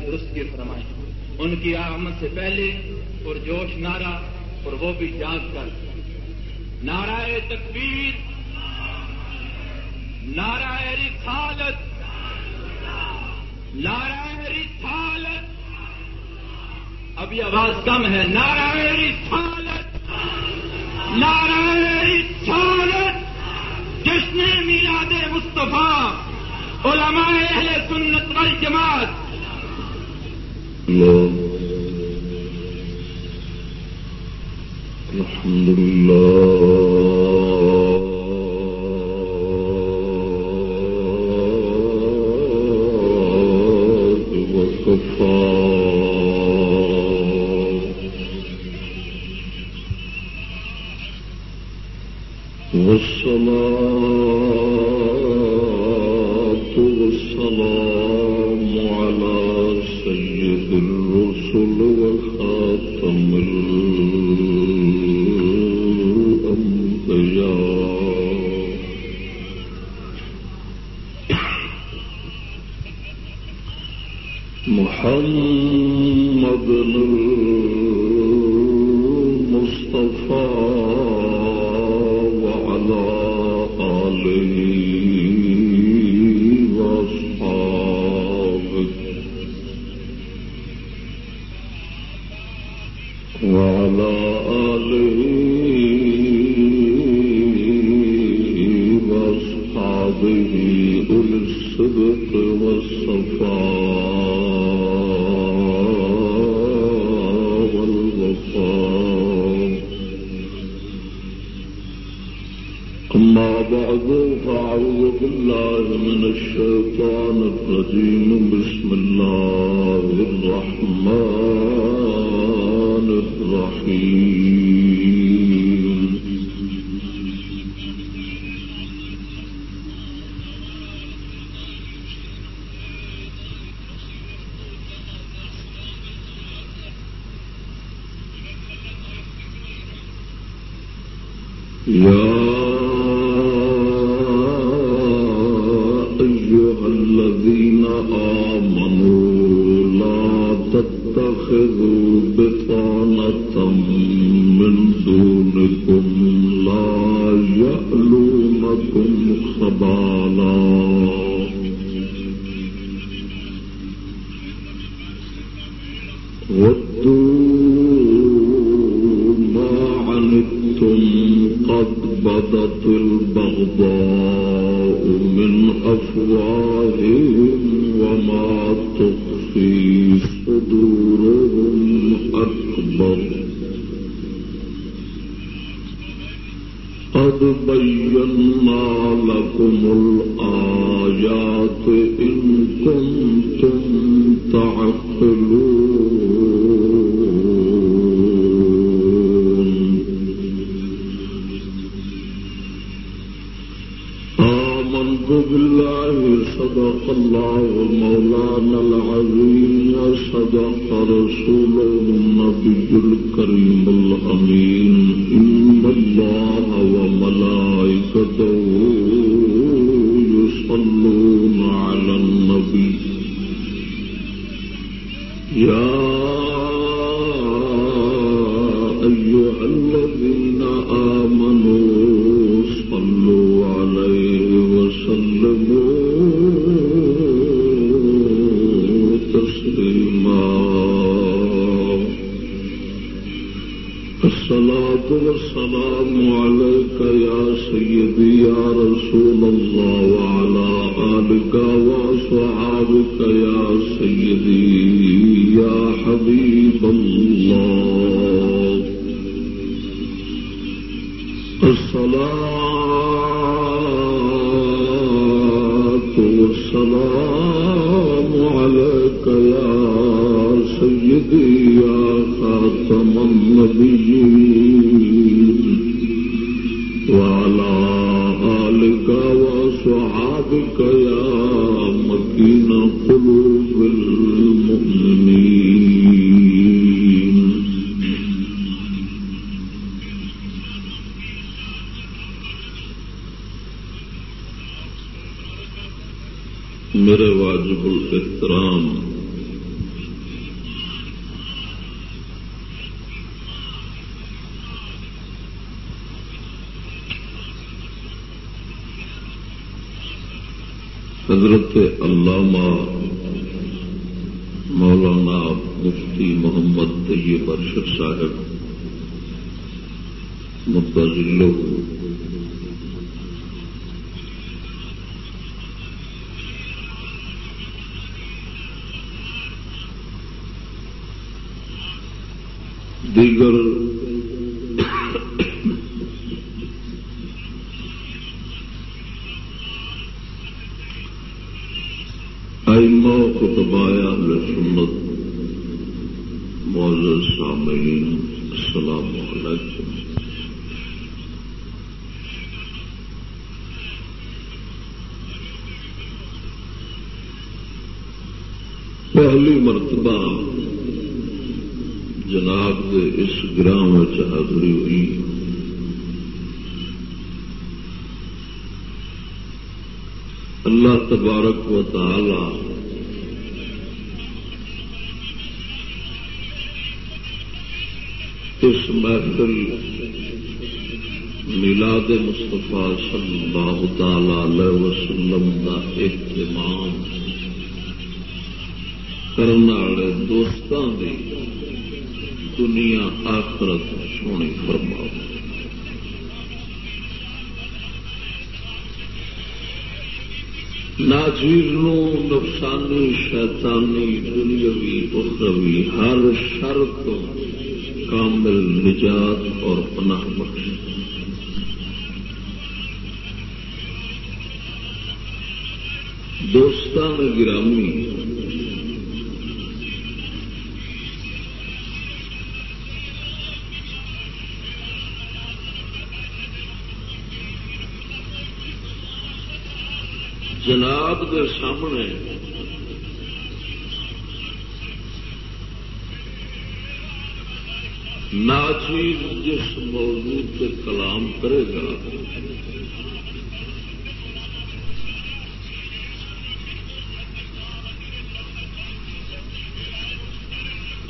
کی درستگی فرمائیں ان کی آمد سے پہلے اور جوش نعرہ اور وہ بھی جاگ کر۔ نعرہ تکبیر، نعرہ رسالت نعرہ رسالت۔ ابھی آواز کم ہے۔ نعرہ رسالت نعرہ رسالت۔ جشن میلاد مصطفیٰ، علماء اہل سنت والجماعت الحمد لله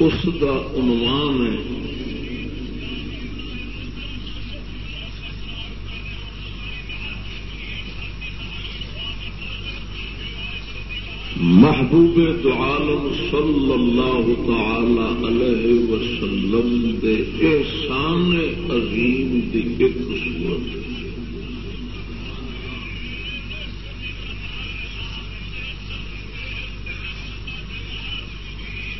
اس کا عنوان ہے۔ محبوب دعالم صلی اللہ تعالی علیہ وسلم دے احسان عظیم دی ایک صورت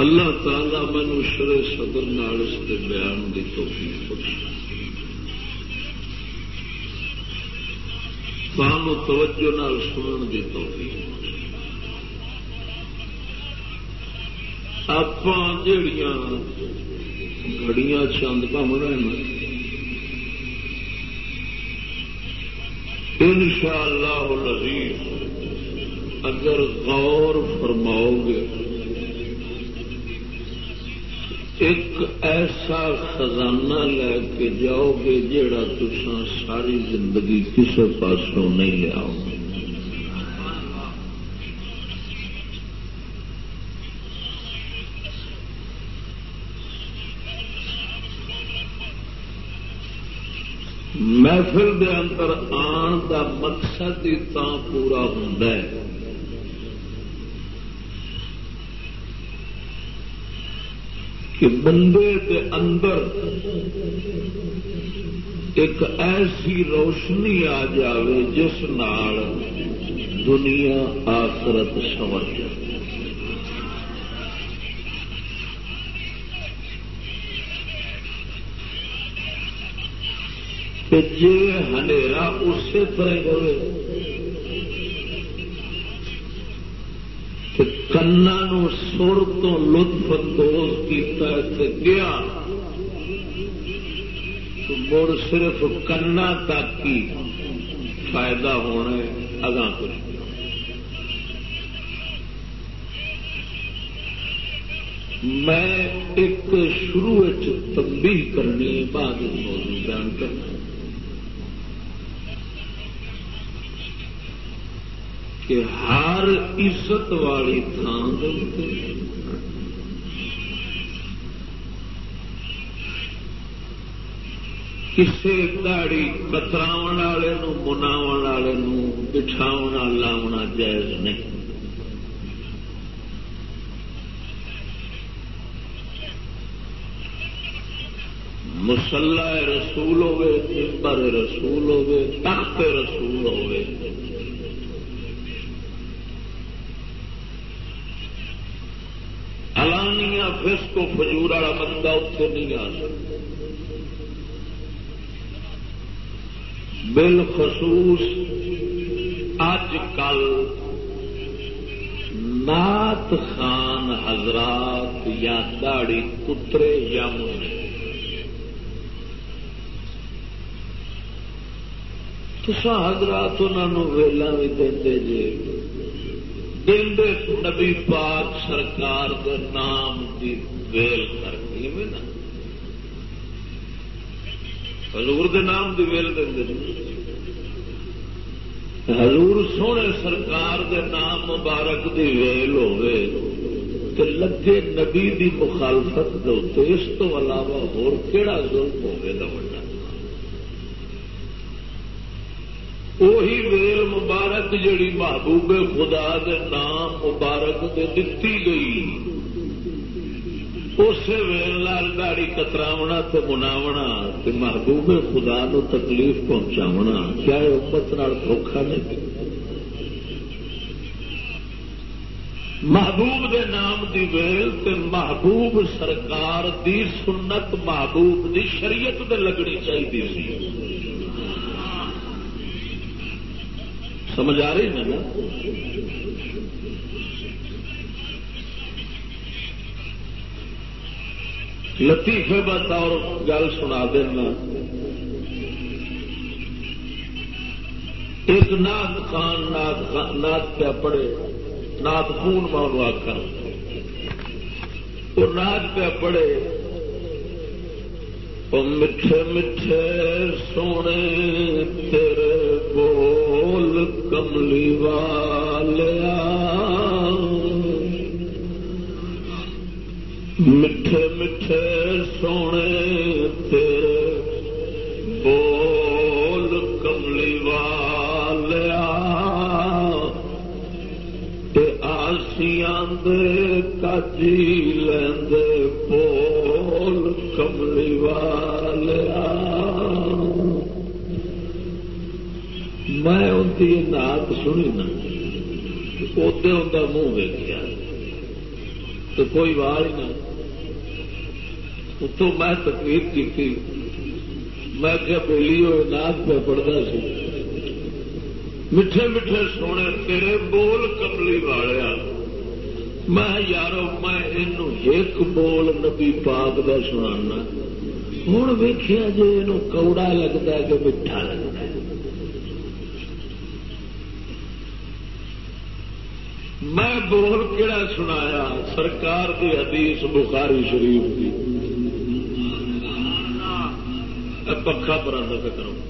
اللہ تعالی مینو شر صدر نالس کے بیان کی توفیق بخش سانو توجہ نال سنن کی توفیق آپ جڑیاں گھڑیاں چند کم رہے ان شاء اللہ اگر غور فرماؤ گے ایک ایسا خزانہ لے کے جاؤ گے جڑا تسان ساری زندگی کسی پاسوں نہیں لیاؤ گے۔ محفل دے اندر آن دا مقصد ہی پورا ہوں کہ بندے دے اندر ایک ایسی روشنی آ جائے جس نال دنیا آخرت سمر جائے جی ہنیرا اسی طرح ہوئے۔ کنا سر تو لطف اندوز کیا گیا مڑ صرف کنا تک ہی فائدہ ہونا اگاں کچھ میں ایک شروع تبدیل کرنی بعد موضوع بیان کرنا کہ ہر عزت والی تھان کسی داڑی کتراو والے مناو والے بٹھاؤ لاؤنا جائز نہیں۔ مسلح رسول ہوے ممبر رسول ہوے تخت رسول ہوے الانیا فس کو فجور والا بندہ اتنے نہیں آ سکتا۔ بالخصوص اج کل نات خان حضرات یا داڑی کترے یا منے تسا حضرات انہوں ویلا بھی دے جی جے نبی پاک سرکار دے نام دی ویل کر کے نا؟ حضور دے نام دی ویل دے جی۔ حضور سونے سرکار دے نام مبارک دی ویل ہوئے تو لگے نبی دی مخالفت دے اس تو علاوہ ہور کیڑا ظلم ہوگا نہ بڑا وہی ویل مبارک جڑی محبوب خدا دے نام مبارک دے دتی گئی۔ اس ویل لال گاڑی کتراونا تو مناونا تے محبوب خدا نو تکلیف پہنچاونا۔ کیا امت نال دھوکھا نہیں؟ محبوب دے نام دی ویل تے محبوب سرکار دی سنت محبوب دی شریعت دے لگنی چاہیے سمجھ آ رہی نا لطیفے بات اور گل سنا دینا۔ ایک نات خان نات پہ پڑے نات خون مانو آخر وہ نات پہ پڑے میٹھے میٹھے سونے تیرے بول کملی والیا میٹھے میٹھے سونے تیرے بول کملی والیا آسیاں دے کاجی لیندے بول کملی والیا میں ان کی نات سنی نا ادے ان کا منہ ویکیا تو کوئی وار ہی نہ اتوں میں تقریر کی میں کیا بولی ہوئے نات پہ پڑھتا سی میٹھے میٹھے سونے تیرے بول کملی والیا میں یارو، میں ایک بول نبی پاک کا سنا ہوں ویخیا جی یہ کوڑا لگتا ہے کہ میٹھا لگتا ہے۔ میں بول کہڑا سنایا؟ سرکار کی حدیث بخاری شریف کی پکا پرانا پہ کرو۔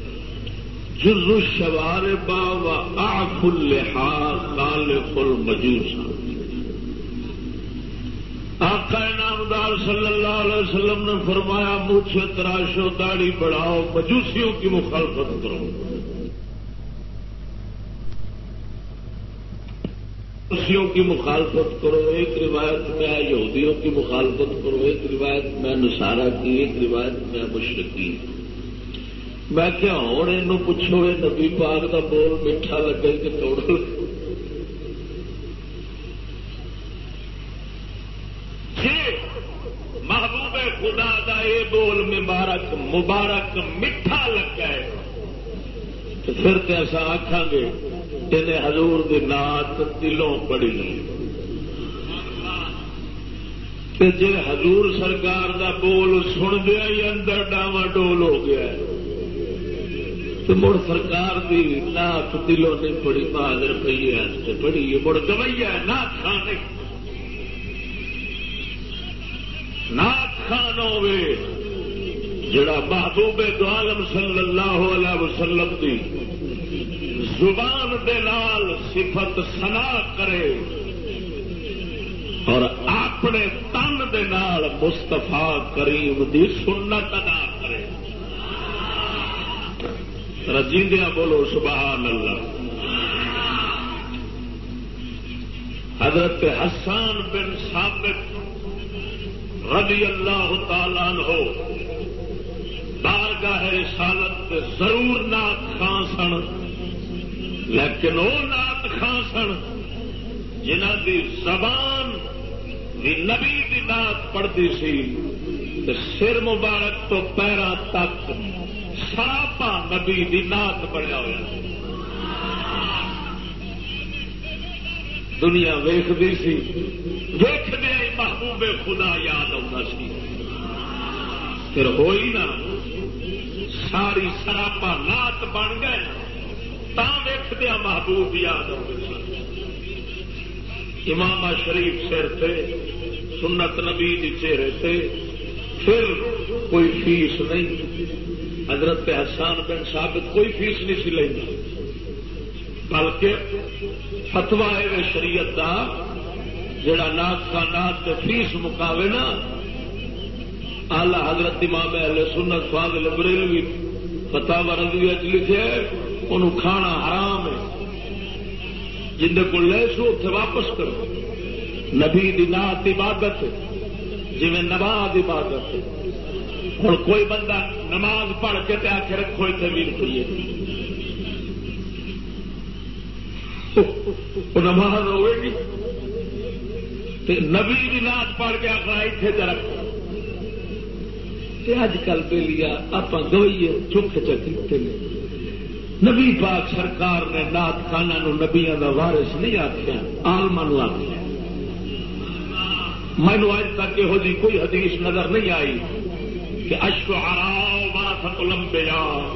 جزو شوار با آخ الحا کال فل مجوس آقا نامدار صلی اللہ علیہ وسلم نے فرمایا مجھ تراشو داڑھی بڑھاؤ، مجوسیوں کی مخالفت کرو۔ کرسیوں کی مخالفت کرو، ایک روایت میں یہودیوں کی مخالفت کرو، ایک روایت میں نسارا کی، ایک روایت میں مشرقی میں کیا ہوں یہ پوچھو یہ نبی پاک کا بول میٹھا لگے کہ توڑ محبوب خدا کا یہ بول مبارک مبارک میٹھا لگا ہے تو پھر تو ایسا آخان گے انہیں حضور دی نات دلوں پڑی جی حضور سرکار دا بول سن دیا ہی اندر ڈاوا ڈول ہو گیا تو مڑ سرکار دی نات دلوں نہیں پڑی بہادر پی ہے پڑی مڑ گویا نات خان نات خان ہوے جڑا محبوب دو عالم صلی اللہ علیہ وسلم دی زبان دے نال صفت سنا کرے اور اپنے تن دے نال مستفا کریم دی سنت ادا کرے رجیندیا بولو، سبحان اللہ۔ حضرت حسان بن ثابت رضی اللہ تعالیٰ ہو بارگاہ رسالت ضرور نات خان سن، لیکن وہ نات خان سن جنہ دی زبان بھی نبی دی نات پڑھتی سی سر مبارک تو پیروں تک سراپا نبی دی نات بنیا ہوا دنیا ویختی سی۔ ویخدیا محبوب خدا یاد آتا سی۔ پھر ہوئی نا، ساری سراپا نات بن گئے۔ تا ویخدیا محبوب یاد آتا امام شریف سر سے سنت نبی چہرے سے پھر کوئی فیس نہیں۔ حضرت حسان بن ثابت کوئی فیس نہیں سی لینی بلکہ فتوا ہے شریعت کا جڑا نات کا نات فیس مکاوے نا آلہ حضرت امام اہل سنت سواد لبریل بھی فتح رضوی لکھے ان کھانا حرام ہے۔ جن کو لے سو اتے واپس کرو۔ نبی دی نات عبادت جی نماز عبادت ہوں کوئی بندہ نماز پڑھ کے آ کے رکھو اتنے بھی روپیے نماز ہوئے گی۔ نبی بھی نات پڑھ کے آخر اتنے چ رکھو۔ اج کل پہ لیا آپ گوئیے چک چکتے نبی پاک سرکار نے نات خانہ نبیا کا وارس نہیں آخیا آلما آخیا مینو اج تک یہو جی کوئی حدیث نظر نہیں آئی۔ کہ اشو ہراؤ بارا ست لمبیا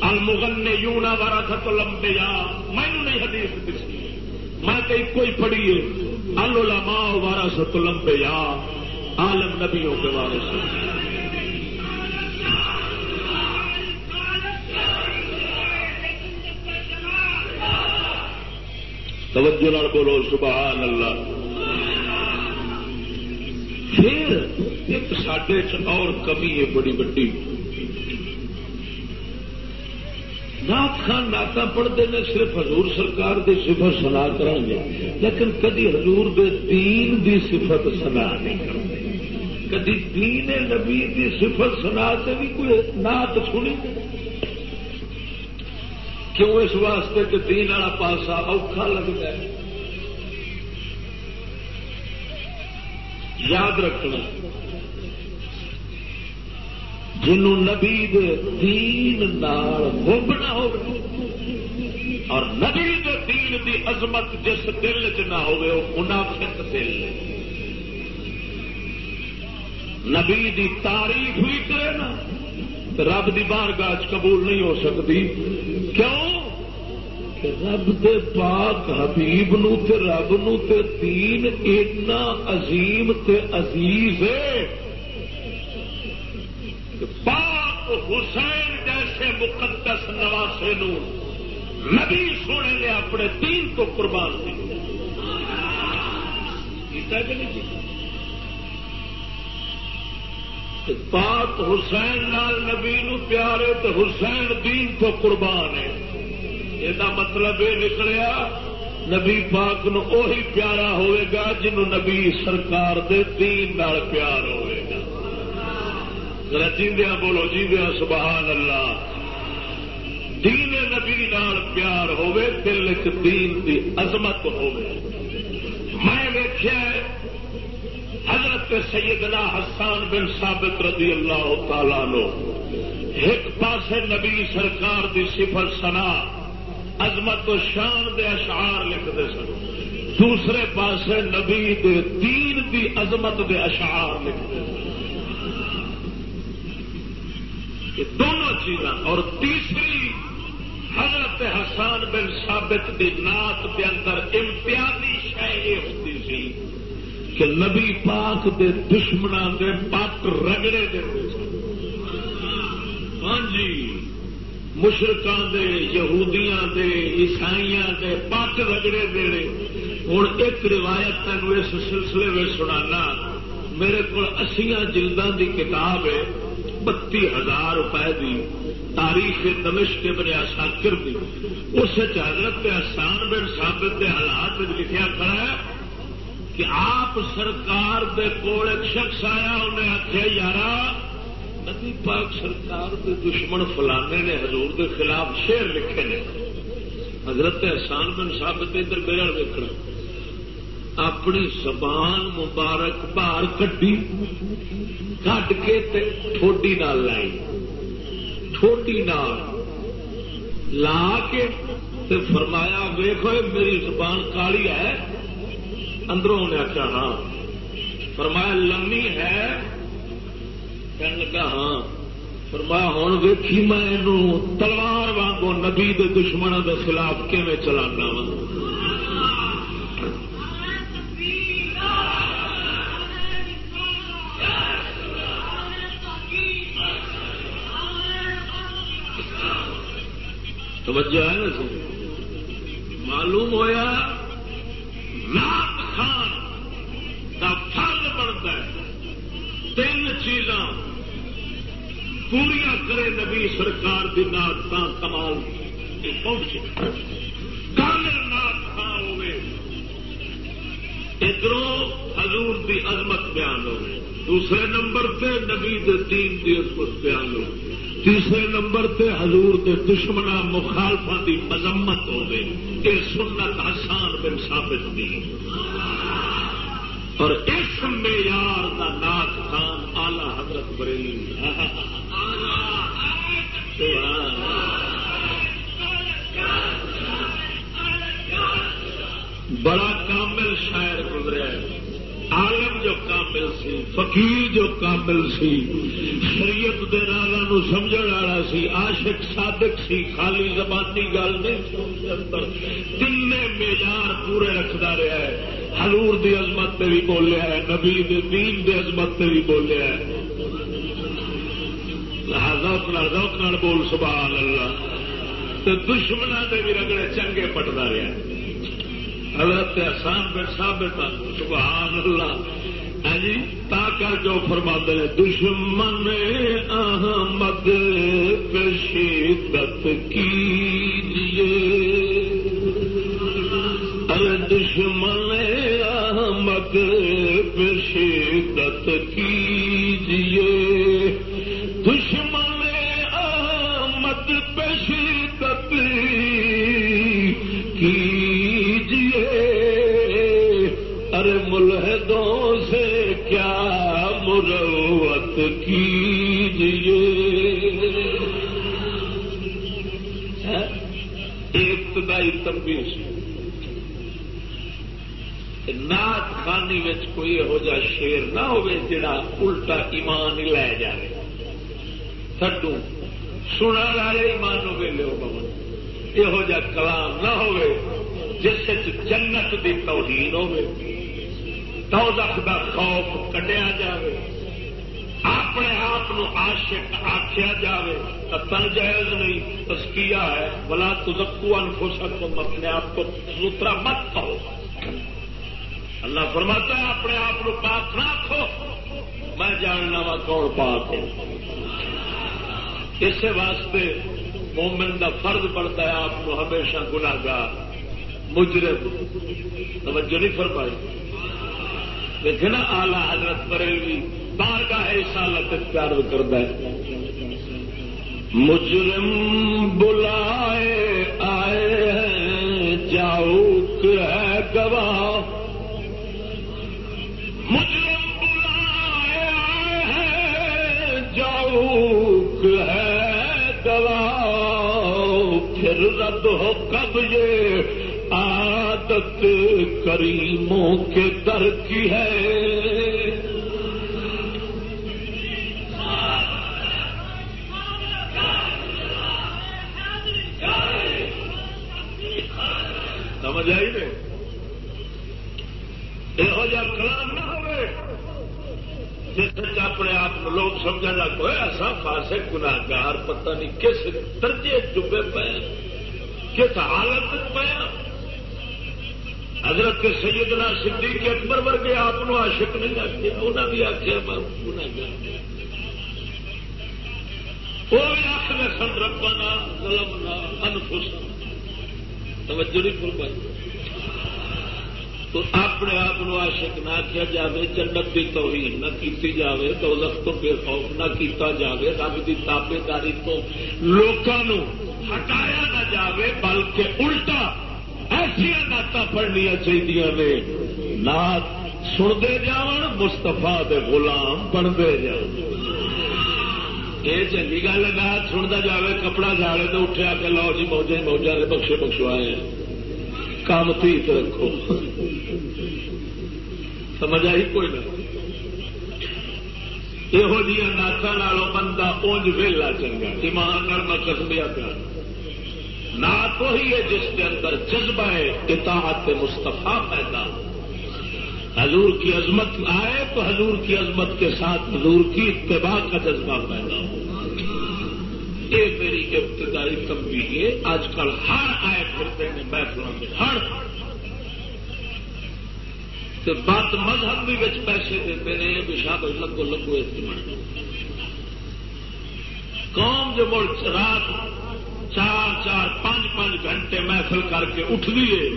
المغن یونا بارا ست لمبیا مینو نہیں حدیث دسی میں تو ایک ہی پڑھیے الما بارا ست لمبیا عالم نبیوں کے بارے سے توجہ بولو، سبحان اللہ۔ پھر ایک سڈے اور کمی ہے بڑی بڑی نات خان نعت پڑھتے ہیں صرف حضور سرکار دی صفت سنا کریں گے لیکن کدی حضور دے دین دی صفت سنا نہیں کرتے کدی دین نبی دی صفت سنا سے بھی کوئی نعت سنی؟ کیوں اس واسطے کہ دین والا پاسا اوکھا لگتا ہے؟ یاد رکھنا جنوں نبی دین ہوب نہ ہو اور نبی دے دین دی عظمت جس دل چ نہ ہوئے وہ منافق دل نبی دی تعریف بھی کرے نا رب دی بارگاہ قبول نہیں ہو سکتی۔ کیوں؟ رب دے پاک حبیب نو تے رب نو تے دین اتنا عظیم تے عزیز ہے پاک حسین جیسے مقدس نواسے نو نبی سونے نے اپنے دین تو قربان کیا۔ پاک حسین نال نبی نو پیارے تو حسین دین تو قربان ہے۔ یہ مطلب یہ نکلیا نبی پاک نو اوہی پیارا ہوئے گا جنہوں نبی سرکار دے دین نال پیار ہوئے گا جیندیا بولو جیندیا سبحان اللہ دین نبی نال پیار ہوئے دل چ دین دی عظمت ہوئے میں ویخیا حضرت سیدنا حسان بن ثابت رضی اللہ تعالی نو ایک پاسے نبی سرکار دی صفر سنا عظمت و شان دے اشعار لکھتے سن۔ دوسرے پاس نبی دے دین دی عظمت دے اشعار لکھتے دونوں چیزاں، اور تیسری حضرت حسان بن ثابت دی نات کے اندر امتیازی شہ یہ ہوتی سی کہ نبی پاک دے دشمنوں دے پک رگڑے دے ہاں جی۔ مشرقوں دے، یہودیاں دے، عیسائیاں دے پٹ رگڑے دے ہوں ایک روایت تین اس سلسلے میں سنانا۔ میرے کو اسیاں جلدوں دی کتاب ہے بتی ہزار روپے دی تاریخ دمش کے بنے آساکر دی۔ اس حضرت احسان بن ثابت کے حالات لکھا کھڑا ہے کہ آپ سرکار دے کول ایک شخص آیا، انہیں آخیا یار نبی پاک سرکار دے دشمن فلانے نے حضور دے خلاف شیر لکھے نے۔ حضرت احسان بن ثابت ادھر میرا ویکنا اپنی زبان مبارک باہر کٹی کٹ کے ٹھوڈی نال لائی۔ ٹھوڈی نال لا کے تے فرمایا ویخو میری زبان کالی ہے۔ اندروں نے آخیا ہاں۔ فرمایا، لمی ہے کہنے لگا ہاں. فرمایا، ہوں ویکھی میں تلوار وانگو نبی دے دشمنوں کے خلاف کیون چلانا وا؟ توجہ ہے نا سی معلوم ہوا نات خان کا فرض بنتا ہے. تین چیزاں پوریا کرے نبی سرکار کی نات کمال پہنچے۔ کامل نات خان ہوئے۔ ادھر حضور کی عظمت بیان ہوئے۔ دوسرے نمبر پہ نبی دین کی عظمت بیان ہوئے۔ تیسرے نمبر تے حضور کے دشمنا مخالفا کی مذمت ہوگی یہ سنت آسان بن ثابت دی۔ اور اس معیار کا ناچ خان آلہ حضرت بریلی بڑا کامل شاعر گزرا ہے۔ عالم جو کامل سی، فقیر جو کامل سی، شریعت دے نو سمجھ والا سی، عاشق صادق سی، خالی زبانی گل نہیں تین معیار پورے رکھتا رہا ہے۔ حضور دی عظمت تے بھی بولیا ہے، نبی دے دین دی عظمت تے بھی بولیا ہے۔ ذوق نال بول، سبحان اللہ۔ تو دشمنوں کے بھی رگڑے چنگے پٹتا رہا ہے۔ حضرت احسان بن ثابت سبحان اللہ۔ ہاں جی؟ تا کر جو فرما دے دشمن احمد پہ شدت کیجیے ارے دشمن احمد ابتدائی تبدیل نات خانی کوئی یہو جا شیر نہ ہو جڑا الٹا ایمان ہی لے جائے تھڈو سنا والے ایمان ویلے ہو پون یہو جا کلام نہ ہو جس جنت کی توہین ہوے دوزخ دا خوف کڈیا جائے آپ آشک آخیا جائے تن جائز نہیں تسکیا ہے۔ بلا تزکو انفوسک تم اپنے آپ کو سوترا مت کہو۔ اللہ فرماتا ہے، اپنے آپ پاک نہ رکھو۔ میں جاننا وا کون پاک ہوں اس واسطے مومن دا فرض بڑھتا ہے، آپ کو ہمیشہ گناگار مجرم۔ توجہ نہیں فرمائی۔ دیکھے نا آلہ حضرت بریلوی بار کا ایسا لت پیار کرتا ہے۔ مجرم بلائے آئے ہیں جاؤ ہے گواہ۔ مجرم بلائے آئے ہیں جاؤ ہے گواہ۔ پھر رد ہو کب یہ عادت کریموں کے در کی ہے؟ سمجھ آئی نے یہو جہ کلام نہ ہوئے جس اپنے آپ کو لوگ سمجھا جا کوئی ایسا فاسے گناگار پتہ نہیں کس درجے ڈبے پے، کس حالت پایا حضرت سیدنا صدیق اکبر ورگے آپ عاشق نہیں آخیا انہوں نے آخیا وہ بھی آخر سن، ربنا ظلمنا انفسنا۔ توجہ نہیں فرمائی۔ تو اپنے آپ عاشق نہ کیا جائے جنت کی توہین نہ کی جائے تو لفت بے خوف نہ کیتا جائے رب کی تابے داری تو لوگوں ہٹایا نہ جائے بلکہ الٹا ایسا نعت پڑھنیا چاہیے نے۔ نعت سنتے جان مستفا دے غلام بنتے جان یہ چنگی گل ہے سنتا جائے کپڑا جاڑے تو اٹھا کے لو جی موجے موجہ بخشے بخشوائے کام تیت رکھو سمجھ آئی کوئی نہ یہو جہاں ناچوں بندہ اونج ویلا چنگا ایمان میں کسبیا پیا نہ تو ہی ہے جس کے اندر جذبہ ہے اطاعت مستفا پیدا ہو حضور کی عظمت آئے تو حضور کی عظمت کے ساتھ حضور کی اتباع کا جذبہ پیدا ہو۔ یہ میری ابتدائی تبدیلی ہے، آج کل ہر آئے پھرتے ہیں محفلوں میں ہر۔ بات مذہب بھی بچ پیسے دیتے ہیں بھی لگو لگو استعمال قوم جو مڑ رات چار چار پانچ پانچ گھنٹے محفل کر کے اٹھ لیے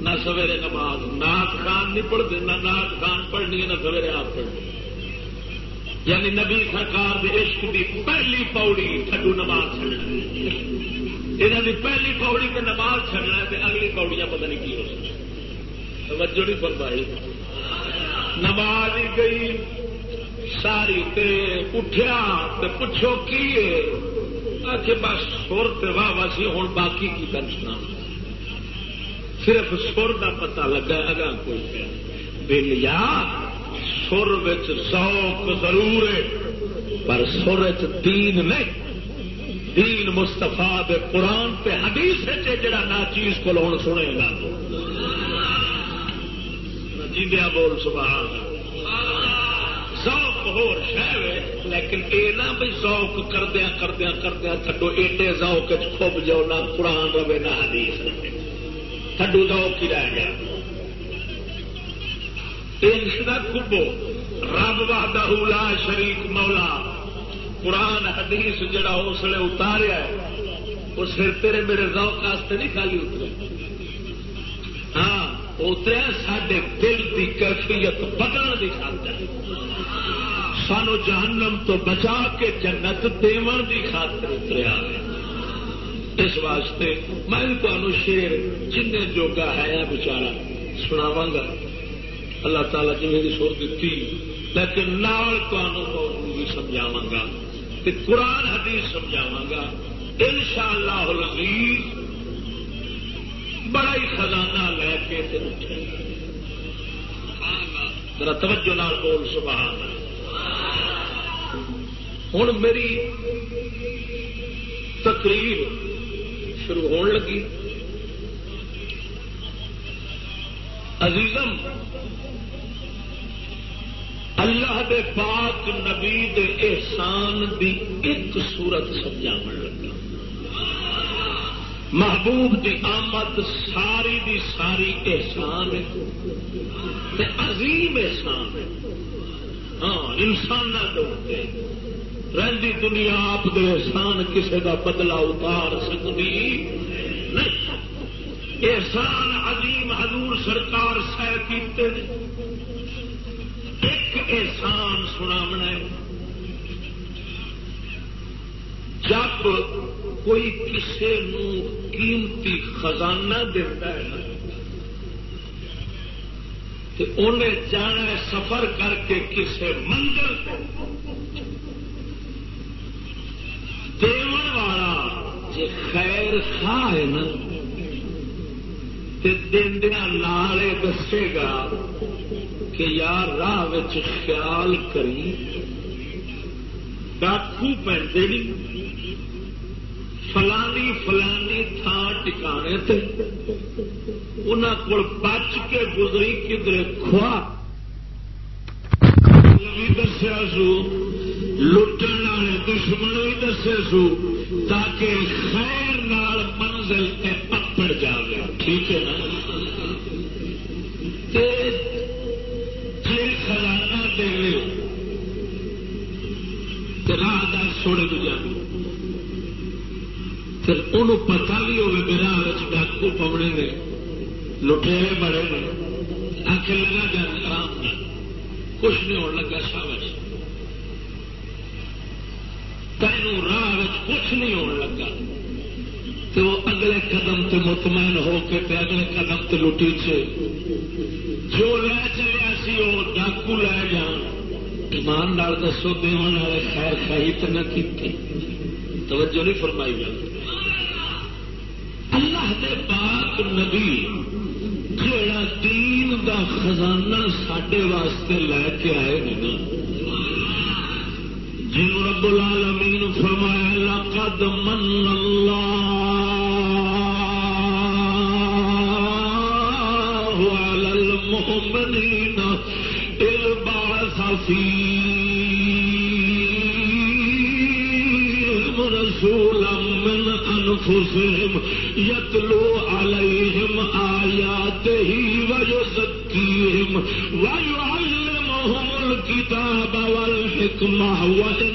نہ سویرے نماز نات خان نہیں پڑھتے، نہ نات خان پڑھنی ہے، نہ سویرے آپ پڑھنی یعنی نبی سرکار عشق کی پہلی پوڑی تھڈو نماز چڑھنا یہاں کی پہلی پوڑی تو نماز چڑھنا ہے اگلی پوڑیاں پتہ نہیں کی ہو سکتی۔ توجہ نہیں فرمائی۔ نماز ہی گئی، ساری تے اٹھیا تے پوچھو کی آخر بس سر تے واہ واسی ہوں باقی کی کنسنا صرف سر کا پتا لگا اگا کوئی بلیا سر ذوق ضرور ہے، پر سر دین نہیں۔ دین مستفا دے قرآن پہ حدیث ہے، جڑا ناچیز کو لوگ سنے گا۔ جیندیا بول، سبحان ذوق ہو شہر لیکن یہ نہ بھائی ذوق کردیا کردیا کردیا تھڈو ایڈے ذوق خوب جاؤ، نہ قرآن رہے، نہ حدیث رہے۔ تھڈو ذوق ہی رہ گیا کبو رب وحدہ لا شریک مولا قرآن حدیث جڑا اس لیے اتاریا وہ سر تیرے میرے ذوق واسطے نہیں خالی اترے ہاں اتریا سڈے دل کی کیفیت بدلنے کی خاطر سانو جہنم تو بچا کے جنت دیون کی خاطر اتریا اس واسطے میں تمہیں شیر جن جوگا ہے بچارا سناوا گا۔ اللہ تعالی جی میری سر دیتی، لیکن نال تمہوں بھی سمجھاوا گا قرآن، حدیث سمجھاوا گا۔ ان شاء اللہ بڑا ہی خزانہ لے کے اٹھے۔ گا ذرا توجہ نال بول، سبحان ہوں، میری تقریر شروع ہون لگی۔ عزیزم، اللہ دے پاک نبی دے احسان دی ایک صورت سمجھا لگا۔ محبوب دی آمد، ساری دی ساری احسان ہے۔ عظیم احسان ہے۔ ہاں انسان رہی دنیا آپ دے احسان کسی کا بدلا اتار سکتی نہیں۔ احسان عظیم حضور سرکار سہ کیتے ایک احسان سنا جب کوئی کسی قیمتی خزانہ دیتا ہے انہیں جانا سفر کر کے کسی منزل دیون والا جی خیر خواہ ہے نا دیا نال دسے گا کہ یار راہ خیال کری، ڈاکو پہ فلانی فلانی تھان ٹکانے تھے انہوں کو بچ کے گزری کدھر خوا بھی دسیا سو لٹن والے دشمن بھی دسے سو تاکہ خیر نال منزل تے پکڑ جاوے۔ ٹھیک ہے نا؟ سوڑے پتا بھی ہوگی میرا ڈاکو پونے نے لٹے بڑے نے۔ آخر لگا جان آرام کچھ نہیں ہونے لگا کچھ نہیں ہونے لگا۔ تو وہ اگلے قدم تے مطمئن ہو کے تے اگلے قدم تے لٹی سے جو لے چلیا سی وہ ڈاکو لے جان ایمان نال دسو دے والے خیر خاہی تو نہ کی توجہ نہیں فرمائی جاتی۔ اللہ دے پاک نبی جڑا دین دا خزانہ سڈے واسطے لے کے آئے نا جن رب العالمین فرمایا، لقد من اللہ على المؤمنین اذ بعث فيهم رسولا من انفسهم يتلو عليهم آياته ويزكيهم ويعلمهم الكتاب والحكمة والإنسان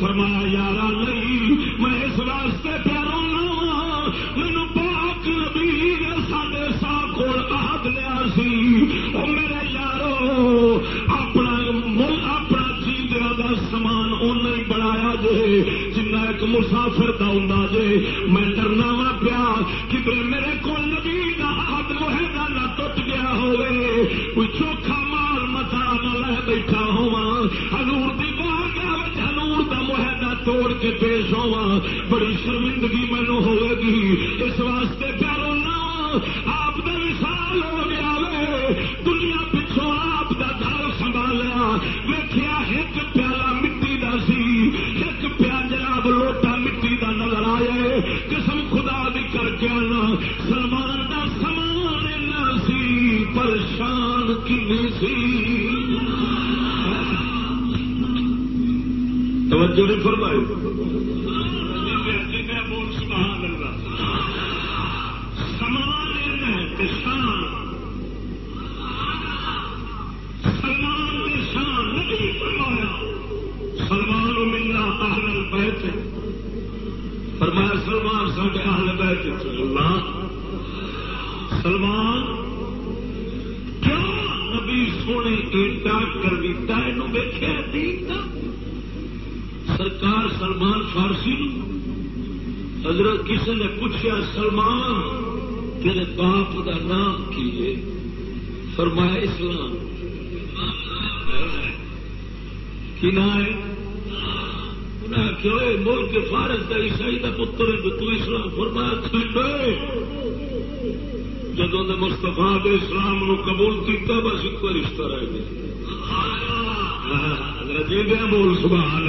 فرمایا یارا نہیں، میں اس واسطے پیارا لا مینو پاک نبی سارے سا کول آد لیا سی. وہ میرے یارو، اپنا مل اپنا چیز کا سامان اُن ہی بنایا جے، جنہ ایک مسافر کا ہوں جے۔ میں ڈرنا وا پیا کہ میرے کو نبی کا ہاتھ لوہے کا نہ ٹوٹ گیا ہوئے کوئی توڑ کے پیش ہوا بڑی شرمندگی مینو ہوئے گی۔ اس واسطے پیاروں نہ کسی نے پوچھا، سلمان، تیرے باپ کا نام کی ہے? فرمایا، اسلام. کی نا ہے؟ ملک فارس کا عیسائی کا پتر ہے، تو اسلام فرمایا، ٹھیک نے مستفا کے اسلام نو قبول کیا بس ایک رشتہ رہے گا بول سبحان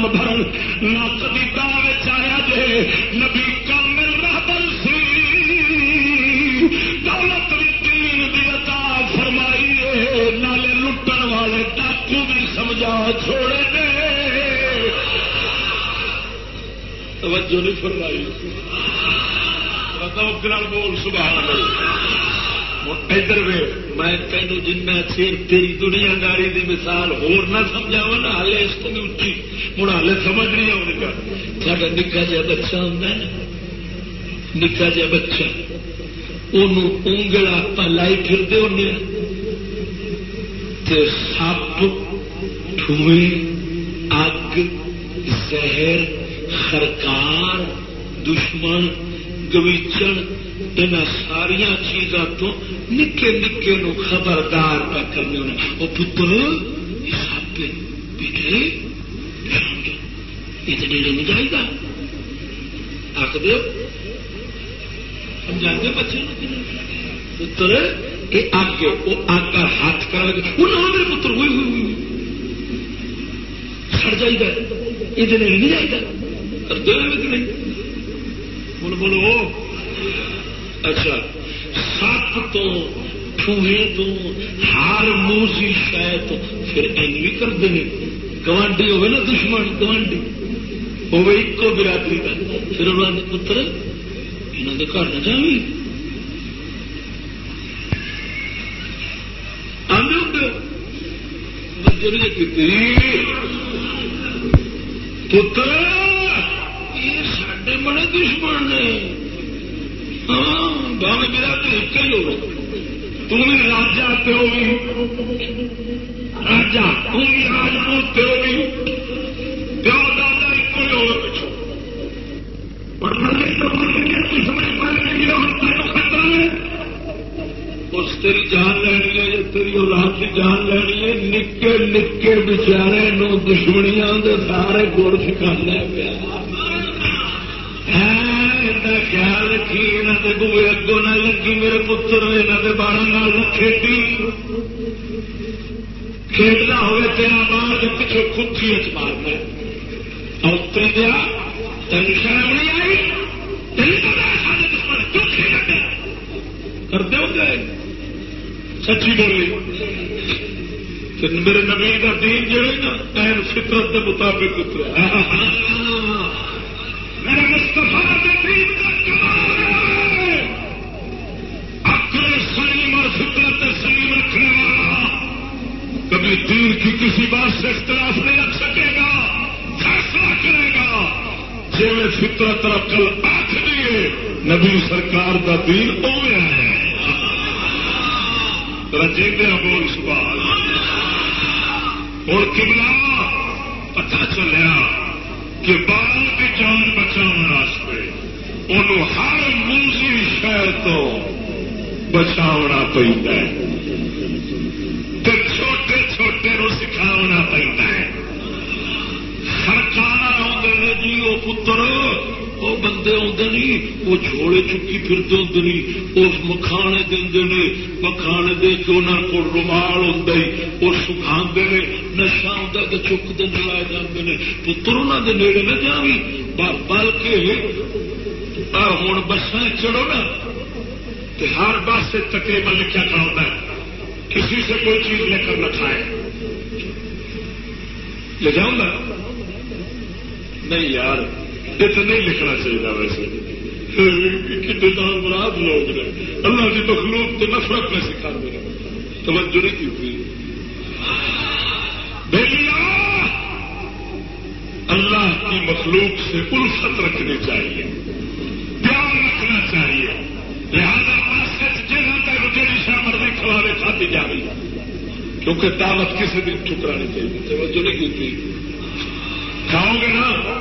دم بھرن نہ کبھی دار چایا جے نبی کامل رہبر سی دولت بھی تین دی عطا فرمائی ہے نالے لٹن والے ڈاکو بھی سمجھا چھوڑے نے توجہ نہیں فرمائی بول سبحان اللہ ادھر میں تینوں جنہ چیر تیری دنیا داری دی مثال ہور نہ سمجھاوا نا ہالے اس کو بھی اچھی ہوں ہالے سمجھ نہیں آؤ گا ساڈا نکا جہا بچہ ہوں نکا جہا بچہ انگل آپ لائی پھرتے ہونے سپ ٹھوئیں اگ زہر خرکار دشمن گویچن ان ساریا چیزوں تو نکے نکے نو خبردار پہ کرنے وہ پتر سپ بیٹے یہ تو نیڑے نہیں جائے گا۔ آخ دو سمجھا گے بچے پتر یہ اگ وہ اگ ہاتھ کر میرے پتر ہوئی ہوئی ہوئی سڑ جائے گا۔ یہ نیڑے نہیں جائے گا۔ کرتے ہوئے نہیں۔ بول بولو۔ اچھا سپ تو ٹوہے تو، ہار موسی شاید پھر این بھی کرتے ہیں گوانڈی ہوئے نا دشمن، گوانڈی۔ ہوئے ایک برادری کا پھر انہوں نے پتر یہاں کے گھر نہ جاوی پتر، یہ سڈے بڑے دشمن نے ہاں بھاوے میرا تو ایک ہی ہو۔ تم راجا پیو بھی راجا، تم بھی راجپوت پیو بھی تیری جان لینی ہے، تیری اولاد کی جان لینی ہے، نکے نکے بچارے نو دشمنیاں دے سارے گڑ سکھانے پیا خیال رکھی یہاں کے بوے اگوں نہ لگی، میرے پتر یہاں کے بارہ نال کھیتی۔ کھیلنا ہوئے تیرا مار کے پیچھے کچھی اچ مارنا اتر دیا تین شرم نہیں آئی؟ کرتے ہو گئے سچی بولی۔ میرے نبی کا دین جڑے نا این فطرت کے مطابق اترا۔ میرے مستفا اکر سلیم اور فطرت سلیم رکھنے والا کبھی دین کی کسی بات سے اختلاف نہیں رکھ سکے گا، فیصلہ کرے گا۔ جی میں فطرت رکھل آخ دیے نبی سرکار کا دین ہو گیا ہے رجیندر بول سوال اور کملا پتا چلیا کہ بال کی جان بچاؤ ان ہر موزی شہر تو بچاؤنا پہنتا ہے۔ تو چھوٹے چھوٹے نو سکھاونا پہنتا ہے۔ سرکار آدھے جی وہ پتر۔ وہ بندے آتے نہیں وہ جھوڑے چکی پھرتے ہوتے نہیں وہ مکھانے دے مکھانے دے کے انہوں کو رومال ہوتا ہی وہ سکھا نشا ہوتا تو چک دن لائے جاتے ہیں پتر انہوں کے نیڑے نہ جا بھی ہوں بسان چڑھو نا تو ہر بس سے تقریباً لکھا کھا ہوتا ہے۔ کسی سے کوئی چیز لے کر نہ کھائے۔ لے جاؤں گا؟ نہیں یار یہ تو نہیں لکھنا چاہیے ویسے۔ کتنے دار مراد لوگ نے اللہ کی مخلوق تو نفرت میں سکھا دے توجہ نہیں کی تھی اللہ کی مخلوق سے الفت رکھنی چاہیے۔ پیار رکھنا چاہیے۔ لہٰذا جگہ تک جڑی شاہ مرضی کھلانے کھاتی جا رہی کیونکہ دعوت کسی دن ٹھکرانی چاہیے۔ توجہ نہیں کی تھی کھاؤ گے نا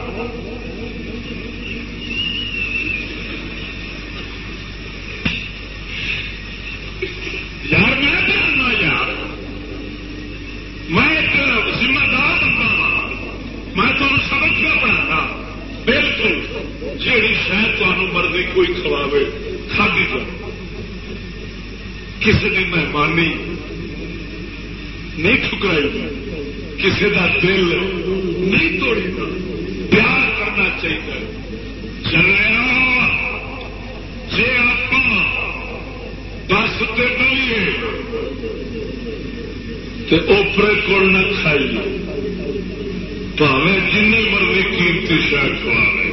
یار میں جاننا یار میں ایک ذمہ دار بندہ ہاں میں تمہیں سبق کیا پڑھانا بالکل جیڑی شاید تمہیں مرضی کوئی کھواوے کھادی تو کسی نے مہمانی نہیں ٹھکرائی کسی کا دل نہیں توڑی اوپرے کو نہ کھائیے پاوے جن مرضی کیمتی شاید کھوا بوے اگوں نہ لگی پاوے جن مرضی قیمتی شاید کما لے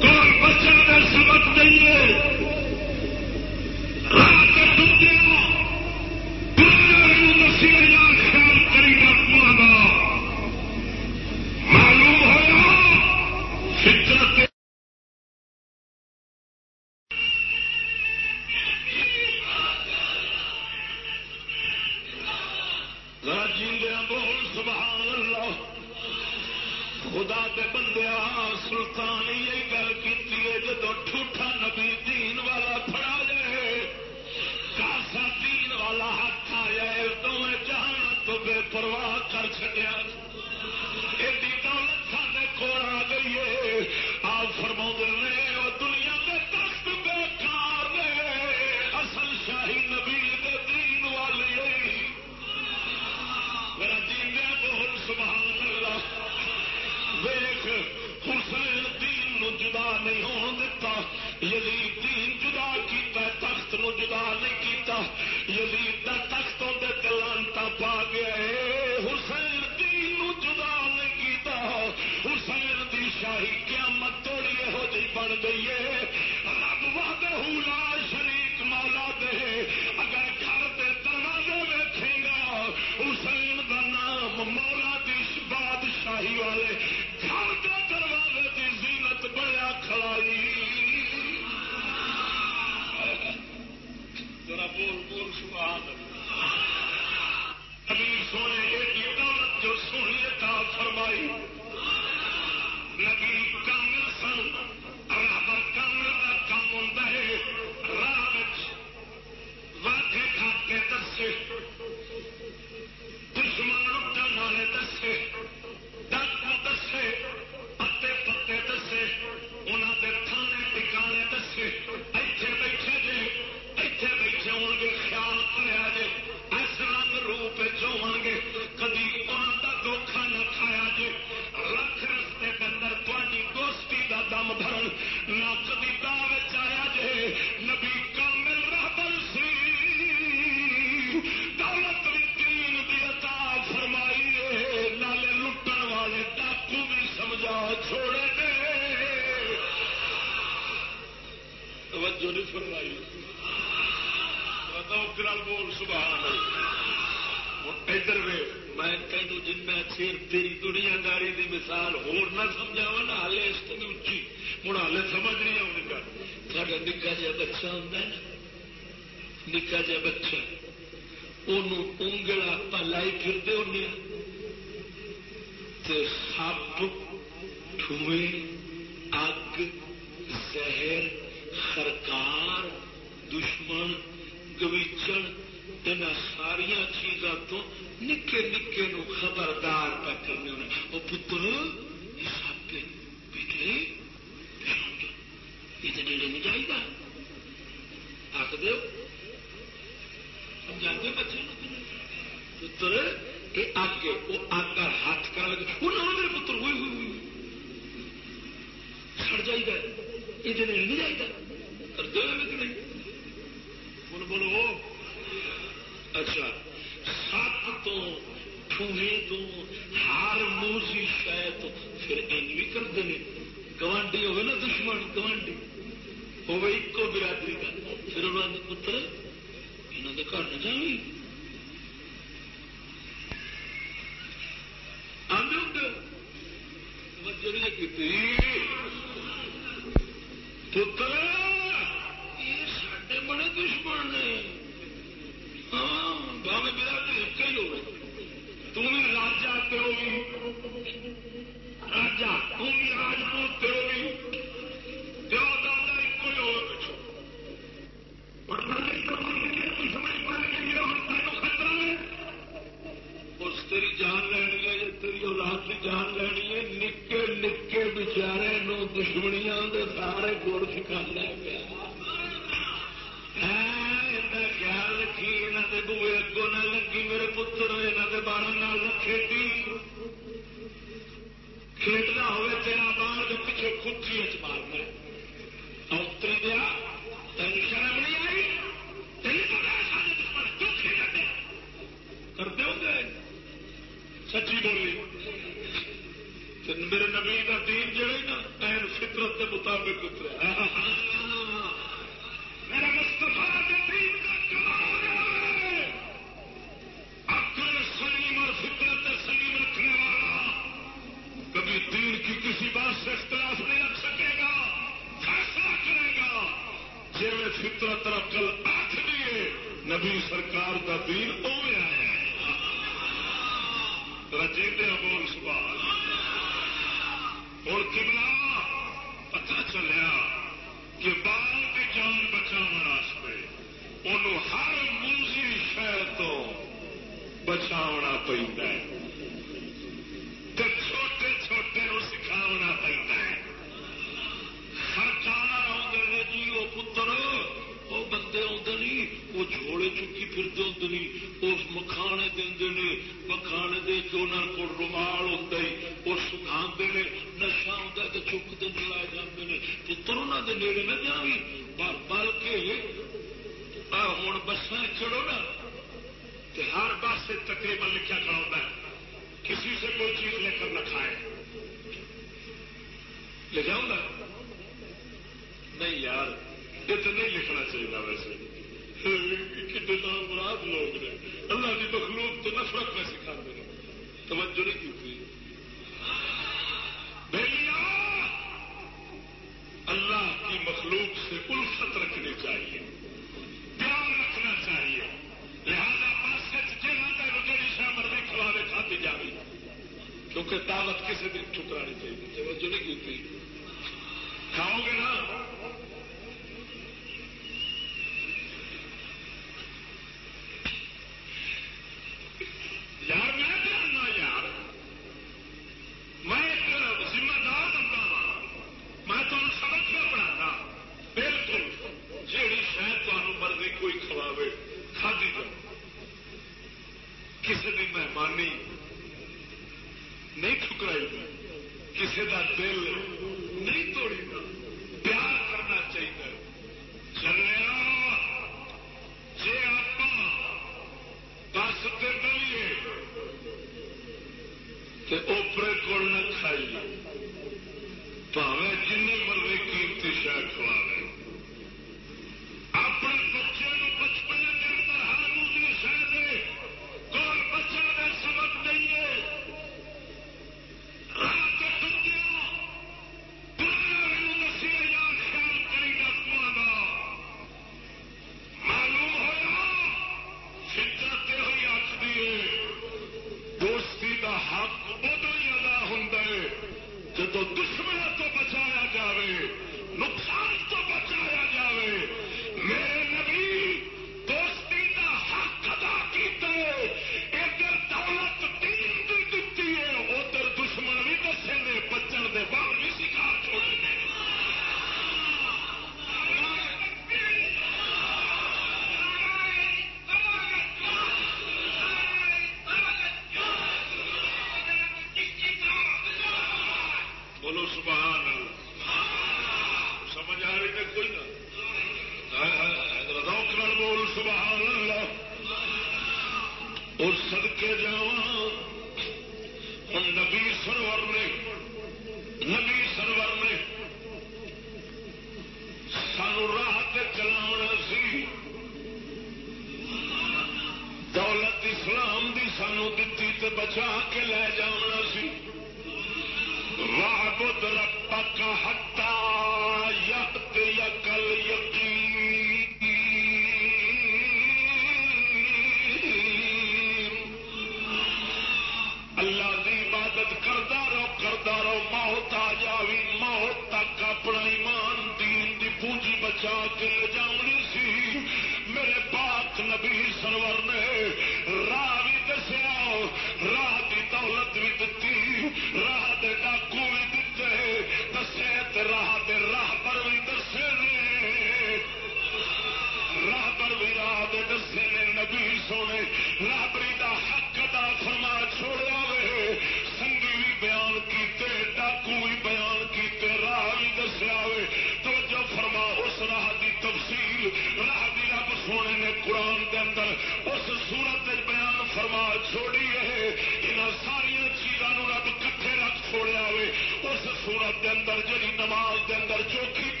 سونے، رابری دا حق دا فرما چھوڑا وے سنگی بھی بیان کیتے، ڈاکو بھی بیان کیتے، راہ بھی دسیا وے تو جو فرما، اس راہ دی تفصیل، راہ دی رب سونے نے قرآن دے اندر اس صورت بیان فرما، چھوڑی ہے۔ ان ساری چیزوں رب کٹھے رکھ چھوڑا وے اس صورت دے اندر جی نماز دے اندر، جو چوکی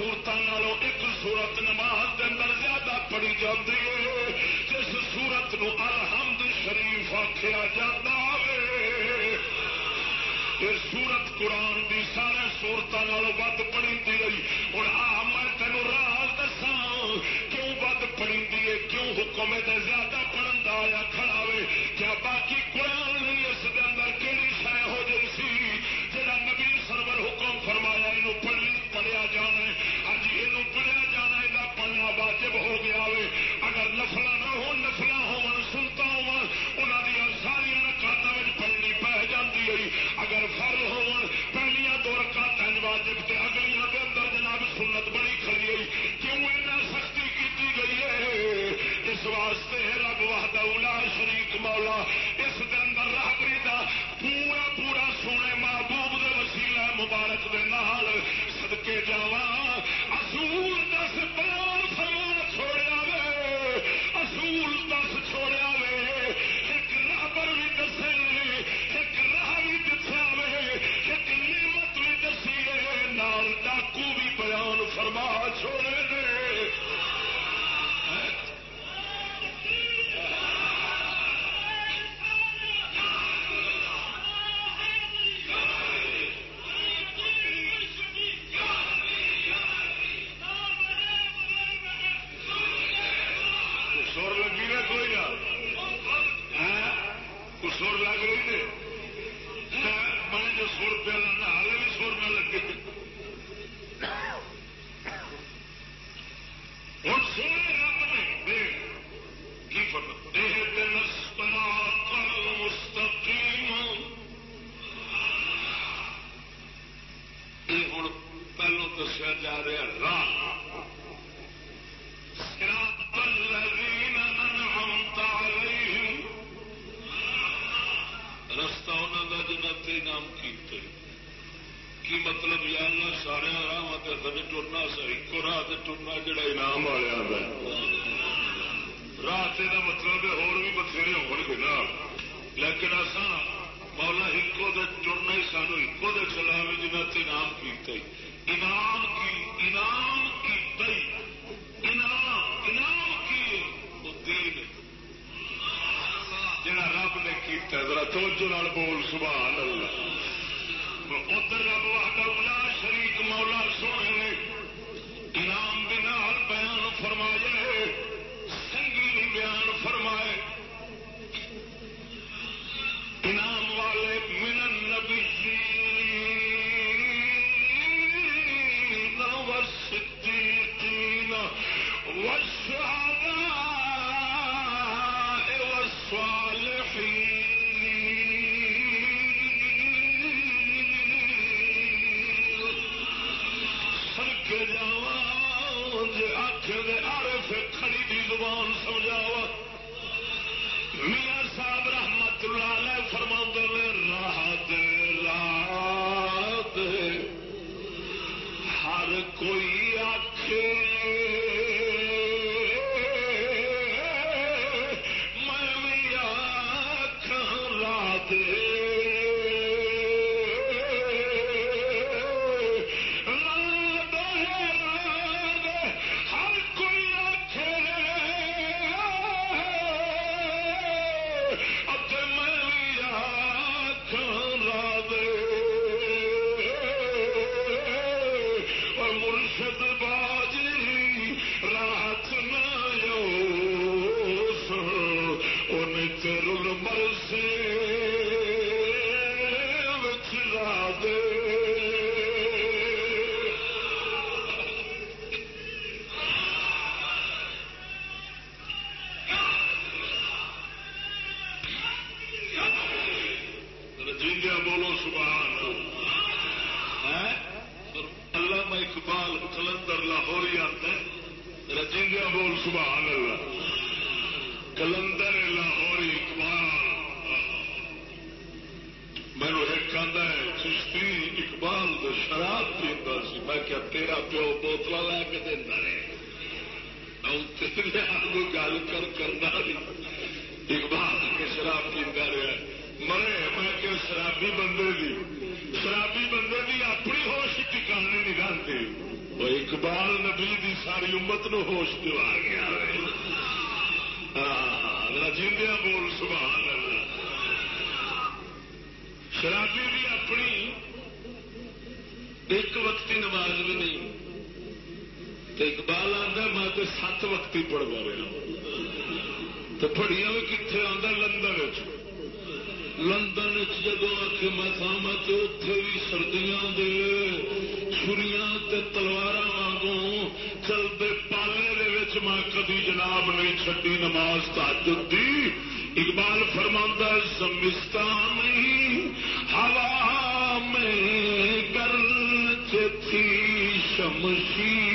سورتوں ایک سورت نماز کے اندر زیادہ پڑھی جاتی ہے، جس سورت نو الحمد شریف آخیا جا سورت قرآن کی سارے سورتوں ود پڑی گئی اور آ میں تینوں رات دسا کیوں ود پڑی ہے؟ کیوں حکم زیادہ پڑھن کا آیا کھڑا کیا باقی قرآن سکتا تو سر ایک راہ ٹورنا جڑا انعام والے آتا ہے۔ کا مطلب ہور بتھیرے گے نا۔ لیکن اصا مولا ایکو ہی سانو ایکو دے چلا بھی جنہ کیتا ہی۔ انعام کی، انعام انعام انعام کی دین رب نے کیتا ذرا توجہ نال بول، سبحان اللہ۔ ادھر رب وحدہ لا شریک مولا سونے امام بنال بیان فرمایا سنگین بیان فرمائے۔ انعام والے منن نبی کوئی حل کر اقبال کے شراب پیتا رہا مرے میں کہ شرابی بندے دی شرابی بندے دی اپنی ہوش ٹکانے نکالتے وہ اقبال نبی دی ساری امت نو ہوش جو آ گیا راجندیا بول سبحان اللہ شرابی بھی اپنی ایک وقت کی نماز بھی نہیں اقبال آتا میں تو سات وقتی پڑھتا رہا تو پڑھیا بھی کتنے آتا لندن لندن جدو آ میں سامت اتے بھی سردیاں دے چھریاں تلوار وگوں چلتے پالے میں کبھی جناب نہیں چڈی نماز تاجد دی اقبال فرما زمستان ہوا میں گر تھی شمشیر۔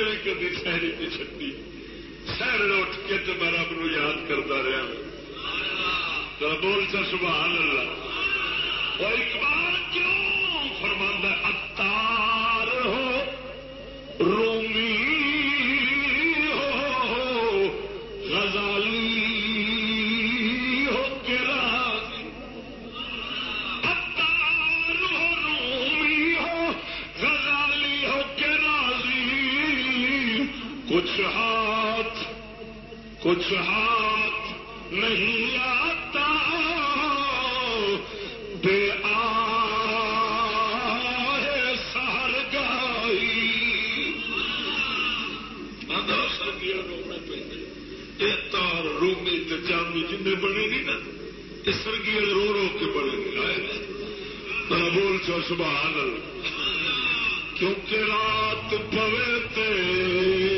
اتنے کبھی شہری نہیں چکی سہر اٹھ کے تو میں رب نو یاد کرتا رہا۔ بول چا سبحان اللہ اور اقبال کیوں فرماندہ اتار ہو، رومی کچھ ہاتھ نہیں آتا، بے آئے سہر گائی سردیاں رونا پہ یہ تار رومی جامی جن بنے گی نا یہ سرگی رو رو کے بنے گی آئے بول چو، سبحان اللہ۔ کیونکہ رات پوے تے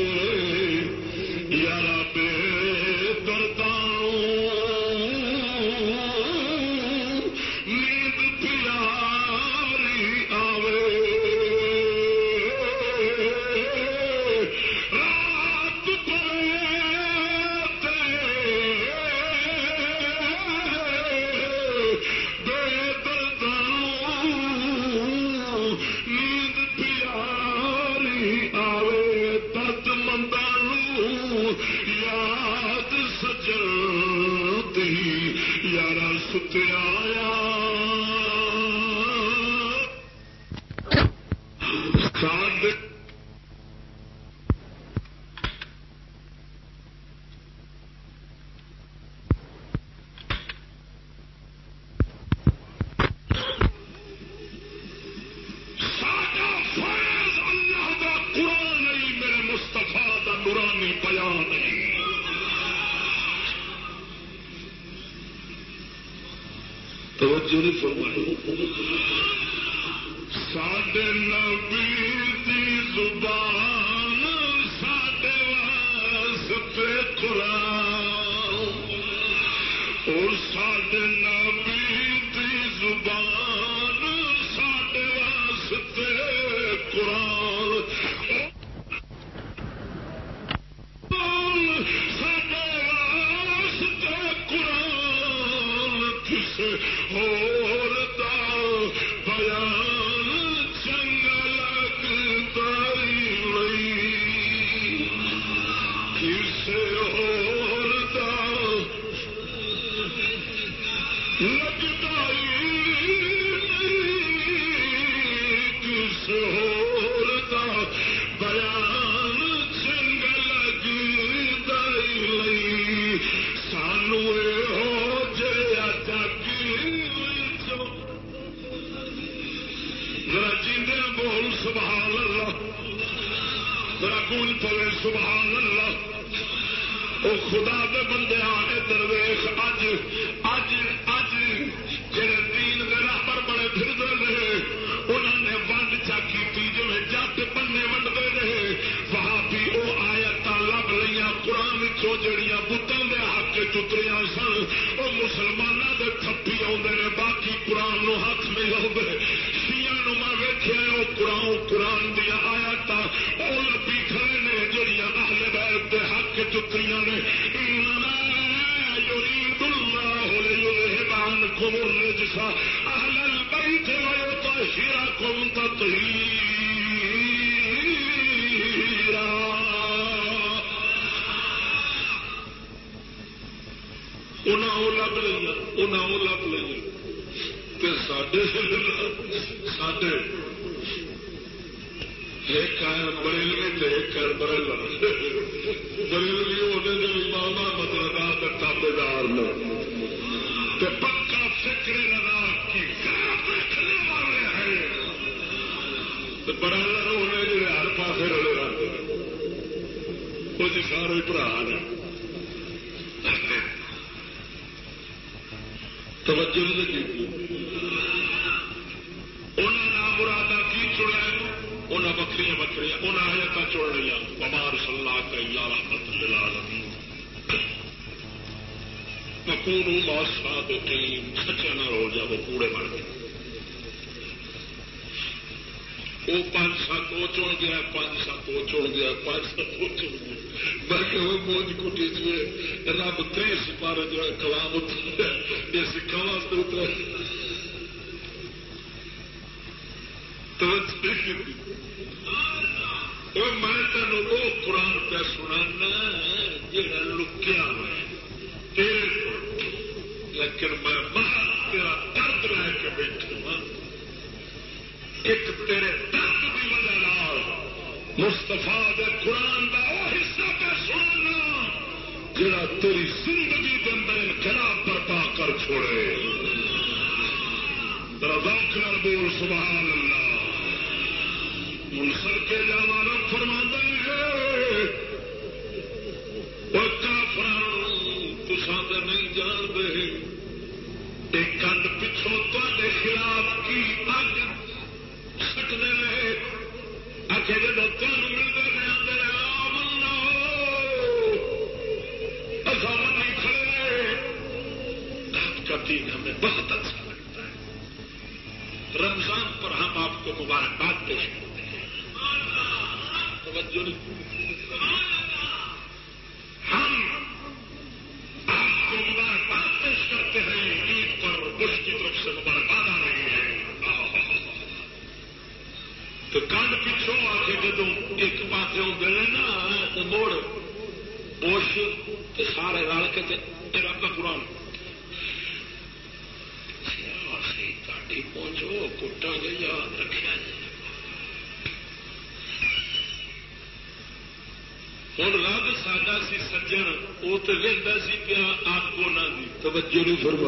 تو لینا سی پیا آپ کو نہ توجہ نہیں فرما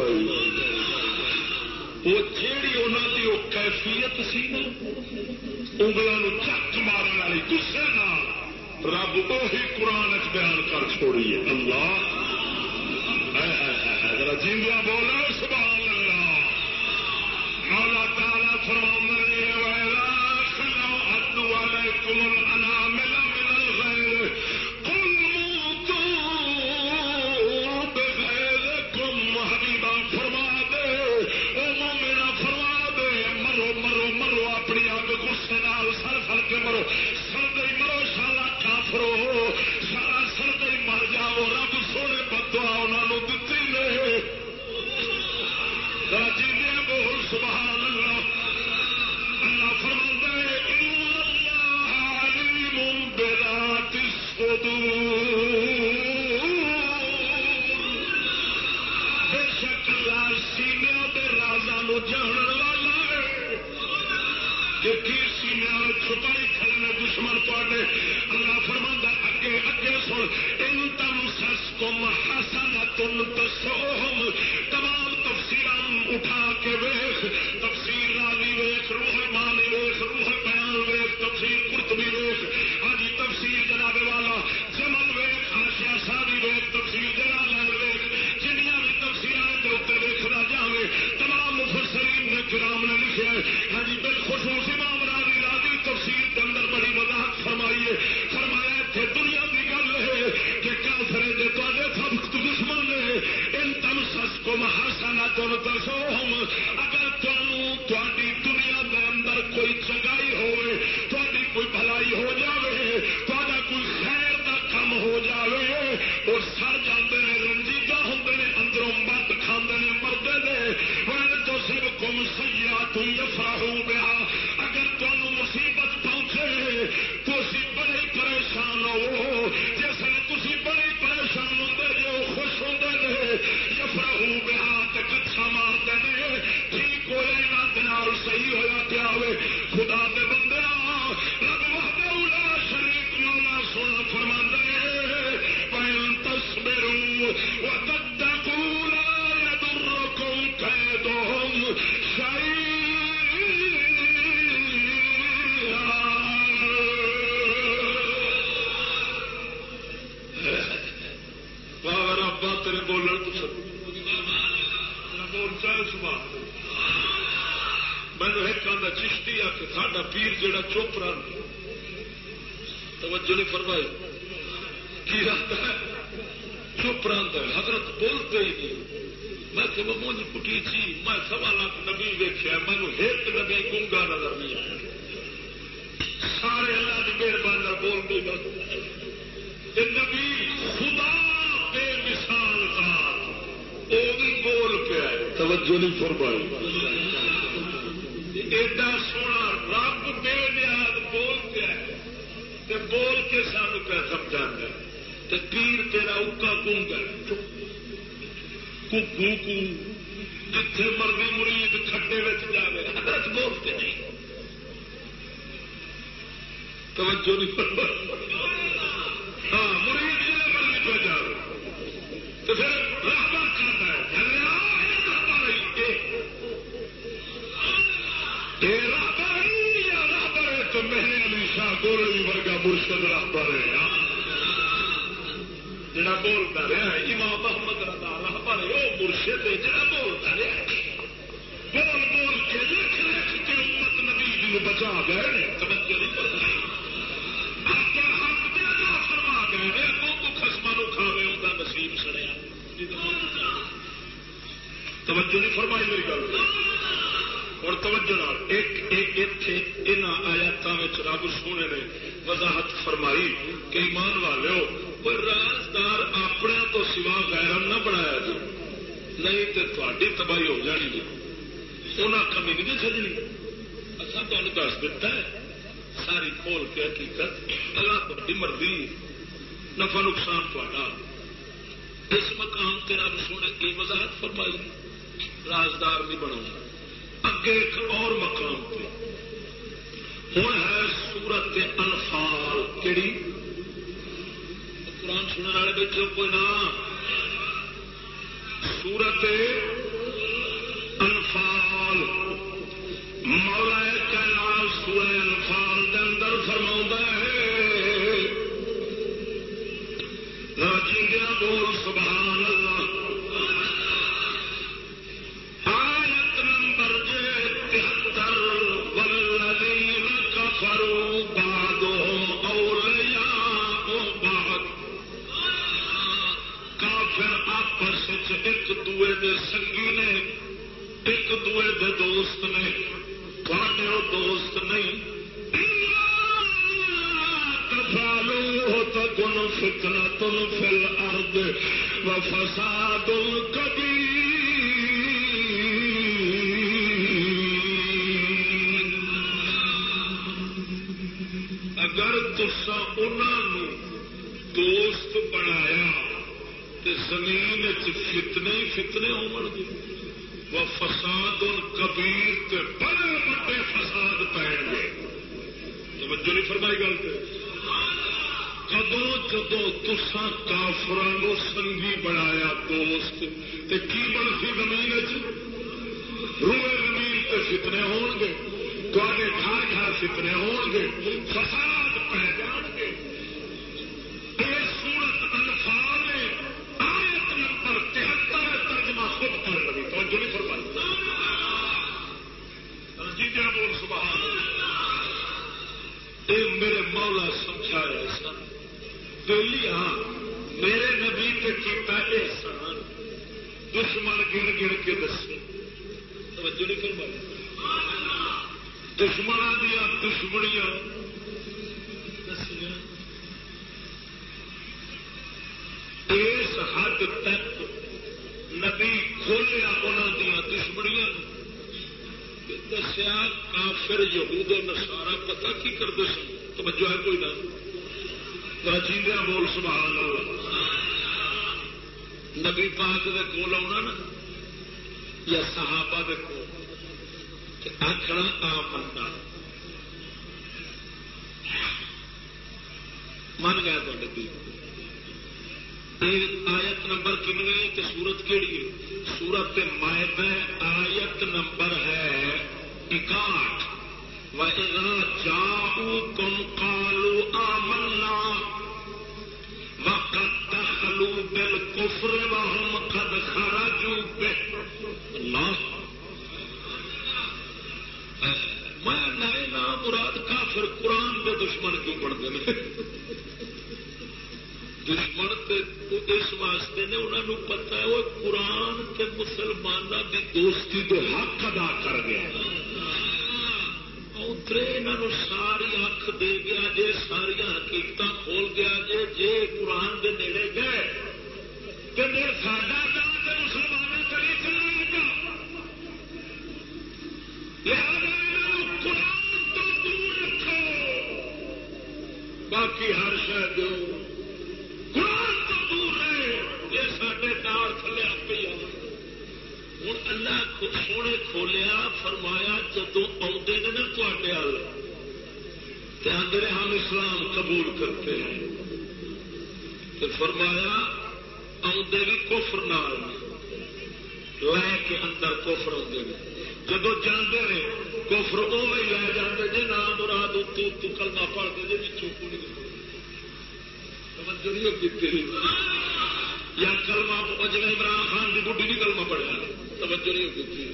یا کلمہ جی عمران خان کی بڈی بھی کلمہ پڑھا توجہ نہیں کی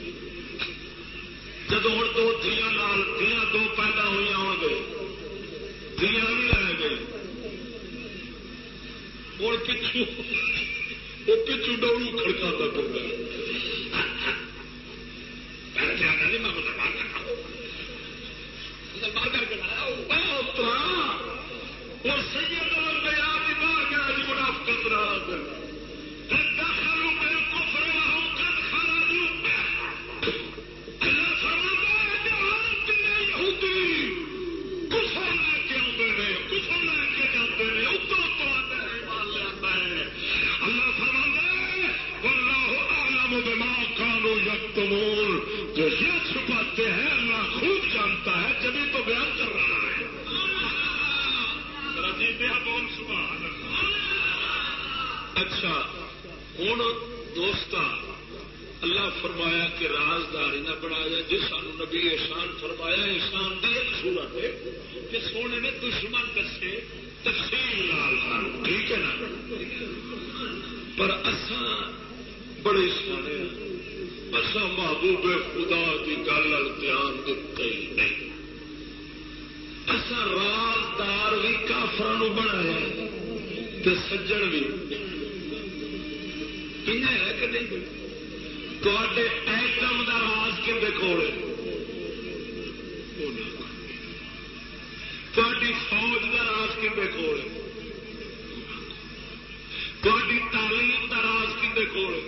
جب ہوں دو دیا دیا دو پیدا ہوئی ہو گئے دیا بھی لے گئے۔ ہوں پچھو وہ پچھو ڈولو کھڑکا پڑ گیا میں مسلمان کر کے لایا اور سید اچھا ہوں دوست اللہ فرمایا کہ رازداری نہ بنایا جی سان نبی احسان فرمایا، احسان کی ایک صورت ہے کہ سونے نے دشمن دسے، تفصیل لال ٹھیک ہے نا؟ پر اسان بڑے سونے اصا محبوب خدا کی گل دھیان دتا ہی نہیں۔ اصا رازدار بھی کافر بنایا سجن بھی ہے کہ نہیں تے ایٹم کا راز کھے کول تاری فوج کا راز کھے کول تاری تعلیم کا راز کھے کول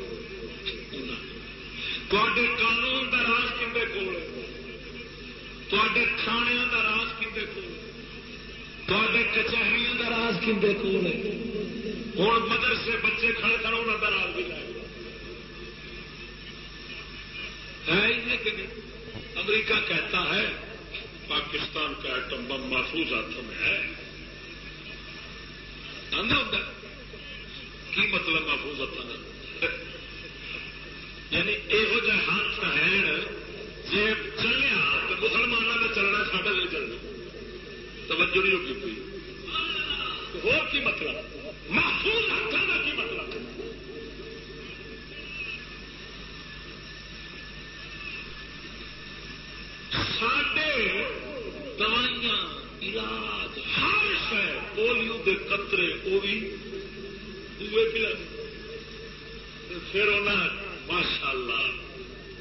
تے قانون کا راز کھے کول تے تھانے کا راز کھے کول تے کچہری کا راز کھے کول ہے؟ ہوں مدرسے بچے کھڑے کرو انہوں کا بھی لائے۔ ہے کہ نہیں؟ امریکہ کہتا ہے، پاکستان کا ایٹم بم محفوظ ہاتھوں میں ہے۔ ہوتا کی مطلب محفوظ ہاتھوں میں؟ یعنی یہو جہ ہاتھ ہے جی چلیا تو مسلمانوں نے چلنا ساڈا نہیں چلنا۔ توجہ نہیں ہوگی کوئی۔ اور کی مطلب؟ محفوظ ہاتھوں کی مطلب۔ سڈے دوائیاں، علاج، ہر شہ پولیو کے قطرے، وہ بھی دوے پلا پھر انہیں ماشاء اللہ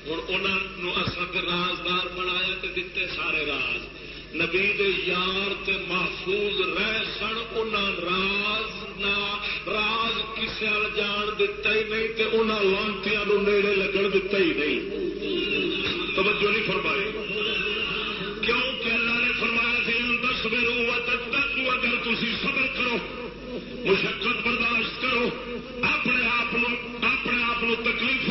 ہوں انہوں رازدار بنایا تو دیتے سارے راز۔ نبی دے یار تے محفوظ رہ سن ان راز نہ، راز کسی جان دتا ہی نہیں تے انہوں لانتیاں نیڑے لگن دتا ہی نہیں۔ توجہ نہیں فرمائی۔ کیوں کہ اللہ نے فرمایا تھی دس میرو تک اگر تھی صبر کرو، مشقت برداشت کرو، اپنے آپ اپنے آپ تکلیفوں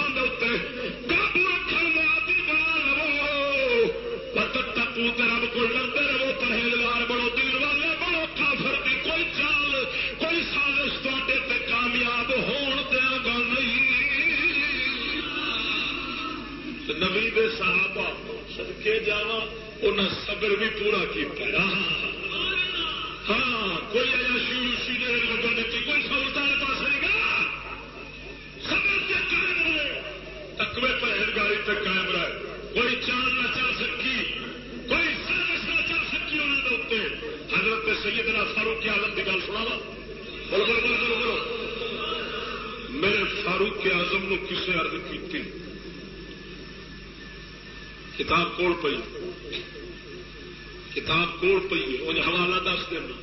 تکو رب کو لڑتے رہو پرہیزگار بڑو دین والے بڑو کافر کی کوئی چال، کوئی سازش تے کامیاب ہون دیا گا نہیں۔ نبی دے صحابہ سدکے جا انہیں صبر بھی پورا کیا ہاں کوئی ایسا شروع سیدھے لگن دیتی کوئی سہولت والے پاس نہیں گا سبر سے قائم رہے۔ تکوے پرہیزگاری تک قائم رہے۔ کوئی چاند نہ چل سکی۔ حضرت سیدنا فاروق عالم کی گل سنا وا بولو بولو بولو بولو بولو۔ میرے فاروق اعظم نے کسے عرض کی کتاب کول پی کتاب کوڑ پی ہے۔ حوالہ دس دینا۔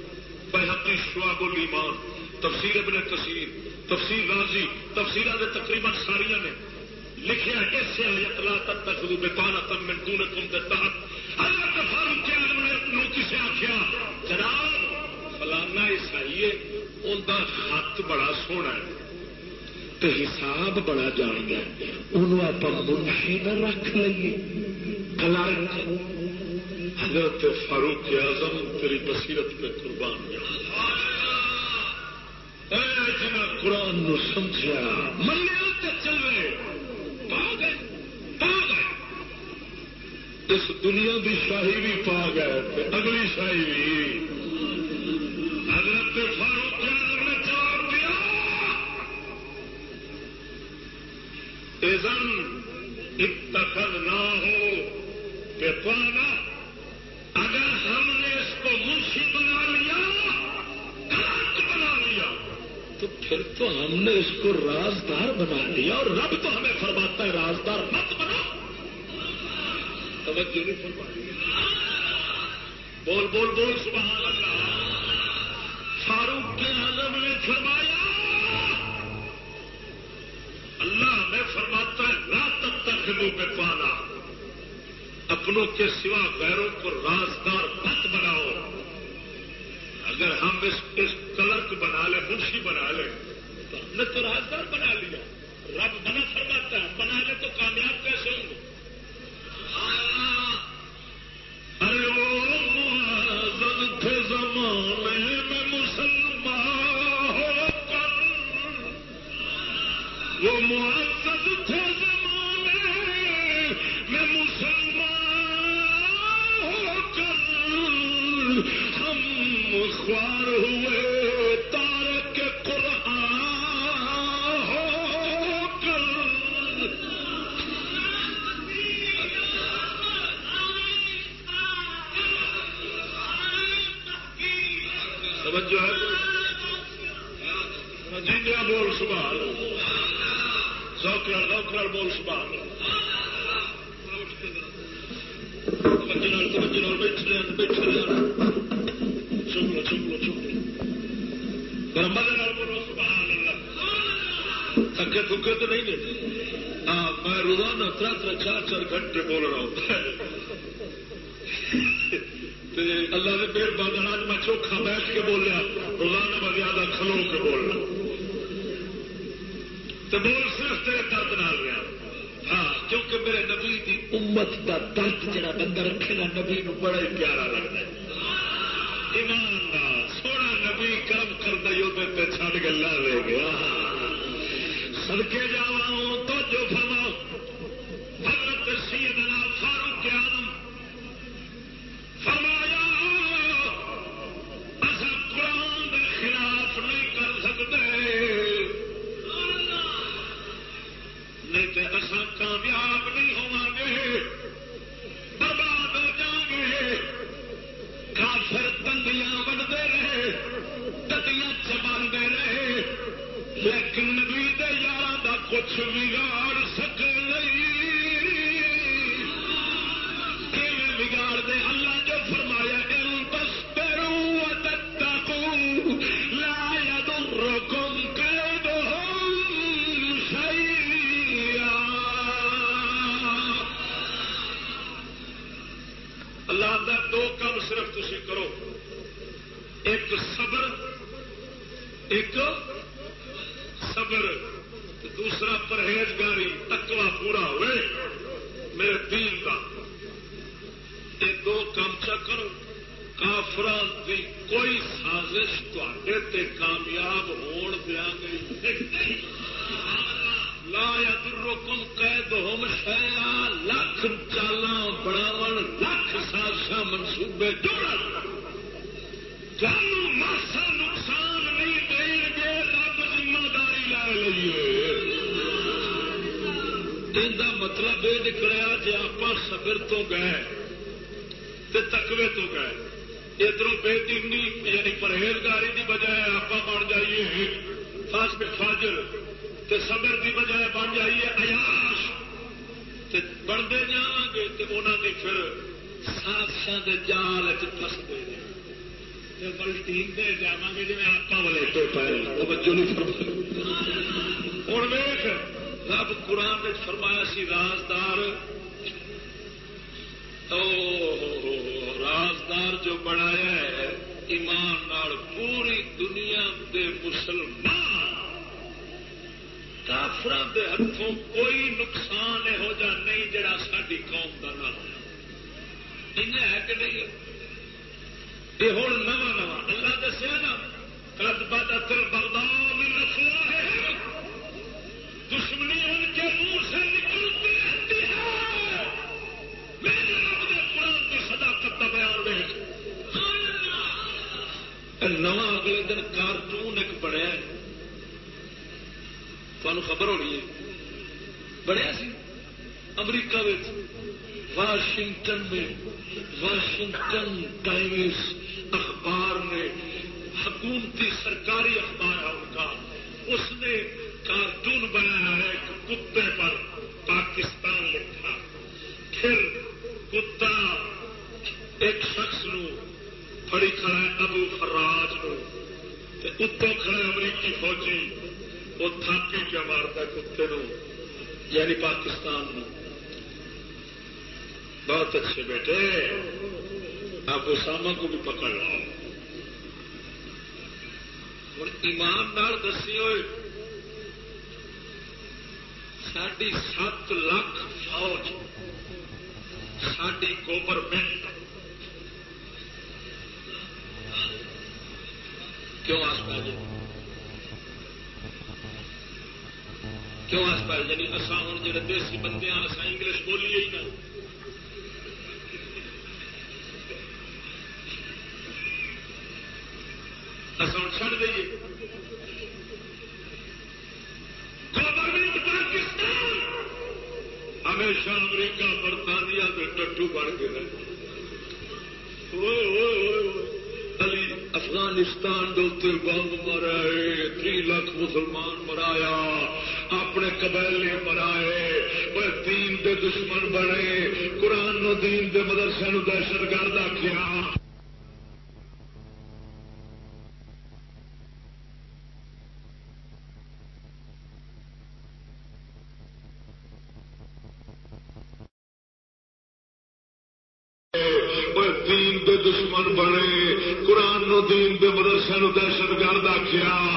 بحقی شعب الایمان۔ تفسیر ابن تصیر تفسیر راضی۔ تفسیر تقریباً ساریا نے۔ لکھا اس سے آیت لا تتخذوا بطانة من دونكم تحت۔ حضرت فاروق اعظم نے اپنوں کسے آخیا جناب، فلانا عیسائی ان کا خط بڑا سونا ہے تو حساب بڑا جان گیا انہوں آپ منشی نہ رکھ لیے کلر حضرت فاروق اعظم تیری بصیرت میں قربان جنا قرآن نو سمجھا منیا چلے اس دنیا کی شاہی بھی پا گئے اگلی شاہی بھی۔ حضرت فاروق اعظم نے جواب دیا۔ اتخذ نہ ہو کہ پانا اگر ہم نے اس کو منشی بنا لیا بنا لیا۔ تو پھر تو ہم نے اس کو رازدار بنا لیا اور رب تو ہمیں فرماتا ہے رازدار مت بنا۔ توجہ نہیں فرما بول بول بول، سبحان اللہ۔ فاروق کے عالم نے فرمایا، اللہ ہمیں فرماتا ہے رات تک پہ پانا اپنوں کے سوا غیروں کو رازدار مت بناؤ۔ اگر ہم اس کلرک بنا لیں، منشی بنا لیں، تو ہم نے تو رازدار بنا لیا۔ رب بنا فرماتا ہے، بنا لے تو کامیاب کیسے ہوں؟ گے ارے وہ زمانے میں مسلمان ہو کر۔ وہ تھے خوار ہوئے تار کے قرآن ہو کر سمجھو ہے جی بول سبحان سوکر سوکر بول سبحان توجہ بیٹھے بیٹھے چکلو بولو، سبحان اللہ۔ تھکے تھکے تو نہیں دیتے۔ ہاں میں روزانہ تر تر چار چار گھنٹے بول رہا ہوں اللہ نے پھر بادل میں چوکھا بیٹھ کے بولیا، روزانہ میں زیادہ کھلو کے بولنا تو بول صرف تیرے درد نہ رہا۔ ہاں کیونکہ میرے نبی کی امت کا درد جڑا بندہ رکھے نا، نبی نو بڑا ہی پیارا لگتا ہے۔ سونا نبی کرم کر دے چڑ گلا لے گیا۔ سڑکے جاوا تو جو فرماؤ۔ سرگرد آخیا دشمن بنے قرآن دین دے مدرسے دہشت گرد آخیا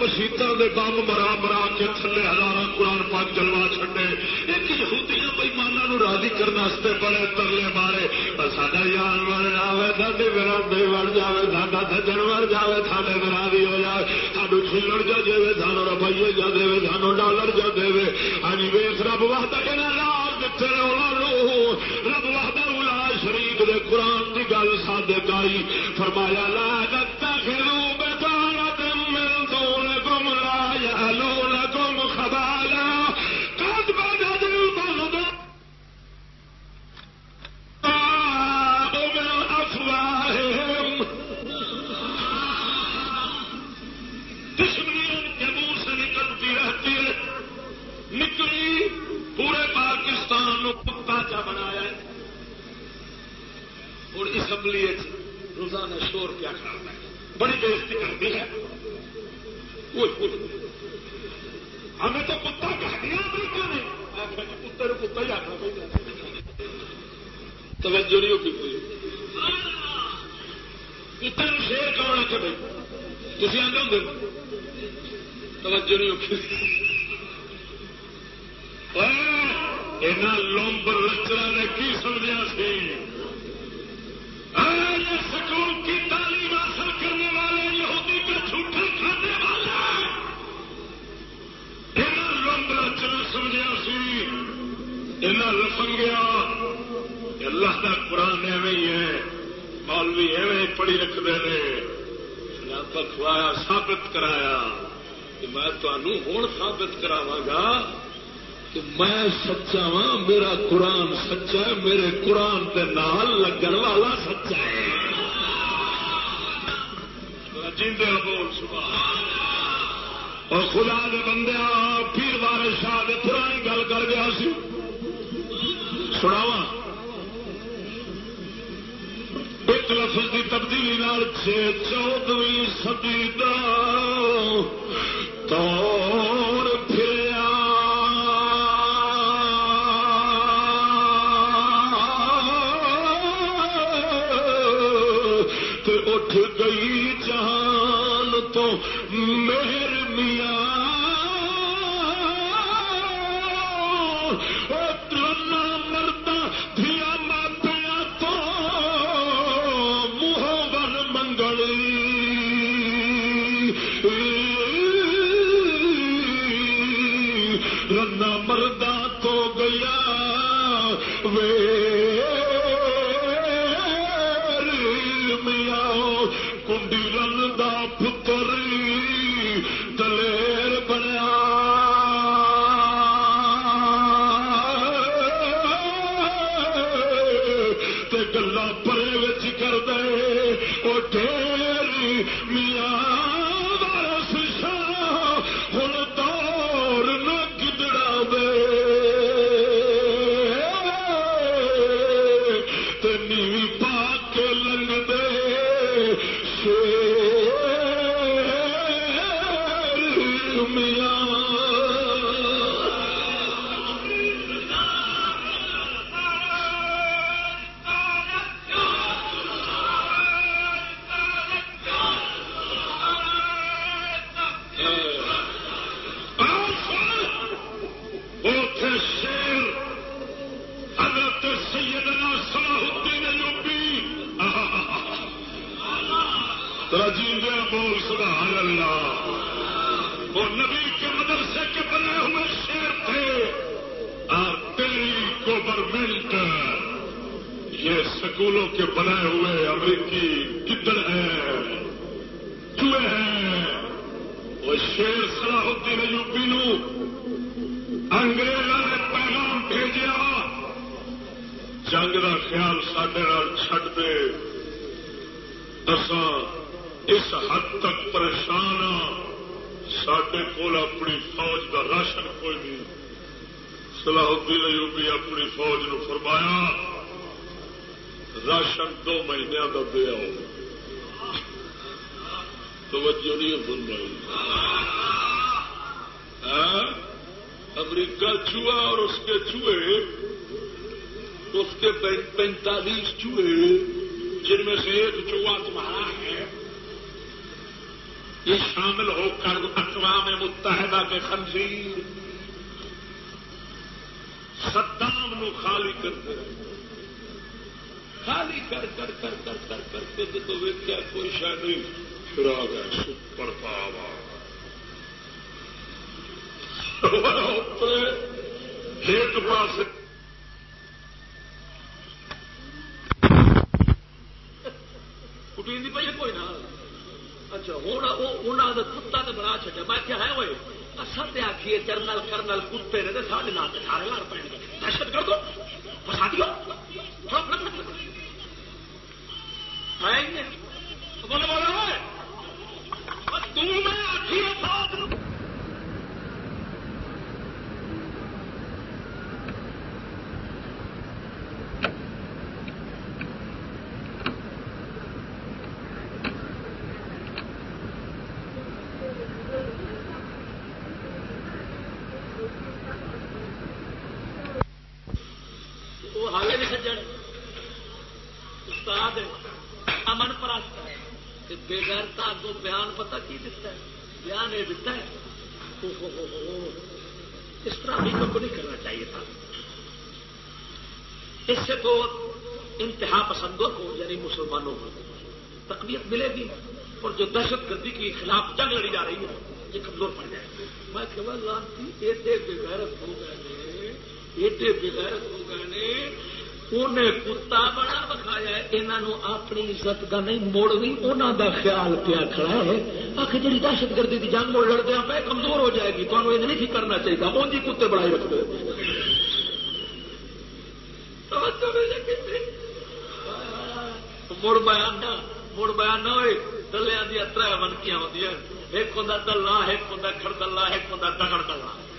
مسیطا کے بم مرا مرا کے تھلے ہزار قرآن پاک جلوا چھڈے ایک یہودیاں بےمانوں راضی کرنے بڑے ترلے مارے پر ساڈا جان مر جائے ساڈے وراندے بڑ جائے ساڈا سجن وڑ جائے ساڈے وراندی ہو جائے سانو چلڑ جا دے سانو روپیے جا دے سانو ڈالر جا دے ہاں ویس رب وقت رب وقت شریف دے قرآن کی گل سادے گائی فرمایا لا بڑی بے سچا وا، میرا قرآن سچا ہے، میرے قرآن کے نال لگن والا سچا ہے۔ جیندے بول اور خدا دے بندے پیر بار شاہ پرانی گل کر گیا سی۔ سناوا ایک لفظ کی تبدیلی نال چھ چودویں سدی دور پھریا ڈرن دا پتر دلیر بنیا۔ گلا پرے کر دے وہ ڈیر پینتالیس چوہے جن میں سے ایک چوہا تمہارا ہے۔ یہ شامل ہو کر اقوام متحدہ کے خنزیر۔ صدام نو خالی کرتے خالی کر کر کر کر کر کر کے تو ویکیا کوئی شاید نہیں۔ فراغ ہے، سپر پاوا ایک پاس کٹی پی کوئی نہ اچھا ہوں کتا تو بنا چکا میں کیا ہے وہ اصل تو آخیے جرنل کرنل کتے نے سارے نام سارے لڑ پے دہشت کر دو فسا دیو بولو تم میں آخیے وہ حالے بھی سجن استاد امن پرا بغیر کو بیان پتا کی دیتا ہے بیان دیتا ہے۔ اس طرح بھی کو نہیں کرنا چاہیے تھا۔ اس سے تو انتہا پسندوں کو یعنی مسلمانوں کو تقویت ملے گی اور جو دہشت گردی کے خلاف جنگ لڑی جا رہی ہے، یہ کمزور پڑ جائے گی۔ میں کیول لانتی، ایڈے بغیرت ہو گئے ایڈے بغیرت ہو گئے انہیں کتا بڑا بکھایا انہوں اپنی عزت کا نہیں موڑ بھی انہوں کا خیال کیا کھڑا ہے آخر جی دہشت گردی کی جنگ موڑ لڑتے ہیں پہ کمزور ہو جائے گی تمہیں یہ نہیں کرنا چاہیے وہ جی کتے بڑھائی رکھتے مڑ بیان نہ مڑ بیان نہ ہوئے دلیا دیا تر منکیاں ہوتی ہیں ایک ہوں دلہ ایک ہوں کڑ دلہ ایک ہوں دگڑ دلہ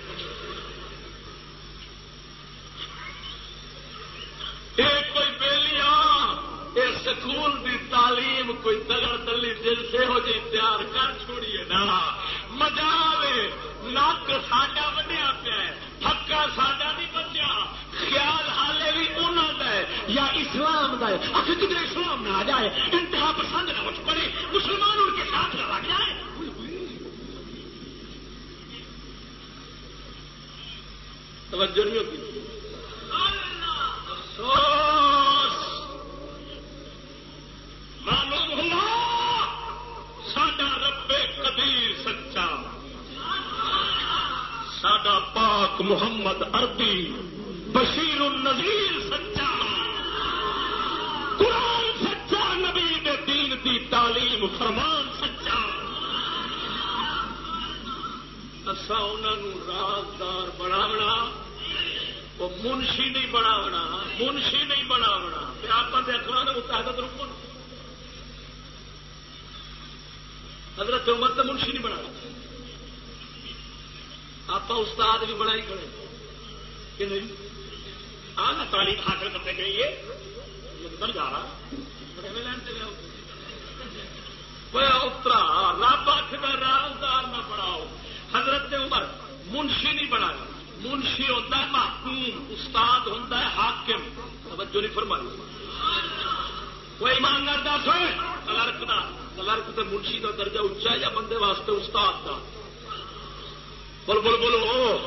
کوئی بیلیاں، یہ سکول دی تعلیم، کوئی دگڑ دلی دل سے ہو جی تیار کر چھوڑیے نا۔ مزہ آئے نک ساڈا وڈیا پیا پکا ساڈا نہیں بچیا۔ خیال حالے بھی انہوں کا ہے، یا اسلام کا ہے۔ آخر کدھر اسلام نہ آ جائے، انتہا پسند نہ اٹھ پڑے مسلمان ان کے ساتھ نہ لگ جائے توجہ نہیں ہوتی۔ افسوس۔ معلوم ہوا؟ سڈا رب قدیر سچا۔ سڈا پاک محمد اربی بشیر النظیر سچا۔ قرآن سچا، نبی دے دین دی تعلیم فرمان سچا۔ اصا انہوں رازدار بناونا۔ وہ منشی نہیں بناونا، منشی نہیں بنا بناونا آپ اخبار متحدت رکو حضرت عمر تو منشی نہیں بنا آپ استاد بھی بنا ہی کھڑے۔ کہ نہیں؟ آنا تعلیم حاصل کرنے کے لیے بن جا رہا۔ اترا رب آخر رازدار نہ بڑھاؤ حضرت عمر منشی نہیں بنایا۔ منشی ہوتا ہے، محکوم استاد ہوتا ہے، حاکم۔ توجہ نہیں فرمائی۔ کوئی ایماندار دس ہوئے کلرک کا کلرک تو منشی کا درجہ اچا ہے یا بندے واسطے استاد کا بول بول بولو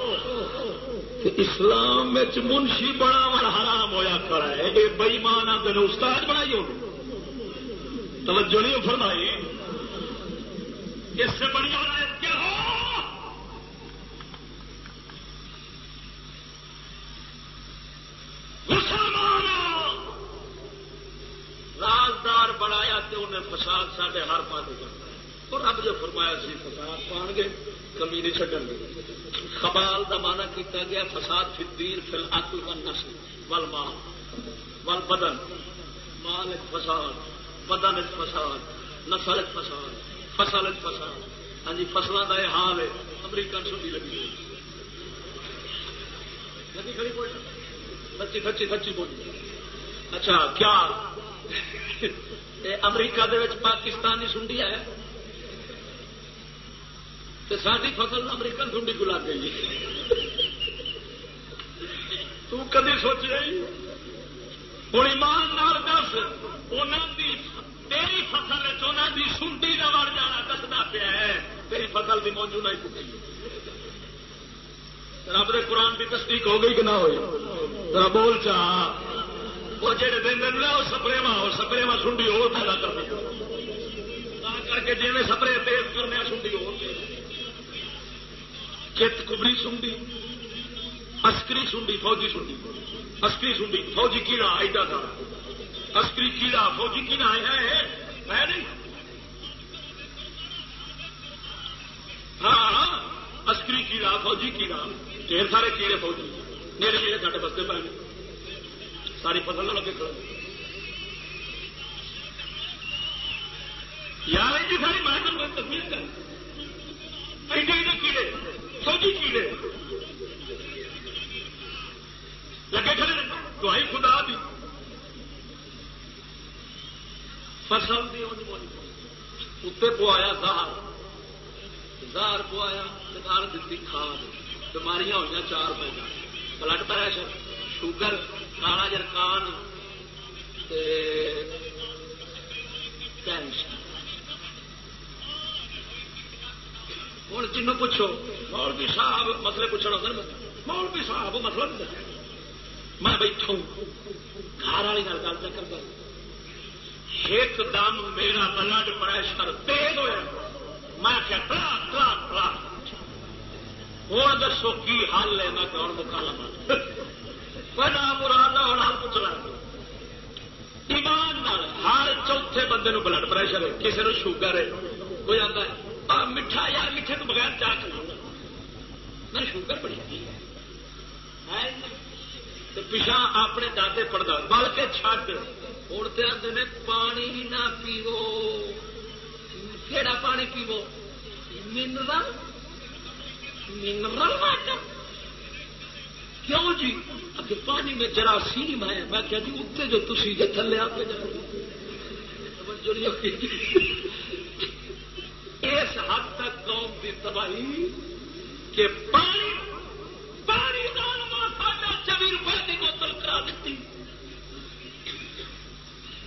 اسلام منشی بڑا حرام ہویا کھڑا ہے۔ یہ بئیمان آتے استاد بنائی ہو۔ توجہ نہیں فرمائی۔ اس سے بڑی آرائت کیا ہو؟ مسلمان رازدار بنایا تو انہیں فساد سارے ہر پاس کرتا ہے۔ اور رب جو فرمایا سی، فساد پان گے، کمی نہیں چڈن گے۔ خبال کا مانا کیا گیا، فساد فدیر فل اکل و نسل ول مال۔ ول بدن۔ مال فساد، بدن فساد، نسل فساد، فصل فساد۔ ہاں جی فصلوں کا یہ حال ہے۔ امریکن چھٹی لگی کبھی ہاں جی، کھڑی کوئی سچی سچی سچی بولی اچھا کیا امریکہ دے پاکستانی سنڈی ہے تو ساری فصل امریکن سنڈی کو لگ گئی تو کدی سوچ رہی ہوں ایمان دس تیری فصل کی سنڈی کا وڑ جانا دستا پیا ہے تیری فصل کی موجود نہیں پکی رب دے قرآن کی تصدیق ہو گئی کہ نہ ہوئی بول چاہ وہ جہے دن دن وہ سپرے وہ سپرے سنڈی اور پیدا کر کے جی سپرے تیز کرنے سنڈی ہو چت کبری سنڈی اسکری سنڈی، فوجی سنڈی۔ اسکری سنڈی، فوجی کیڑا ایڈا تھا اسکری کیڑا، فوجی کیڑا ہے۔ نہیں؟ ہاں, ہاں،, ہاں۔ اسکری کیڑا، فوجی کیڑا۔ ڈھیر سارے کیڑے فوجی۔ میرے میرے سارے بستے پہ ساری فصل لگے کھڑے۔ یار جی ساری میں تصویر کر ایڈے کیڑے فوجی کیڑے۔ لگے کھڑے دوائی خدا دی۔ فصل دی اتنے پوایا زہر۔ زہر پوایا زہر دیتی کھاد۔ بیماریاں ہوئی چار پیدا بلڈ پریشر شوگر کالا جرکان ہوں جنوں پوچھو مولوی صاحب مسئلے پوچھنا ہوگا مولوی صاحب مطلب میں بیٹھوں گھر والی گل کرتا ایک دم میرا بلڈ پریشر تیز ہوا میں کیا پلا پلا پلا ہوں دسو کی حل ہے؟ میں کون مکالا پہلا مراد ہوں حل پوچھ رہا ایمان ہر چوتھے بندے نو بلڈ پریشر ہے کسی نے شوگر ہے۔ کوئی آتا ہے میٹھا یار میٹھے تو بغیر چاہ کر میں شوگر بڑی ہے۔ پچھا اپنے دادے پڑتا بلکہ چھڈ۔ ہوں تو آتے پانی نہ پیو کہڑا پانی پیو منرل منرل واٹر کیوں جی؟ اگر پانی میں جراثیم ہے، میں کیا جی اتنے جو تھی جی تھلے آپ اس حد تک قوم کی تباہی کہ پانی پانی چوبی روپئے کی بوتل کرا دیتی۔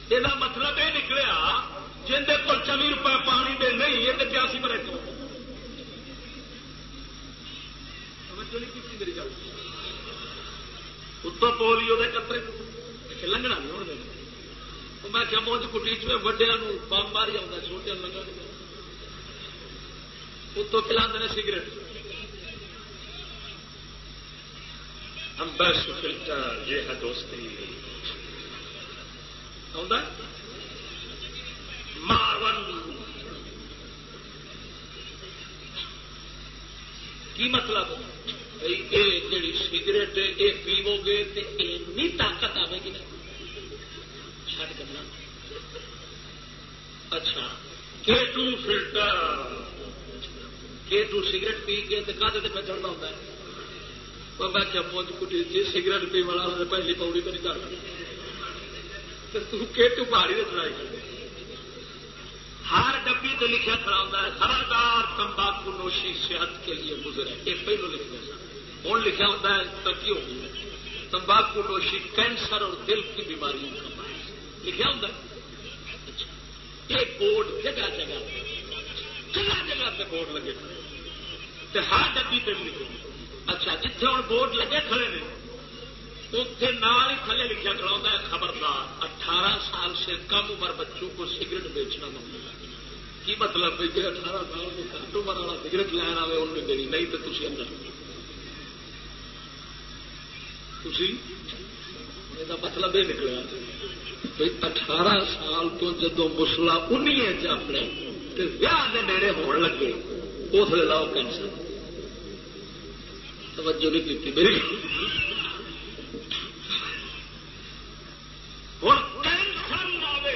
یہ مطلب یہ نکلیا، جن کو چوبی روپئے پانی دے نہیں، یہ تو پیاسی بڑے تو؟ توجہ نہیں کی میری گل اتوں پولیو کے قطرے لنگنا نہیں ہونے میں کیا موج کٹی چ وڈیا بم ماری آتا چھوٹے لگا اتوں پلا سگریٹ ہم بس فلٹر یہ ہے دوستی مارون کی مطلب یہ جی سگریٹ یہ پیو گے تو این طاقت آئے گی چھ کرنا اچھا K two filter. K two cigarette پی کے کھاتے پہ چڑھنا ہوتا ہے۔ میں کیا کٹی جی سگریٹ پی والا پہلی پوڑی تو نہیں کر پہاڑی نے چڑھائی۔ کر ہر ڈبی تو لکھا کھڑا ہوتا ہے، خبردار تمباکو نوشی صحت کے لیے گزرے۔ یہ پہلو لکھنا سر ہوں لکھا ہوتا ہے ترقی ہو گئی تمباکو نوشی کینسر اور دل کی بیماریوں کا باعث۔ لکھا ہوتا ہے۔ اچھا یہ بورڈ جگہ جگہ جگہ جگہ پہ بورڈ لگے کھڑے ہر ڈبی پہ لکھے اچھا جتنے ہوں بورڈ لگے کھڑے نے اتنے نال ہی تھلے لکھا کھڑا ہوتا ہے، خبردار۔ اٹھارہ سال سے کم عمر بچوں کو سگریٹ بیچنا ممنوع کی مطلب جی اٹھارہ سال سے گھٹ عمر والا سگریٹ لین آئے انہیں دینی نہیں تو تھی اندر۔ تھی یہ مطلب یہ نکلا بھائی اٹھارہ سال تو جدو مسلا انی اپنے ویاہ کے نیڑے ہون لگے اس لیے لاؤ کینسر توجہ نہیں کی میری ہوں کینسر لاوے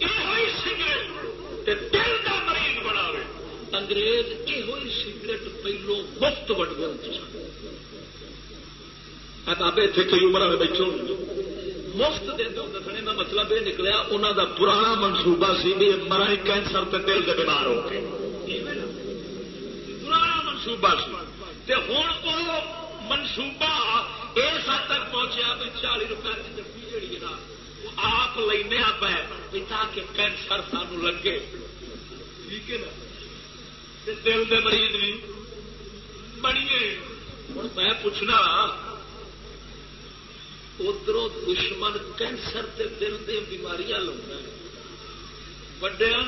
یہ سگریٹ دل کا مریض بناوے انگریز یہ سگریٹ پہلو مفت بٹ گئے آپ اتنے کئی عمر والے بیٹھے ہوں مفت دے دو دسنے کا مطلب یہ نکلیا انہوں کا پرانا منصوبہ سی بھی مرا کینسر تے دل کے بیمار ہو کے۔ پرانا منصوبہ سی۔ ہوں وہ منصوبہ اس حد تک پہنچیا بھی چالی روپئے کی ڈبی جیڑی ہے نا، وہ آپ لینا پہ تاکہ کینسر سان لگے۔ ٹھیک ہے نا؟ دل کے مریض بھی بنیے ہوں میں پوچھنا ادھر دشمن کینسر تے دل دیا بیماریاں لوگ وڈیا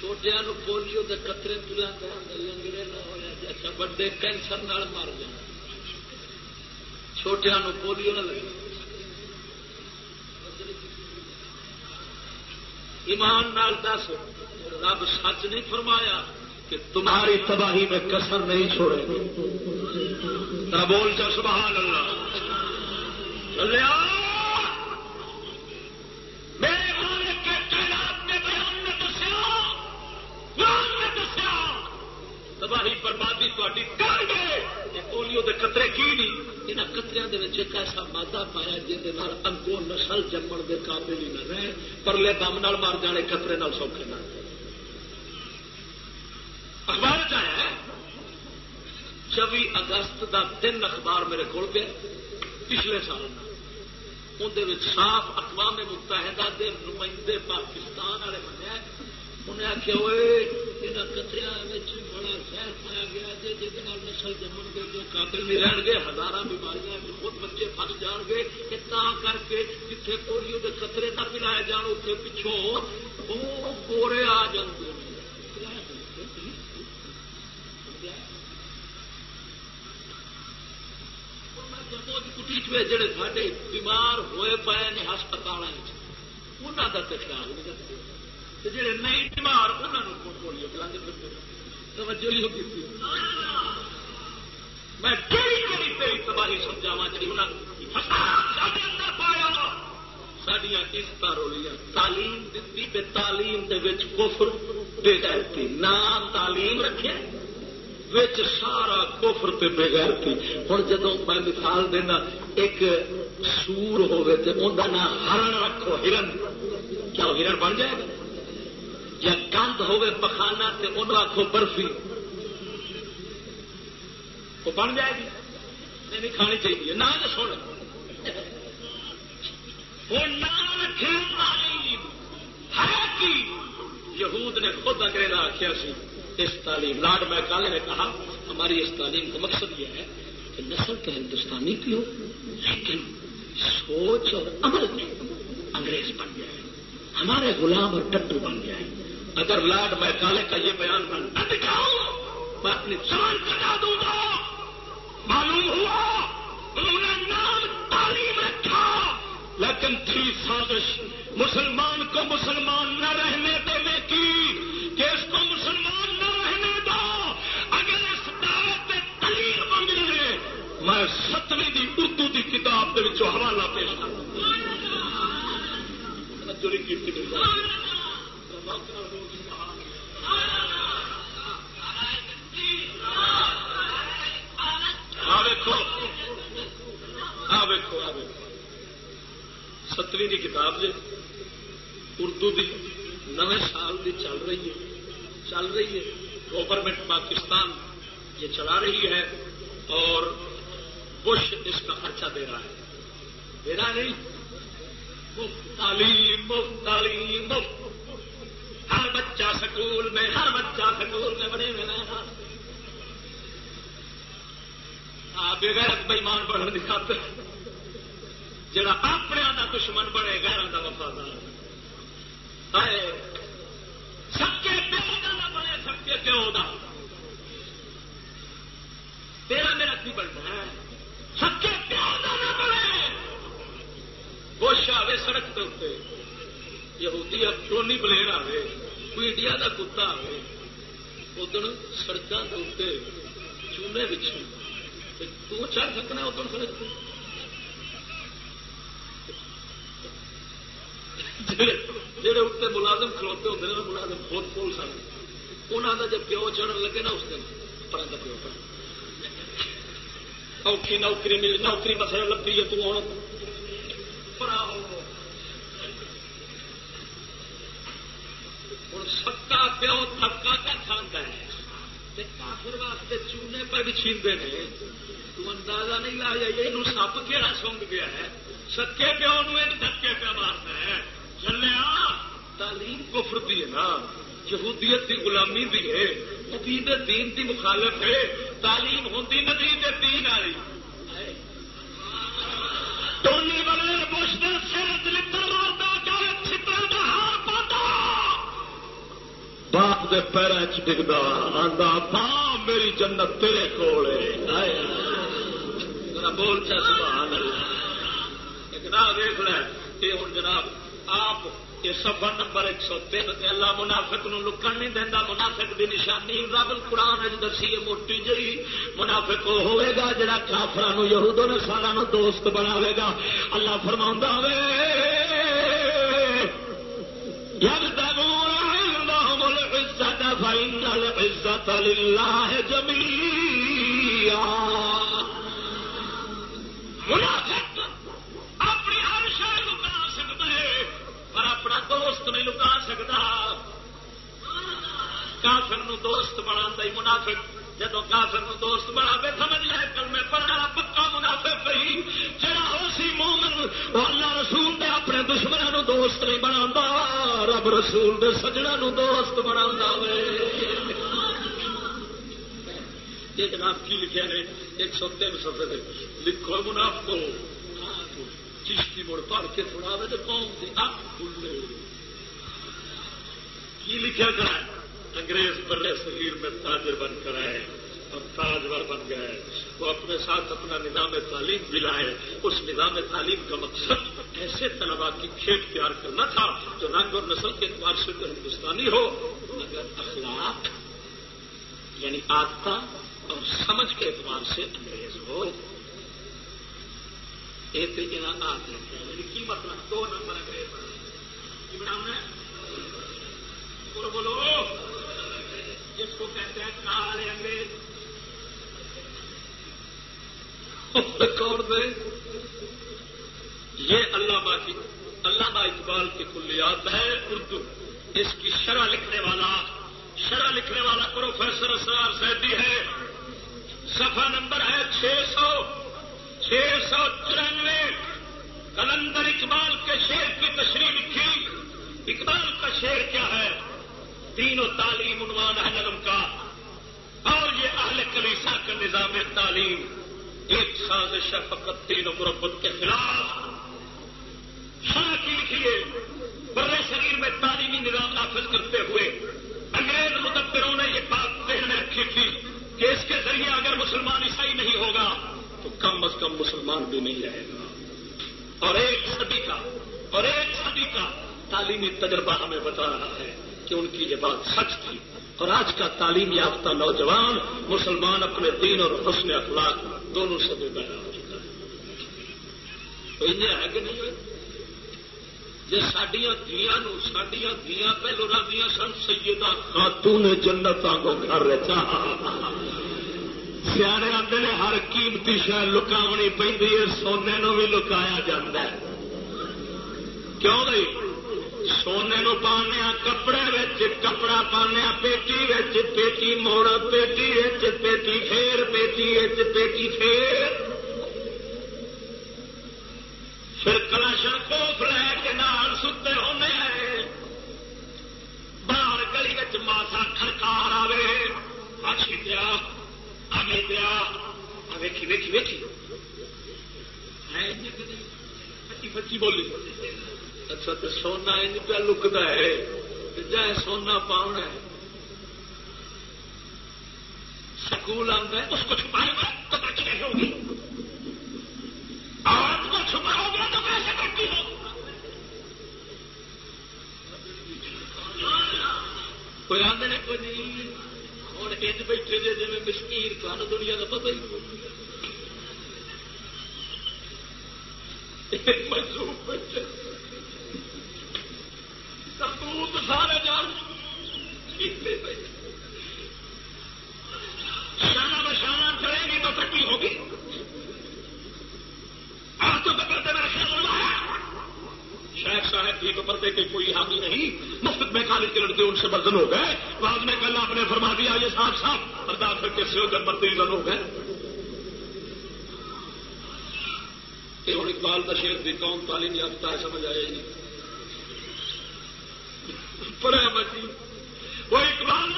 چھوٹیا پولیو کے قطرے تلا لنگڑے نہ ہوا اچھا وڈے کینسر نال مر جان چھوٹیا پولیو نہ لگے۔ ایمان نال دس، رب سچ نہیں فرمایا کہ تمہاری تباہی میں کسر نہیں چھوڑے گی۔ بول چا سبحان اللہ۔ میرے مالک کے تعداد نے بیان میں دسیا قرآن نے دسیا تباہی بربادی تاری کر گئے یہ پولیو کے قطرے کی نہیں یہاں قطرے ایک ایسا مادہ پایا جہد اگوں نسل جمن کے قابل ہی نہ رہے پرلے دم نال مار جانے قطرے نال سوکھے نہ۔ اخبار چاہے؟ چوبی اگست کا دن اخبار میرے کو پچھلے سال اندر صاف اقوام متحدہ دے نمائندے پاکستان والے بنیا انہیں آخیا ہوئے کتریا بڑا زہر پایا گیا جی جی نسل جمن گے جو قابل نہیں رہن گے ہزار بیماریاں خود بچے پس جان گے کہ تا کر کے جتنے پولیو کے قطرے نہ پلائے جان اتنے پچھوں وہ گورے آ جاتے جڑے ساڈے بیمار ہوئے پے نے ہسپتال انہوں کا تو خیال نہیں رکھتے جڑے نہیں بیمار انہوں کو پولیو پلانے توجہ نہیں ہوتی میں کہڑی تیری تباہی سمجھاوا جی پایا سڈیا عزت رولیاں تعلیم دیتی بے تعلیم دے کفر بے غیرتی نام تعلیم رکھے وچ سارا کفر تے بے ہوں جدو میں مثال دینا، ایک سور ہوے تے ان نام ہرن رکھو، ہرن۔ کیا ہرن بن جائے گا؟ یا گند ہوے پخانا تے ان آخو برفی۔ وہ بن جائے گی۔ نہیں کھانی چاہیے۔ نہ سن۔ یہود نے خود انگریزا آخیا سی۔ اس تعلیم لاڈ میکالے نے کہا، ہماری اس تعلیم کا مقصد یہ ہے کہ نسل تو ہندوستانی کی ہو، لیکن سوچ اور عمل میں انگریز بن جائے ہمارے غلام اور ٹٹو بن جائے اگر لاڈ میکالے کا یہ بیان بن دکھاؤں، میں اپنی جان کٹا دوں گا۔ معلوم ہوا، انہوں نے نام تعلیم رکھا، لیکن تھی سازش۔ مسلمان کو مسلمان دی کتاب کے حوالہ پیش کروں ستویں کی کتاب جی اردو دی نویں سال دی چل رہی ہے۔ چل رہی ہے۔ گورنمنٹ پاکستان یہ چلا رہی ہے اور بش اس کا خرچہ دے رہا ہے۔ دے رہا نہیں۔ مفت تعلیم مفت تعلیم مفت ہر بچہ سکول میں، ہر بچہ سکول میں بڑے میں بغیر بےمان بڑھنے دکھاتے جڑا اپنے کا دشمن بنے گہرا کا وفادار۔ سکے پیو کا نہ بنے سکے پیو کا تیرا میرا کی بننا ہے؟ سکے پیو کا نہ بنے۔ گوش آئے سڑک کے اتنے یہودی ٹونی بلین آئے کوئی انڈیا کا کتا آئے ادھر سڑکوں کے اتنے چونے بچے تو چڑھ سکنا ادھر سڑک جہے اتنے ملازم کھلوتے ہوتے ہیں ملازم بہت پولیس والے انہوں کا جب پیو چڑھن لگے نا اس دن پر پیو پڑ اوکھی نوکری ملی نوکری مسئلہ لگتی ہے تو ہوں سکا پیو تھکا کا کھانا ہے۔ کافر واسطے چونے پہ بھی چھینتے ہیں تو اندازہ نہیں لایا یہ سپ کہڑا سونگ گیا ہے۔ سکے پیو نو دھکے پہ مارتا ہے۔ چلیا تعلیم کفر دی ہے نا۔ یہودیت دی غلامی دی ہے نبی دین دی مخالف ہے، تعلیم ہوتی نبی دین والی ٹونی والے بش دے سر لڑ مارتا چھتر کا ہار پاتا۔ باپ دے پیروں چ ڈگتا آتا باں میری جنت تیرے کول ہے۔ بول چا، سبحان اللہ۔ جناب دیکھ لے یہ ہوں جناب، آپ یہ سفر نمبر ایک سو تین اللہ منافق نو لکن نہیں دینا منافق دی نشانی، رب قرآن دسی موٹی جی منافق ہوئے گا جڑا کافر یہودوں نے سارا نو دوست بناوے گا۔ اللہ فرما عزت اللہ جمی منافق پر اپنا دوست نہیں لکا سکتا کافر نو دوست بنا منافق جدو کافر نو دوست بنا پہ سمجھ لے کل میں پڑھنا پکا منافع پی جڑا ہو سی مومن اللہ رسول دے اپنے دشمنوں نو دوست نہیں بنا رب رسول دے سجنا نو دوست بنا یہ جناب کی لکھے نے ایک سو تین سو لکھو مناف چشتی مڑ پڑ کے تھوڑا تو قوم کی اک کھلے کی لکھا کرا انگریز برے صغیر میں تاجر بن کر آئے۔ اور تاجور بن گئے۔ وہ اپنے ساتھ اپنا نظام تعلیم بھی لائے۔ اس نظام تعلیم کا مقصد ایسے طلبا کی کھیت تیار کرنا تھا جو رنگ اور نسل کے اعتبار سے تو ہندوستانی ہو، مگر اخلاق یعنی آدتا اور سمجھ کے اعتبار سے انگریز ہو۔ ایک یعنی کی مطلب دو نمبر انگریز بولو جس کو کہتے ہیں کالے انگریز دے یہ اللہ کی اللہ اقبال کی کلیات ہے اردو اس کی شرح لکھنے والا شرح لکھنے والا پروفیسر اسرار سیدی ہے صفحہ نمبر ہے چھ سو چھ سو چورانوے کلندر اقبال کے شیر کی تشریح لکھی۔ اقبال کا شیر کیا ہے؟ دین و تعلیم عنوان ہے نظم کا۔ اور یہ اہل کلیسا کا نظام تعلیم۔ ایک سازش ہے فقط تین و مربت کے خلاف۔ شاہ کی لکھیے بڑے شریر میں تعلیمی نظام نافذ کرتے ہوئے۔ انگریز مدبروں نے یہ بات ذہن رکھی تھی کہ اس کے ذریعے اگر مسلمان عیسائی نہیں ہوگا کم از کم مسلمان بھی نہیں رہے گا۔ اور ایک صدی کا، اور ایک صدی کا تعلیمی تجربہ ہمیں بتا رہا ہے کہ ان کی یہ بات سچ تھی۔ اور آج کا تعلیم یافتہ نوجوان مسلمان اپنے دین اور حسن اخلاق دونوں سے بھی پیدا ہو چکا ہے۔ تو انہیں ہے کہ نہیں؟ جی سڈیا دیا سڈیا دیا پہلو دیا سن، سیدہ خاتون جنت آگوں گھر رچا سیانے آتے نے ہر قیمتی شہر لکاونی پہ سونے نو بھی لکایا جا کیوں بھائی سونے نو پانے کپڑے کپڑا پانے پیٹی پیٹی موڑ پیٹی پیٹی پھیر پیٹی پیٹی پھیر پھر کلاشن کوف لے کے نال ستے ہونے باہر گلی ماسا کھڑکار آئے آشی دیا آگے دیا ویکھی ویکھی ویکھی بچی بولی اچھا تو سونا ان پہ لکتا ہے جائے سونا پاؤنا ہے سکول آتا ہے اس کو چھپائے گا تو بچ نہیں ہوگی آپ کو چھپاؤ گے تو کیسے کرتی ہو کوئی آدھے کوئی نہیں۔ انج بیٹھے جی جی مشکیر تمہیں دنیا کا پتہ ہی سبوت سارے جان۔ شانہ بشانہ چلے گی تو کٹی ہوگی۔ تو پردے میں شیخ صاحب کی تو پردے کے کوئی حامی نہیں مفت میں کالج کے لڑکے ان سے بردن ہو گئے۔ بعد میں کل آپ نے فرما دیا، یہ صاحب صاحب پردہ کر کے سو کر برتن رن ہو گئے۔ کہ ہوں اقبال کا شیر بھی قوم تعلیم یافتہ ہے، سمجھ آئے جی۔ گی پڑھا بچی، وہ اقبال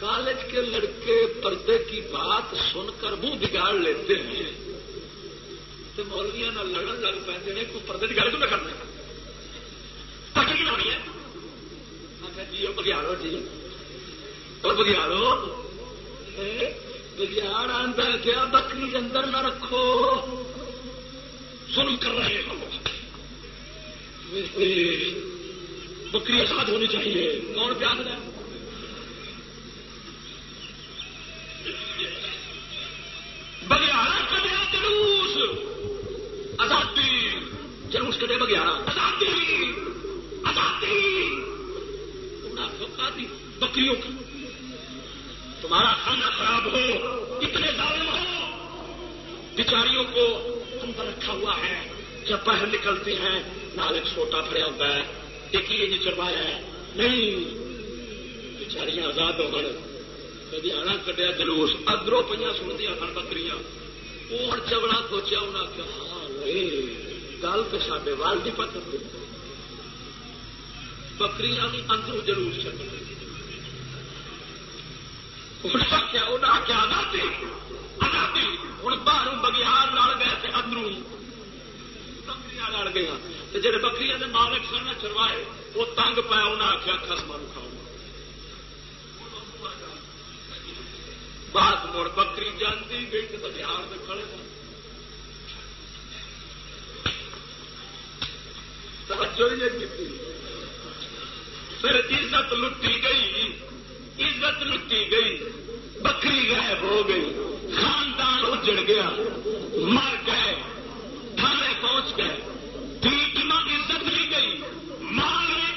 کالج کے لڑکے پردے کی بات سن کر منہ بگاڑ لیتے ہیں۔ تو مولویا لڑن لگ پہ کوئی پردے کی گل تو میں کرنا پٹکی ہونی ہے؟ جی وہ بگیاڑو جی۔ اور بگیاڑو؟ بگیاڑ آتا کیا بکری اندر نہ رکھو۔ سن کر رہے ہو۔ بکری آزاد ہونی چاہیے۔ کون پیار ہے جلوس آزادی آزادی بکریوں کی۔ تمہارا کھانا خراب ہو، اتنے ظالم ہو۔ بچاریوں کو اندر رکھا ہوا ہے جب باہر نکلتے ہیں۔ نال ایک چھوٹا پڑیا ہوتا ہے۔ ایک ہی چروایا ہے۔ نہیں بچاریاں آزاد ہو گئے۔ کدی آنا کٹیا جلوس۔ ادرو پہ سنتی سن بکری اور چگڑا سوچا انہیں آخیا ہاں گل تو سارے وال پتھر بکری بھی اندروں جلوس چل آخیا آزادی آزادی ہوں باہر بگیار لڑ گئے تھے اندروں بکری لڑ گیا جی بکری کے مالک سن چروائے وہ تنگ پایا انہیں آخیا خسما کھاؤ۔ بعد مڑ بکری جانتی گئی تو بگیار میں کھڑے۔ پھر عزت لٹی گئی، عزت لٹی گئی، بکری غائب ہو گئی، خاندان اجڑ گیا، مر گئے، تھانے پہنچ گئے ٹھیک عزت بھی گئی، مال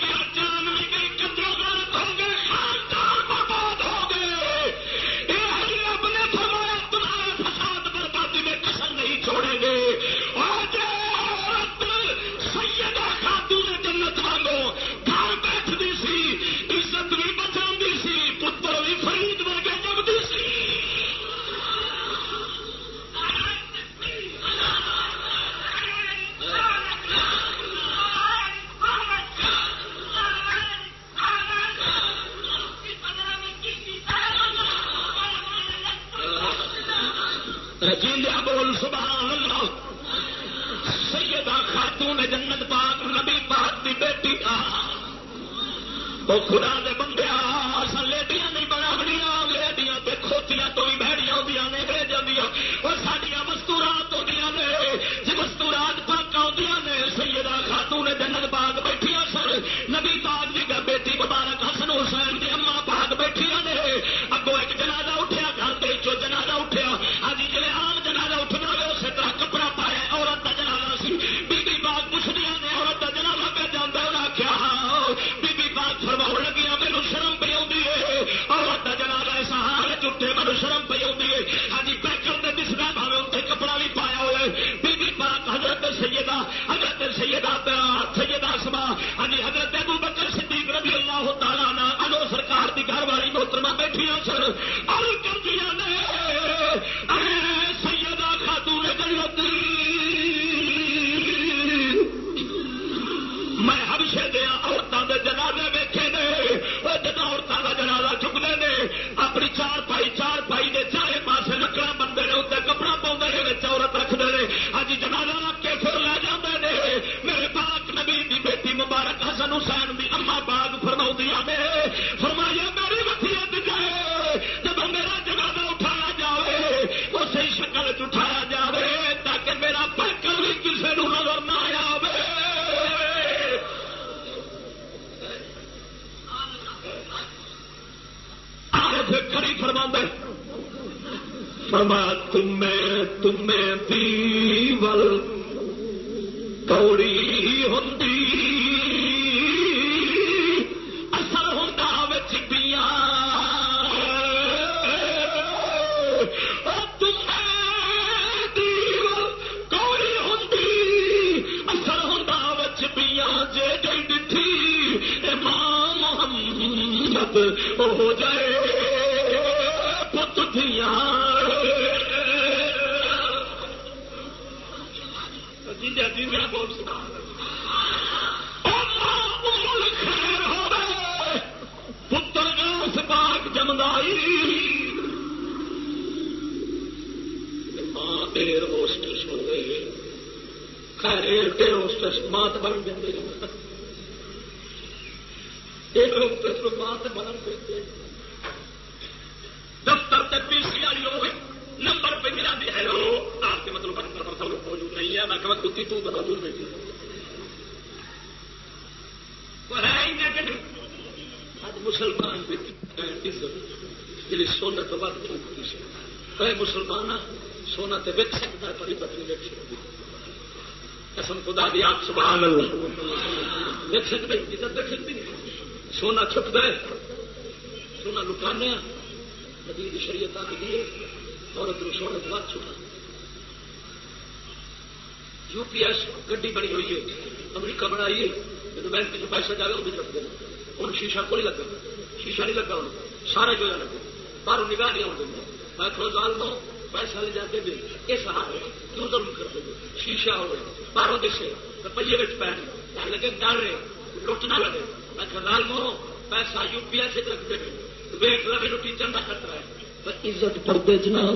رجیلیا بول، سبحان اللہ. سیدہ خاتون جنت پاک، نبی پاک دی بیٹی. آ وہ خدا دے بندے اصل لیڈیاں نہیں بنا بڑیا لیڈیاں تے کھوتیاں تو بھی بہڑیاں ہوندیاں نے بھیج جاندیاں اور ساڈیاں مستورات ہوندیاں نے جی مستورات پاک ہوندیاں نے، سیدہ خاتون جنت پاک بیٹھیاں سر نبی پاک دی گھر بیٹی مبارک سیدہ، حضرت سیدہ سیدہ اسما ہاں یعنی حضرت ابو بکر صدیق رضی اللہ تعالیٰ عنہ انو سرکار دی گھر والی محترمہ بیٹھیاں سر۔ اور نے سیدہ خاتون جنت۔ میں ہمشے دیا عورتوں کے جنازے ویکے نے جب عورتوں کا جنازہ چکتے ہیں اپنی چار پائی چار پائی کے چارے حسن حسین دی اما باغ فرما نے، فرمایا میری وسیعت جائے، جب میرا جنازہ اٹھایا جائے اسی شکل چٹھایا جائے تاکہ میرا پیکر بھی کسی نو نظر نہ آیا کھڑی فرما فرما تمہیں تمہیں دیول کوڑی ہوتی محمد ہو جائے۔ پت دیا جی, جی, جی، ہو پتر گاس پاک جمدائی ماں ایئر ہوسٹس ہو گئے خیر ایئر ہوسٹس مات بن گئے ایئر ہوسٹس مات بن گئے دفتر تک پی سی والی ہو نمبر پہ ملا دی ہے۔ آپ کے مطلب دفتر سب لوگ موجود نہیں ہے میں کہ کتی تو بتا دور بیٹھی آج مسلمان سونا تو بعد کئی مسلمان، سونا تو وک سکتا ہے، پری پتنی وک سکتی قسم خدا دی، آپ سبحان اللہ۔ وک سکتے عزت دیکھ سکتی نہیں سونا چھپ گئے سونا لٹانے نبی شریعت آ گئی عورت نو سونے کے بعد چھپا۔ یو پی ایس گڈی بنی ہوئی ہے، امریکہ بنائی ہے۔ جب بینک جو پیسہ جائے وہ بھی رکھ دینا ہوں شیشہ کو نہیں لگا۔ شیشہ نہیں لگا ہوں۔ سارا جو ہے لگا۔ باہر نگاہ نہیں آؤں میں تھوڑا دال دو پیسہ لے جاتے دے یہ سہارے کیوں ضرور کر دیں شیشہ ہو باہروں دسے۔ روپیے میں لگے ڈر رہے۔ لٹ نہ لگے۔ میں کہ لال مو پیسہ یو پی ایس رکھ دے۔ ویخ لگے روٹی چند خطرہ ہے۔ عزت پردے چ نہ ہو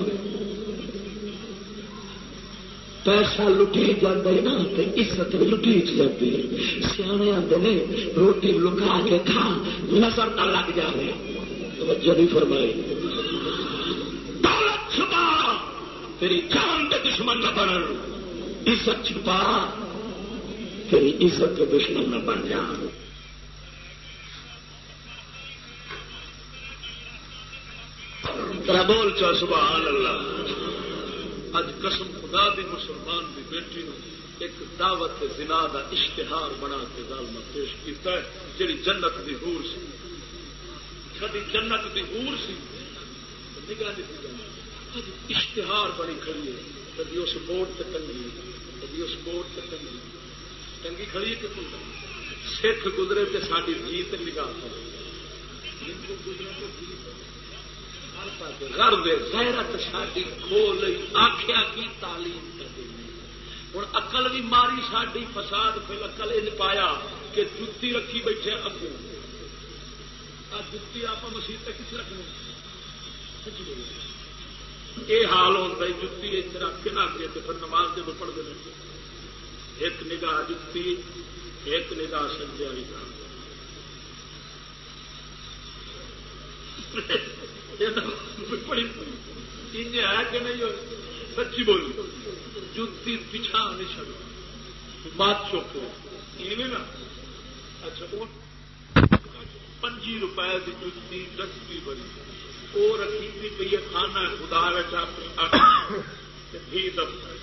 پیسہ لٹی جاتا ہے نا تو عزت لٹی جاتی ہے۔ سیانے آتے نے، روٹی لکا کے کھا، نظر نہ لگ جائے توجہ نہیں فرمائی۔ دولت چھپا، تیری جان کے دشمن نہ بن۔ عزت چھپا، تیری عزت کے دشمن نہ بن جان جا بول چا، سبحان اللہ۔ اج قسم خدا دی مسلمان دی بیٹی نو ایک دعوت زنا دا اشتہار بنا کے ظالمہ پیش کیتا ہے، جڑی جنت دی حور سی۔ کدی جنت دی حور سی۔ نگاہ دیتی جانا اج اشتہار بنی کھڑی ہے۔ کدی اس بورڈ تے ٹنگی کدی اس بورڈ تے ٹنگی ٹنگی کھڑی ہے کہ سکھ گزرے تے ساری جیت نگاہ کرے گزرے تو غیرت ساری کھو لئی آخیا کی تعلیم ہوں اقل بھی ماری ساری فساد پھر اقل یہ پایا کہ جتی رکھی بیٹھے اگو جتی آپ مسیح تک کس رکھنے یہ حال ہوتا ہے، جتی اتنے رکھ کے نہ کے پھر نماز جب پڑھتے ہیں ایک نگاہ جتی، ایک نگاہ سجے والی ہے کہ نہیں سچی بولی۔ جتی پچھا نہیں چڑ بات چوک نا۔ اچھا پنجی روپئے کی جتی دستی بری وہ رکھی تھی پی کھانا۔ خدا بھی دفتر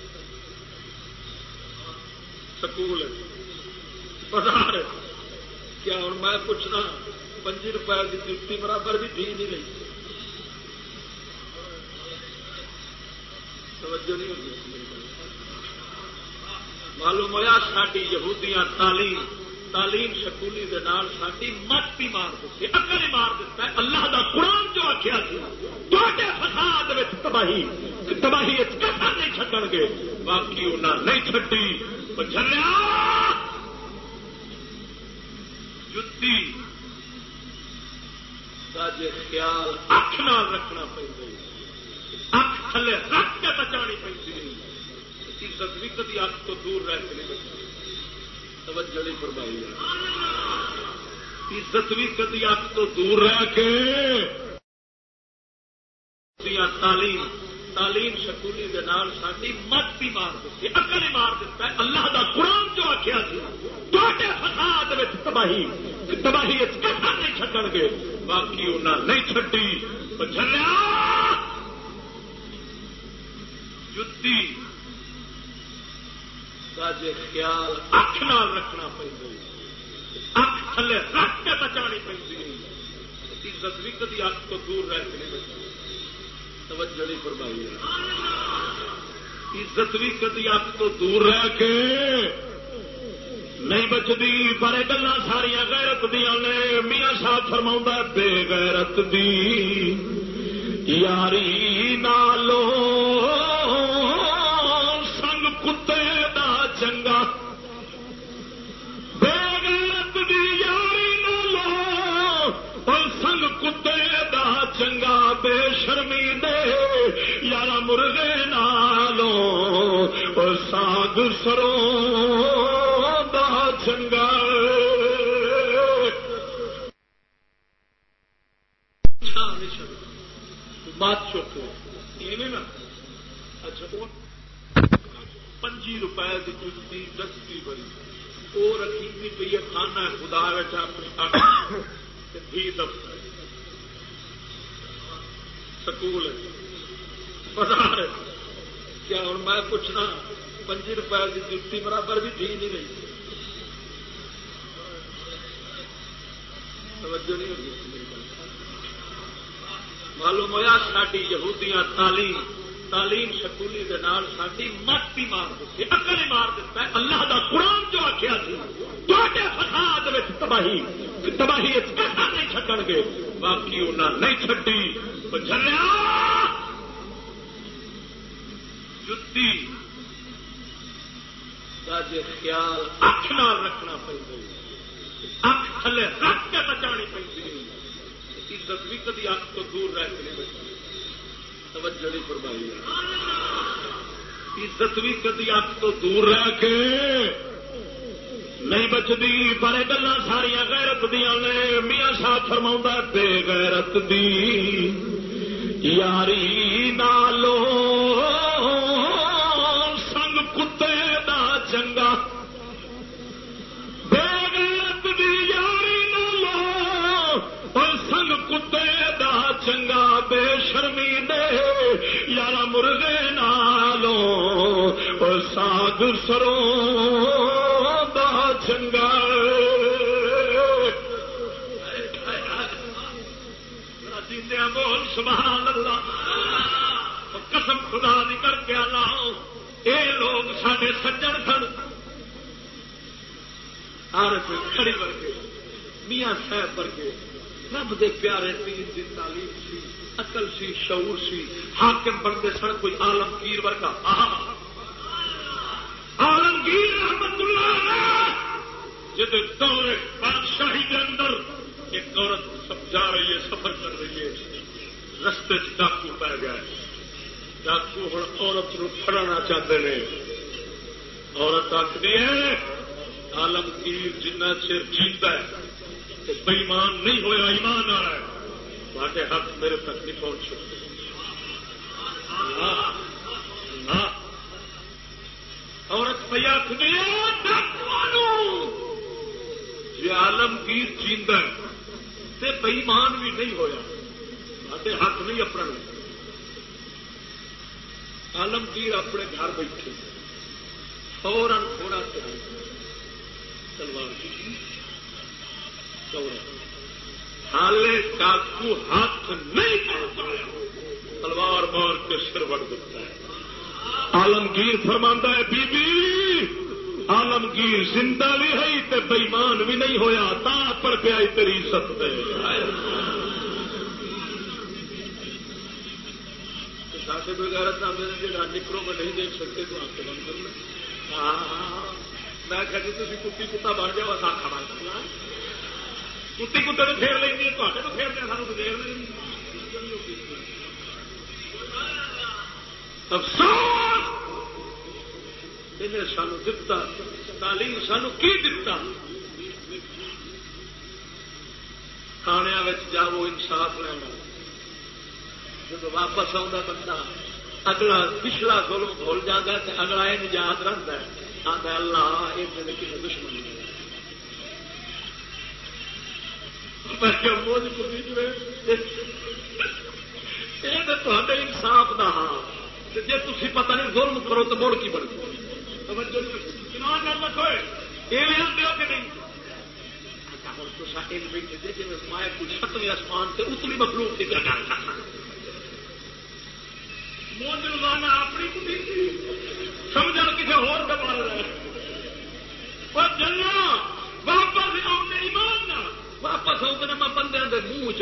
سکول بازار کیا ہوں؟ میں پوچھنا، پنجی روپئے کی جتی برابر بھی بھی نہیں رہی۔ توجہ نہیں ہوتی معلوم ہوا ساری یہودیاں تعلیم تعلیم سکولی دے نال ساری مت بھی مار دیتی، اکل ہی مار دیتا ہے۔ اللہ دا قرآن جو آخیا تے فساد تباہی تباہی کسا نہیں چڈن گے؟ باقی انہیں نہیں چڈی چلیا جتی کا جی خیال اکھ نال رکھنا پہ اک تھلے رکھ کے بچانی پی عزت بھی کدی اک تو دور رہ کے نہیں بچی۔ توجہ نہیں فرمائی۔ عزت بھی کدی اک تو دور رہ کے تعلیم تعلیم سکولی کے نال ساری مت بھی مار دیتی اکل ہی مار دیتا ہے۔ اللہ دا قرآن جو آخیا تے فساد تباہی تباہی کسا نہیں چڈن گے۔ باقی انہیں نہیں چڈی چلیا جتی کا جی خیال اکھ نال رکھنا پہ اکھ تھلے رکھ کے بچانی پہ عزت بھی کدی اکھ تو دور رہ کے نہیں بچی توجہ نہیں فرمائی عزت بھی کدی اکھ تو دور رہ کے نہیں بچتی۔ پر گلا ساریا غیرت دیا نے، میاں صاحب فرما بے غیرت دی۔ یاری نالو سنگ کتے دا چنگا۔ بےغیرت دی یاری نالو سنگ کتے دا چنگا۔ بے شرمی دے یار مرغے نالو اور ساگ سروں دا چنگا۔ اچھا، Thank you. بات چوک نا۔ اچھا پنجی روپئے کی جتی دستی بری وہ رکھی پی کھانا خدا بیٹھا اپنی دفتر سکول بازار کیا ہوں میں پوچھنا، پنجی روپئے کی جتی برابر بھی تھی نہیں رہی۔ توجہ نہیں ہوگی۔ معلوم ہوا ساری یہودیاں تعلیم تعلیم سکولی کے نال ساری مت بھی مار دیتی اکل ہی مار دیتا ہے۔ اللہ دا قرآن جو آخیا تے فساد تباہی تباہی کسا نہیں چڈن گے۔ باقی انہیں نہیں چڈی چلیا جتی۔ کا جی خیال اکھ نال رکھنا پہ اکھ تھلے رکھ کے بچانی پہ عزت بھی کدی اک تو دور رہ کے نہیں بچی توجہ نہیں فرمائی۔ عزت بھی کدی اک تو دور رہ کے نہیں بچتی پر گلا ساریا غیرت دیا نے، میاں صاحب فرما بے غیرت دی یاری نالو، سنگ کتے دا چنگا۔ بے غیرت دی یاری سنگ کتے دا چنگا بے شرمی دے۔ یار مرغے نالو اور ساگ سروں دا چنگا۔ بول، سبحان اللہ۔ قسم خدا دی کر کے لاؤ یہ لوگ سارے سجن سن۔ ہر کھڑی ورگے، میاں صاحب ورگے۔ رب دے پیارے تین دی تعلیم سی اقل سی، شعور سی۔ حاکم بنتے سن کوئی آلمگیر ورگا۔ آلمگیر رحمت اللہ جب دور بادشاہی کے اندر ایک عورت سب جا رہی ہے، سفر کر رہی ہے۔ رستے ڈاکو پی گیا ڈاکو ہوں عورت نو پڑنا چاہتے ہیں عورت آخری ہے آلمگیر جنہ چر جیتا ہے بےمان نہیں ہوا ایمان آ رہا ہے۔ ہاتھ میرے تک نہیں پہنچ سکتے عورت پہ جی آلمگیر جیند بئیمان بھی نہیں ہوا حق نہیں اپنا۔ آلمگیر اپنے گھر بیٹھے۔ فورن تھوڑا دھیان تلوار جی۔ حالے ڈاکو ہاتھ نہیں پایا تلوار مار کے سر وڑ دیتا ہے۔ آلمگیر فرماندہ ہے بی بی آلمگیر زندہ بھی ہے، تے بےمان بھی نہیں ہویا۔ تا پر پیا تیری عزت دے۔ بغیر نکرو میں نہیں دیکھ سکتے، تو آپ کے بند کرنا میں کہ تھی کتی کتا بن جاؤ ساکھا بن سکنا کتی کتے تو پھیر لیں گے تو پھیر دیں سانو تو پھیر دیں افسوس انہیں سانو دتا تعلیم سانو کی دتا تھانے جاؤ انصاف لینا جب واپس آتا بندہ اگلا پچھلا ظلم بھول جاتا تو اگلا یہ یاد رہتا ہے آتا اللہ یہ میرے کسی دشمن یہ تو انصاف کا ہاں جی تھی پتا نہیں ظلم کرو تو مڑ کی بن ستویں اچھا، آسمان سے اتلی مخلوق کی گھٹنا موجود اپنی کٹی سمجھ کسی ہو جنا واپس آؤں ایمان واپس آؤ میں بندے کے منہ چ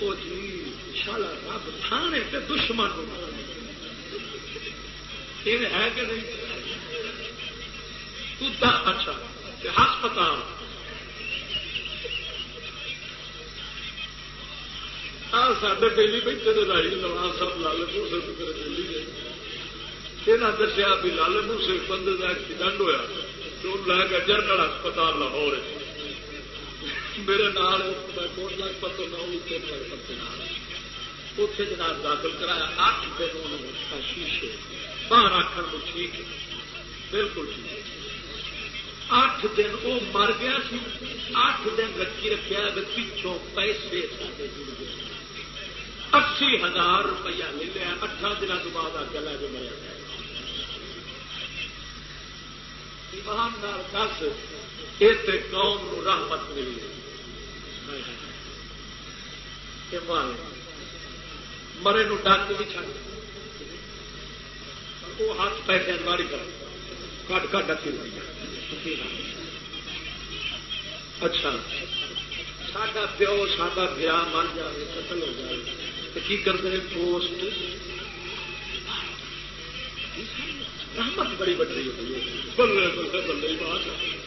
وہ جی شالا رب تھانے کے دشمن ہے کہ نہیں؟ اچھا ہسپتال۔ سڈے ڈیلی بیٹھے رائی نواز صاحب لال پور ڈیلی گئے یہ دسیا بھی لال پور بندے کا ایکسیڈنٹ ہوا تو لے گیا جنرل ہسپتال لاہور میرے نال، میں کوٹ لاجپت لاجپت اتنے جناب داخل کرایا اٹھ دن انہوں نے شیشے باہر آخر کو ٹھیک ہے۔ بالکل ٹھیک ہے۔ اٹھ دن وہ مر گیا سی اٹھ دن رکھی رکھا پچھوں پیسے اسی ہزار روپیہ لے لیا اٹھا دن تو بعد آ کے لے کے مریا۔ ایماندار دس یہ قوم رحمت ملی۔ ہے مرے نو ڈک بھی چڑ وہ ہاتھ پیسے انواری کر۔ کٹ کٹ ڈکی ہوئی اچھا۔ ساڈا پیو، ساڈا بیا مر جائے، قتل ہو جائے۔ تو کی کرتے ہیں؟ پوسٹ۔ رحمت بڑی بڑی ہوئی ہے۔ بلے بلے بلے بات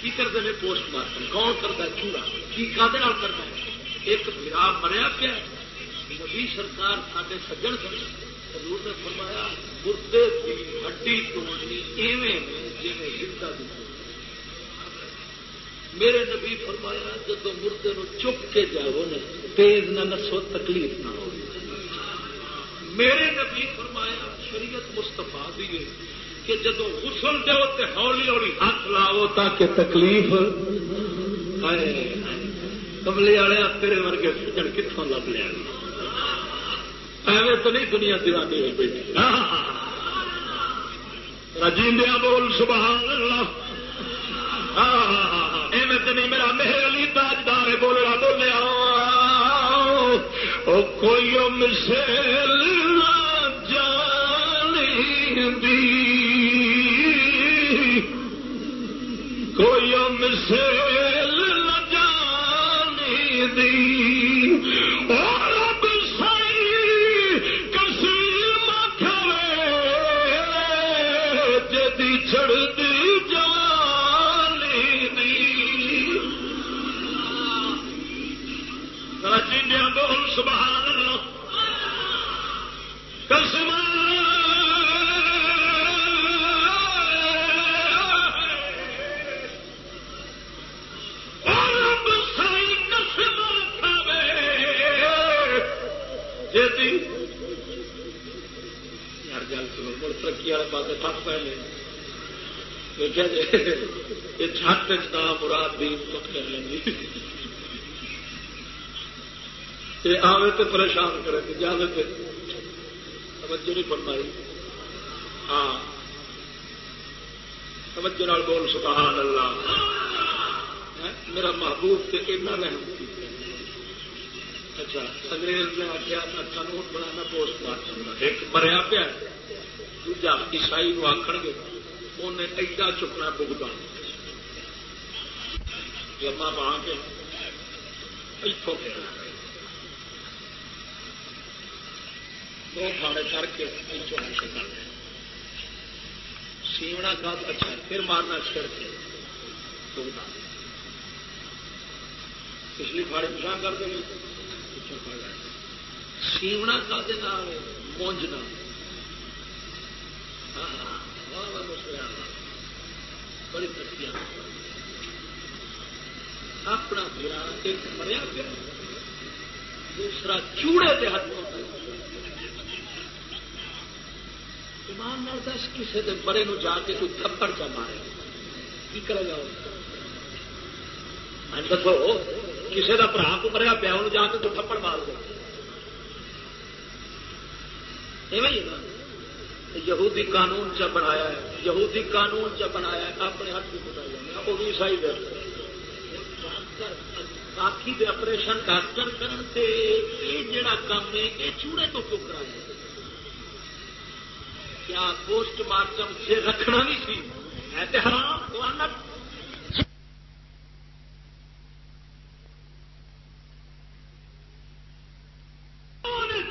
کی کرتے ہیں پوسٹ مارٹم کون کرتا ہے؟ چوڑا کی کدے کرتا ہے؟ ایک برا مریا پیا نبی سرکار سارے سجن سن۔ حضور نے فرمایا، مردے کی ہڈی توڑنی ایویں جی زندہ دی میرے نبی فرمایا جب مردے نو چپ کے جاؤ نا، تیز نہ نسو، تکلیف نہ ہو میرے نبی فرمایا، شریعت مستفا دیے کہ جدو غسل دو تو ہولی ہولی ہاتھ لاؤ تاکہ تکلیف کملی والے تیرے ورگے سجن کتوں لب لیا ایویں تو نہیں دنیا دیوانی ہوئی بیٹھی۔ رجیندیا بول سبحان اللہ ایویں تو نہیں، میرا مہر علی تاجدار بولنا بولیا کوئی مسل جانی دی۔ کوئی مسل جانی دی۔ سائی جدی جانی دی۔ بول سبحان اللہ۔ قسم والے پاس تھک پہ لے دیکھا جی یہ چھت چ مراد بھی کٹ کر لیں گی یہ آوے تو پریشان کرے گی جانے تے توجہ نہیں فرمائی ہاں توجہ نال بول سبحان اللہ میرا محبوب تے اینا رحم کیتا اچھا انگریز نے آخیا میں قانون بنانا پوسٹ مارٹم ایک مریا پیا دوجا عیسائی نو آخر گے انہیں ایڈا چکنا بگتا لما پا کے اتوں پھیرنا دو کھانے کر کے اتوں ایسے کر سیونا کا اچھا پھر مارنا چھڑ کے بگتا پچھلی فاڑی پچھا کر دیں پچھوں پڑ رہا سیونا کا مونجنا بڑی ترقی اپنا پھرا ایک مریا پیا، دوسرا چوڑے کے ہاتھوں ایمان نال دس کسی دن بڑے نو جا کے کوئی تھپڑ چا مارے۔ کی کرے گا دسو کسی کا برا کو مریا پیا، انہوں جا کے کوئی تھپڑ مار دے۔ ایویں یہودی قانون چ بنایا ہے، یہودی قانون چ بنایا ہے، اپنے ہاتھ بھی بتا جانا وہ بھی عیسائی دے باقی دے آپریشن ڈاکٹر کرن تے یہ جڑا کام ہے یہ چوڑے تو کیوں کرایا کیا پوسٹ مارٹم سے رکھنا نہیں سی؟ ہے تے حرام لعنت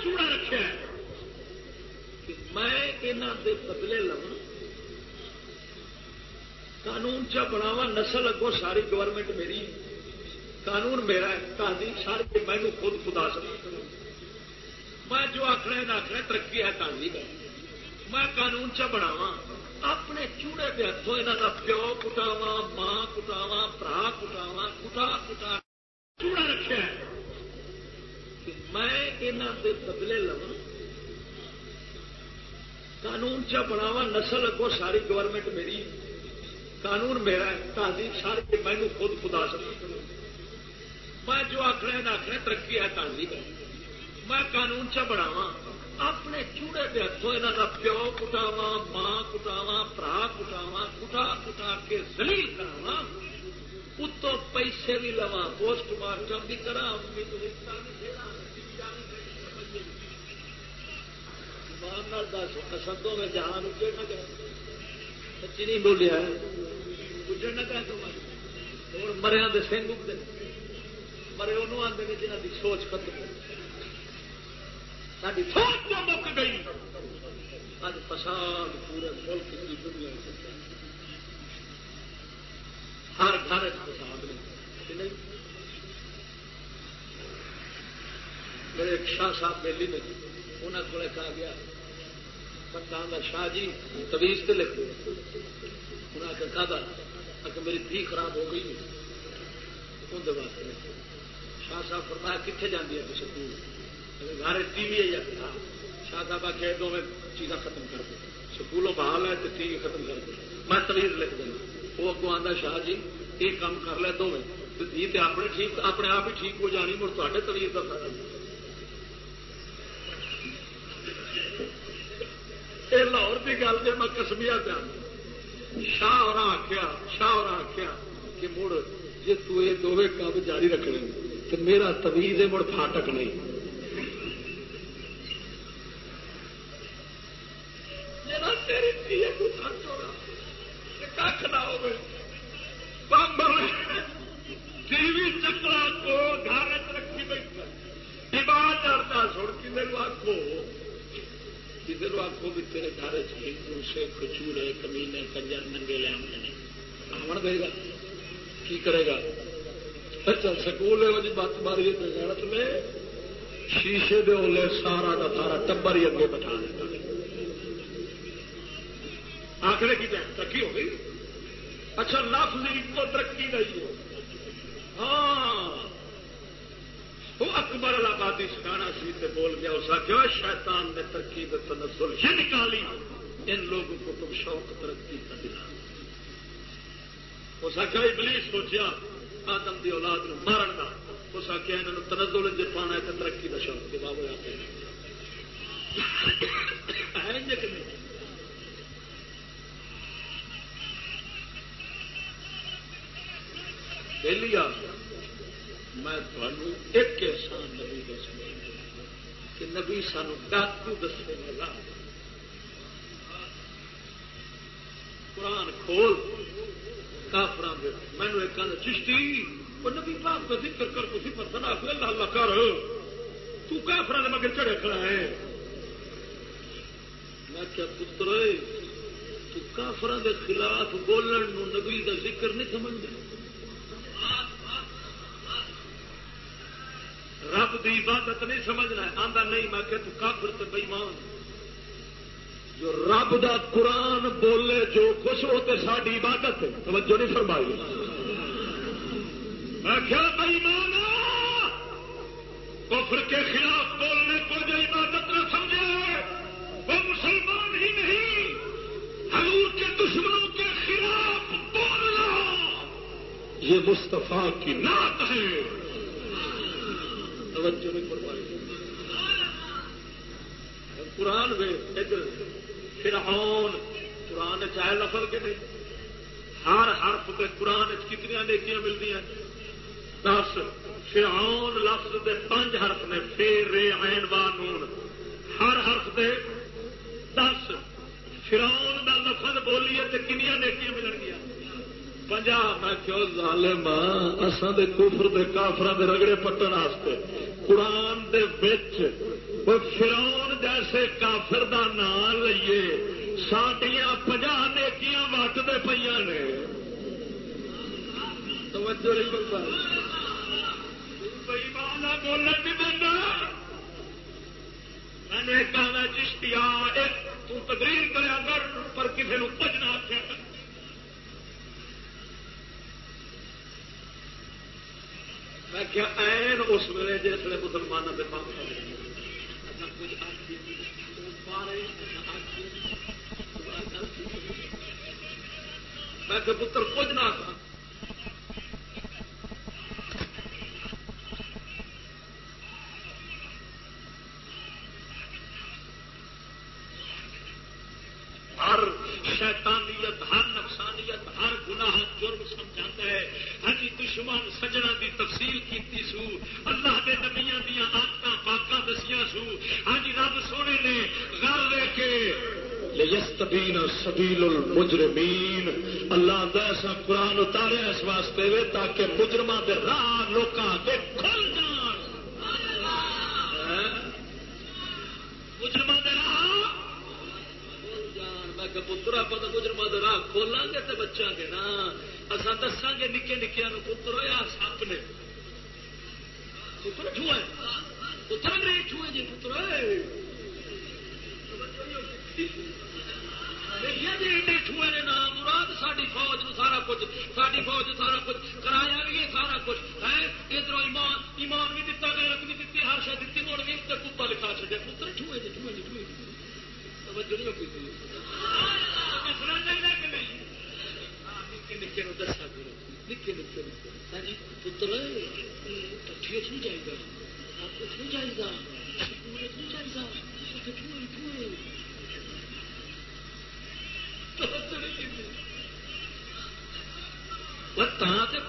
چوڑا رکھا ہے میں یہاں دے بدلے لوا قانون چا بناوا نسل اگوں ساری گورنمنٹ میری قانون میرا ہے تحریر ساری مینو خود خدا سکتا میں جو آخر آخر ترقی ہے تحریر میں قانون چا بناوا اپنے چوڑے کے ہاتھوں یہاں کا پیو کٹاوا ماں کٹاوا برا کٹاوا کٹا کٹا چوڑا رکھا ہے۔ میں یہاں دے بدلے لوا قانون چا بناوا، نسل اگوں ساری گورنمنٹ میری۔ قانون میرا ہے تحریر ساری مینو خود خدا سکتا میں جو آخر آخر ترقی ہے تحریر میں قانون چا بناوا اپنے چوڑے کے ہاتھوں یہاں کا پیو کٹاوا ماں کٹاوا برا کٹاوا کٹا کٹا کے زلیل کراوا اتو پیسے بھی لوا پوسٹ مارٹم بھی کرا ایمان نال دس سدوں میں جہان اجڑ نہ گیا سچی نہیں بولیا اجڑ نہ گیا تو مریا کے سنگ اگتے مرے انہوں آتے ہیں جنہ کی سوچ ختم ساری سوچ تو مک گئی۔ اج فساد پورے ملک کی دنیا ہر گھر فساد نہیں میرے شاہ صاحب بیلی میں انہوں کو کہا گیا شاہ جی تویز سے لکھ انہیں آخر کھا اگر میری تھی خراب ہو گئی اندر واسطے شاہ صاحب فرمایا کتنے جاتی ہے سکول؟ گھر ٹی وی ہے یا ہاں۔ شاہ صاحب آ کے دونوں چیزاں ختم کر دو۔ سکولوں بحال ہے تو ٹی وی ختم کر دو۔ میں تویز لکھ دینا وہ اگو آتا شاہ جی یہ کام کر لے دونوں دھی تو اپنے ٹھیک، اپنے آپ ہی ٹھیک ہو جانی، مڑ تے تویز کا فائدہ یہ لاہور کی گل جی میں کسمیا پیا شاہ اور آخیا شاہ اور آخیا کہ مڑ جی تے دونوں کام جاری رکھنے تو میرا تویز ہے مڑ فاٹک نہیں۔ ٹی وی چکرا کو گھر رکھی بیٹھا۔ بات کرتا سن آخو کسی آخو بھی تیرے گھر چوسے کچورے کمینے کنجر ننگے لے آنے آمن دے گا۔ کی کرے گا؟ اچھا سکول جی بت ماری غیرت میں شیشے دے اولے سارا کا سارا ٹبر ہی اگے بٹھا دیتا آخر کی ترقی ہو گئی۔ اچھا لفظ کو ترقی نہیں ہو۔ ہاں۔ وہ اکبر آبادی سکھانا سی تے بول گیا، اس آخر شیطان نے ترقی تنزل یہ نکالی۔ ان لوگوں کو تم شوق، ترقی کا دلا۔ اس آخر ابلیس سوچیا آدم دی اولاد نو مارن کا اس آخیا انہوں تنزل جی پانا ہے تو ترقی کا شوق کے بابو آپ لیا میں تمہوں ایک احسان نبی دس کہ نبی سان ڈاکو دسے والا قرآن کھول کافر مینو ایک گل چشتی، وہ نبی پاک کا ذکر کر کسی پر سنا اللہ اللہ کر۔ تو کافر نے مگر چڑھے کھڑا ہے۔ میں کیا پتر تو کافر کے خلاف بولن نبی کا ذکر نہیں سمجھتا رب کی عبادت نہیں سمجھنا آتا نہیں، میں کہ کافر تو بئیمان جو رب دا قرآن بولے، جو کچھ ہو تو ساری عبادت توجہ نہیں فرمائی۔ میں کیا بئیمان کفر کے خلاف بولنے کو جو عبادت نہ سمجھے، وہ مسلمان ہی نہیں۔ حضور کے دشمنوں کے خلاف بولنا، یہ مستفا کی نعت ہے۔ توجہ نہیں فرمائی۔ قرآن میں ادھر فرعون، قرآن چاہے لفظ کے نہیں، ہر حرف پہ قرآن کتنی نیکیاں ملتی ہیں دس فرعون لفظ دے پانچ حرف نے پھر رے عین وا نون۔ ہر حرف دے دس فرعون دا لفظ بولیے تو کنیا نیکیاں ملن گیا۔ پنجا میں کیوں ظالم اساں دے کفر دے کافراں دے رگڑے پٹن واسطے۔ قرآن دے وچ فرعون جیسے کافر دا نام لئیے، ساڈیاں پنجا نیکیاں وٹتے پہ نے۔ توجہ نہیں بولتا بولن بھی دینا۔ میں نے کہنا چشتیا تقریر کریا کر، پر کسی نے کچھ نہ آخیا میں کیا این اس ویلے جس ویلے مسلمانوں کے اچھا، پاس اچھا، میں پتر، کچھ نہ آتا ہر شیطانیت، ہر نفسانیت ہر گناہ جرم سمجھاتا ہے ہر جی دشمن سجنا کی تفصیل کی سو، اللہ کے نبیا دیا آدت پاک دسیا سو۔ ہاں جی رب سونے نے گل لے کے یستبین سبیل المجرمین اللہ دسا قرآن اتارے اس واسطے وے تاکہ مجرمہ دے راہ لوکاں دے کھل جان۔ ہاں؟ مجرمہ دے راہ کہ پتر آپ مجرمہ دے راہ کھولیں گے تو بچا گے نا۔ اصا دسا گے نکے نکیا پتر آ سپ نے۔ پتر چھو پتر انگریز چھو جی پتر؟ جی، مراد ساری فوج سارا کچھ ساری فوج سارا کچھ، کرایا بھی سارا کچھ۔ ہے ادھر ایمان ایمان بھی دتا، غیرت بھی دیتی ہر شہ دیتی مڑ گئی کتا لکھا چکے پتر چھوئے جی چھوئے جی چھوئے جی؟ توجہ نہیں ہوئی نکے نو دسا کرو نکے نکے ہاں پتر پٹھی نہیں چاہیے آپ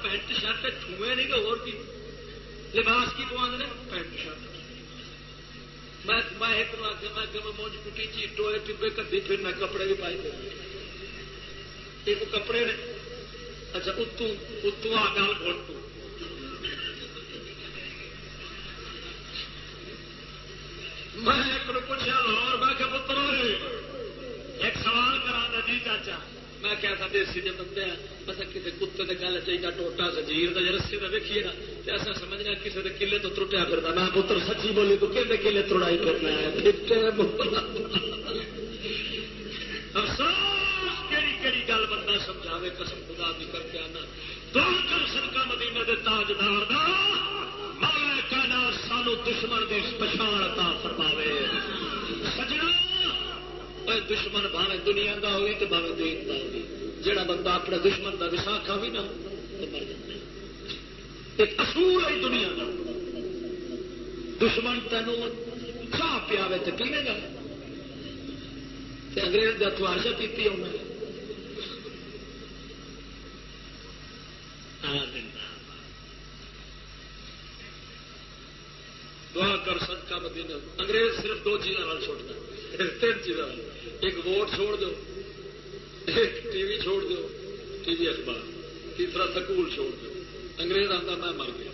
پینٹ شرٹ ٹوئے نہیں کہ اور کی؟ لباس کی پوا دے پینٹ شرٹ۔ میں ایک میں کہ مونج کٹی چی ٹوئے ٹبے کدی پھر میں کپڑے بھی پائی دے ایک کپڑے نے اچھا اتو اتو آ گل بول میں ایک پوچھا، لاہور، میں کہ پتر ایک سوال کرا جی چاچا۔ میں کیا تھا دیسی جی بندے ہیں بس کسی کتے کے گل چاہیے ٹوٹا سجیر کا رسی کا ویکھیے نا تو ایسا سمجھنا کسی کے کلے تو ترٹیا پھرتا میں پتر، سچی بولی تو کہ کلے تڑائی کرنا ہے؟ مطلب۔ افسوس! کہڑی گل بندہ سمجھا قسم خدا بھی کر کے آنا۔ دو کر سڑک مدینہ دے تاجدار دا، مولا کہنا سانو دشمن کی پچھاڑ تا فرماوے۔ سجنا اے دشمن بھاوے دنیا کا ہوئی تو بھاوے دین کا ہوئی۔ جہاں بندہ اپنے دشمن کا وساخا بھی نہ تو مر جائے ایک اصول ہے دنیا کا دشمن تینوں چاہ پیا تو پینے گا؟ انگریز کا تھوارشا پیتی ہونا دعا کر صدقہ مدینہ۔ انگریز صرف دو چیزوں چھوڑنا تین چیزوں ایک ووٹ چھوڑ دو ایک ٹی وی چھوڑ دو ٹی وی اخبار۔ تیسرا سکول چھوڑ دو انگریز آتا میں مر گیا۔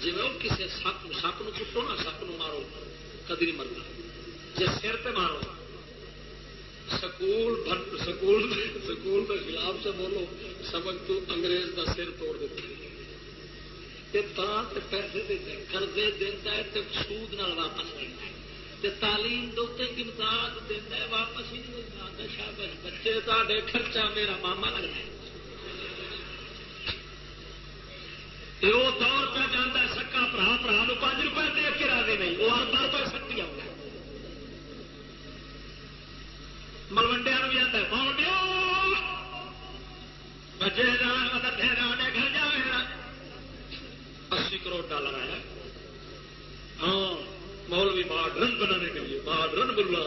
جی وہ کسی سپ سپ کٹو نا سپ مارو، کدی نہیں مرنا۔ جی سر پہ مارو۔ سکول سکول سکول کے خلاف سے بولو، سبق تو انگریز کا سر توڑ دیتے پیسے دیتے قرضے دینا ہے سود نال واپس لینا ہے۔ تعلیم امداد دینا واپس ہی نہیں شابش بچے تے خرچہ میرا ماما لگنا وہ دور پہ جانا سکا برا برا پانچ روپئے دے کے راضی نہیں وہ اربا روپئے سکتی ملوڈیا بھی آتا ہے ملوڈیا بچے جانے گھر جا اسی کروڑ ڈالر آیا ہاں مولوی ماڈرن بنانے کے لیے ماڈرن بلوا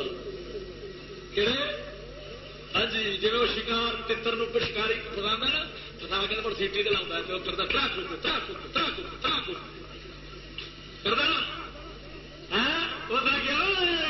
ہاں جی جی وہ شکار تر شکاری فسا نا فسا کے پر سیٹی دلا ہے تو کرتا ترا کک ترا کک ترا کک ترا کک کرتا نا وہ گیا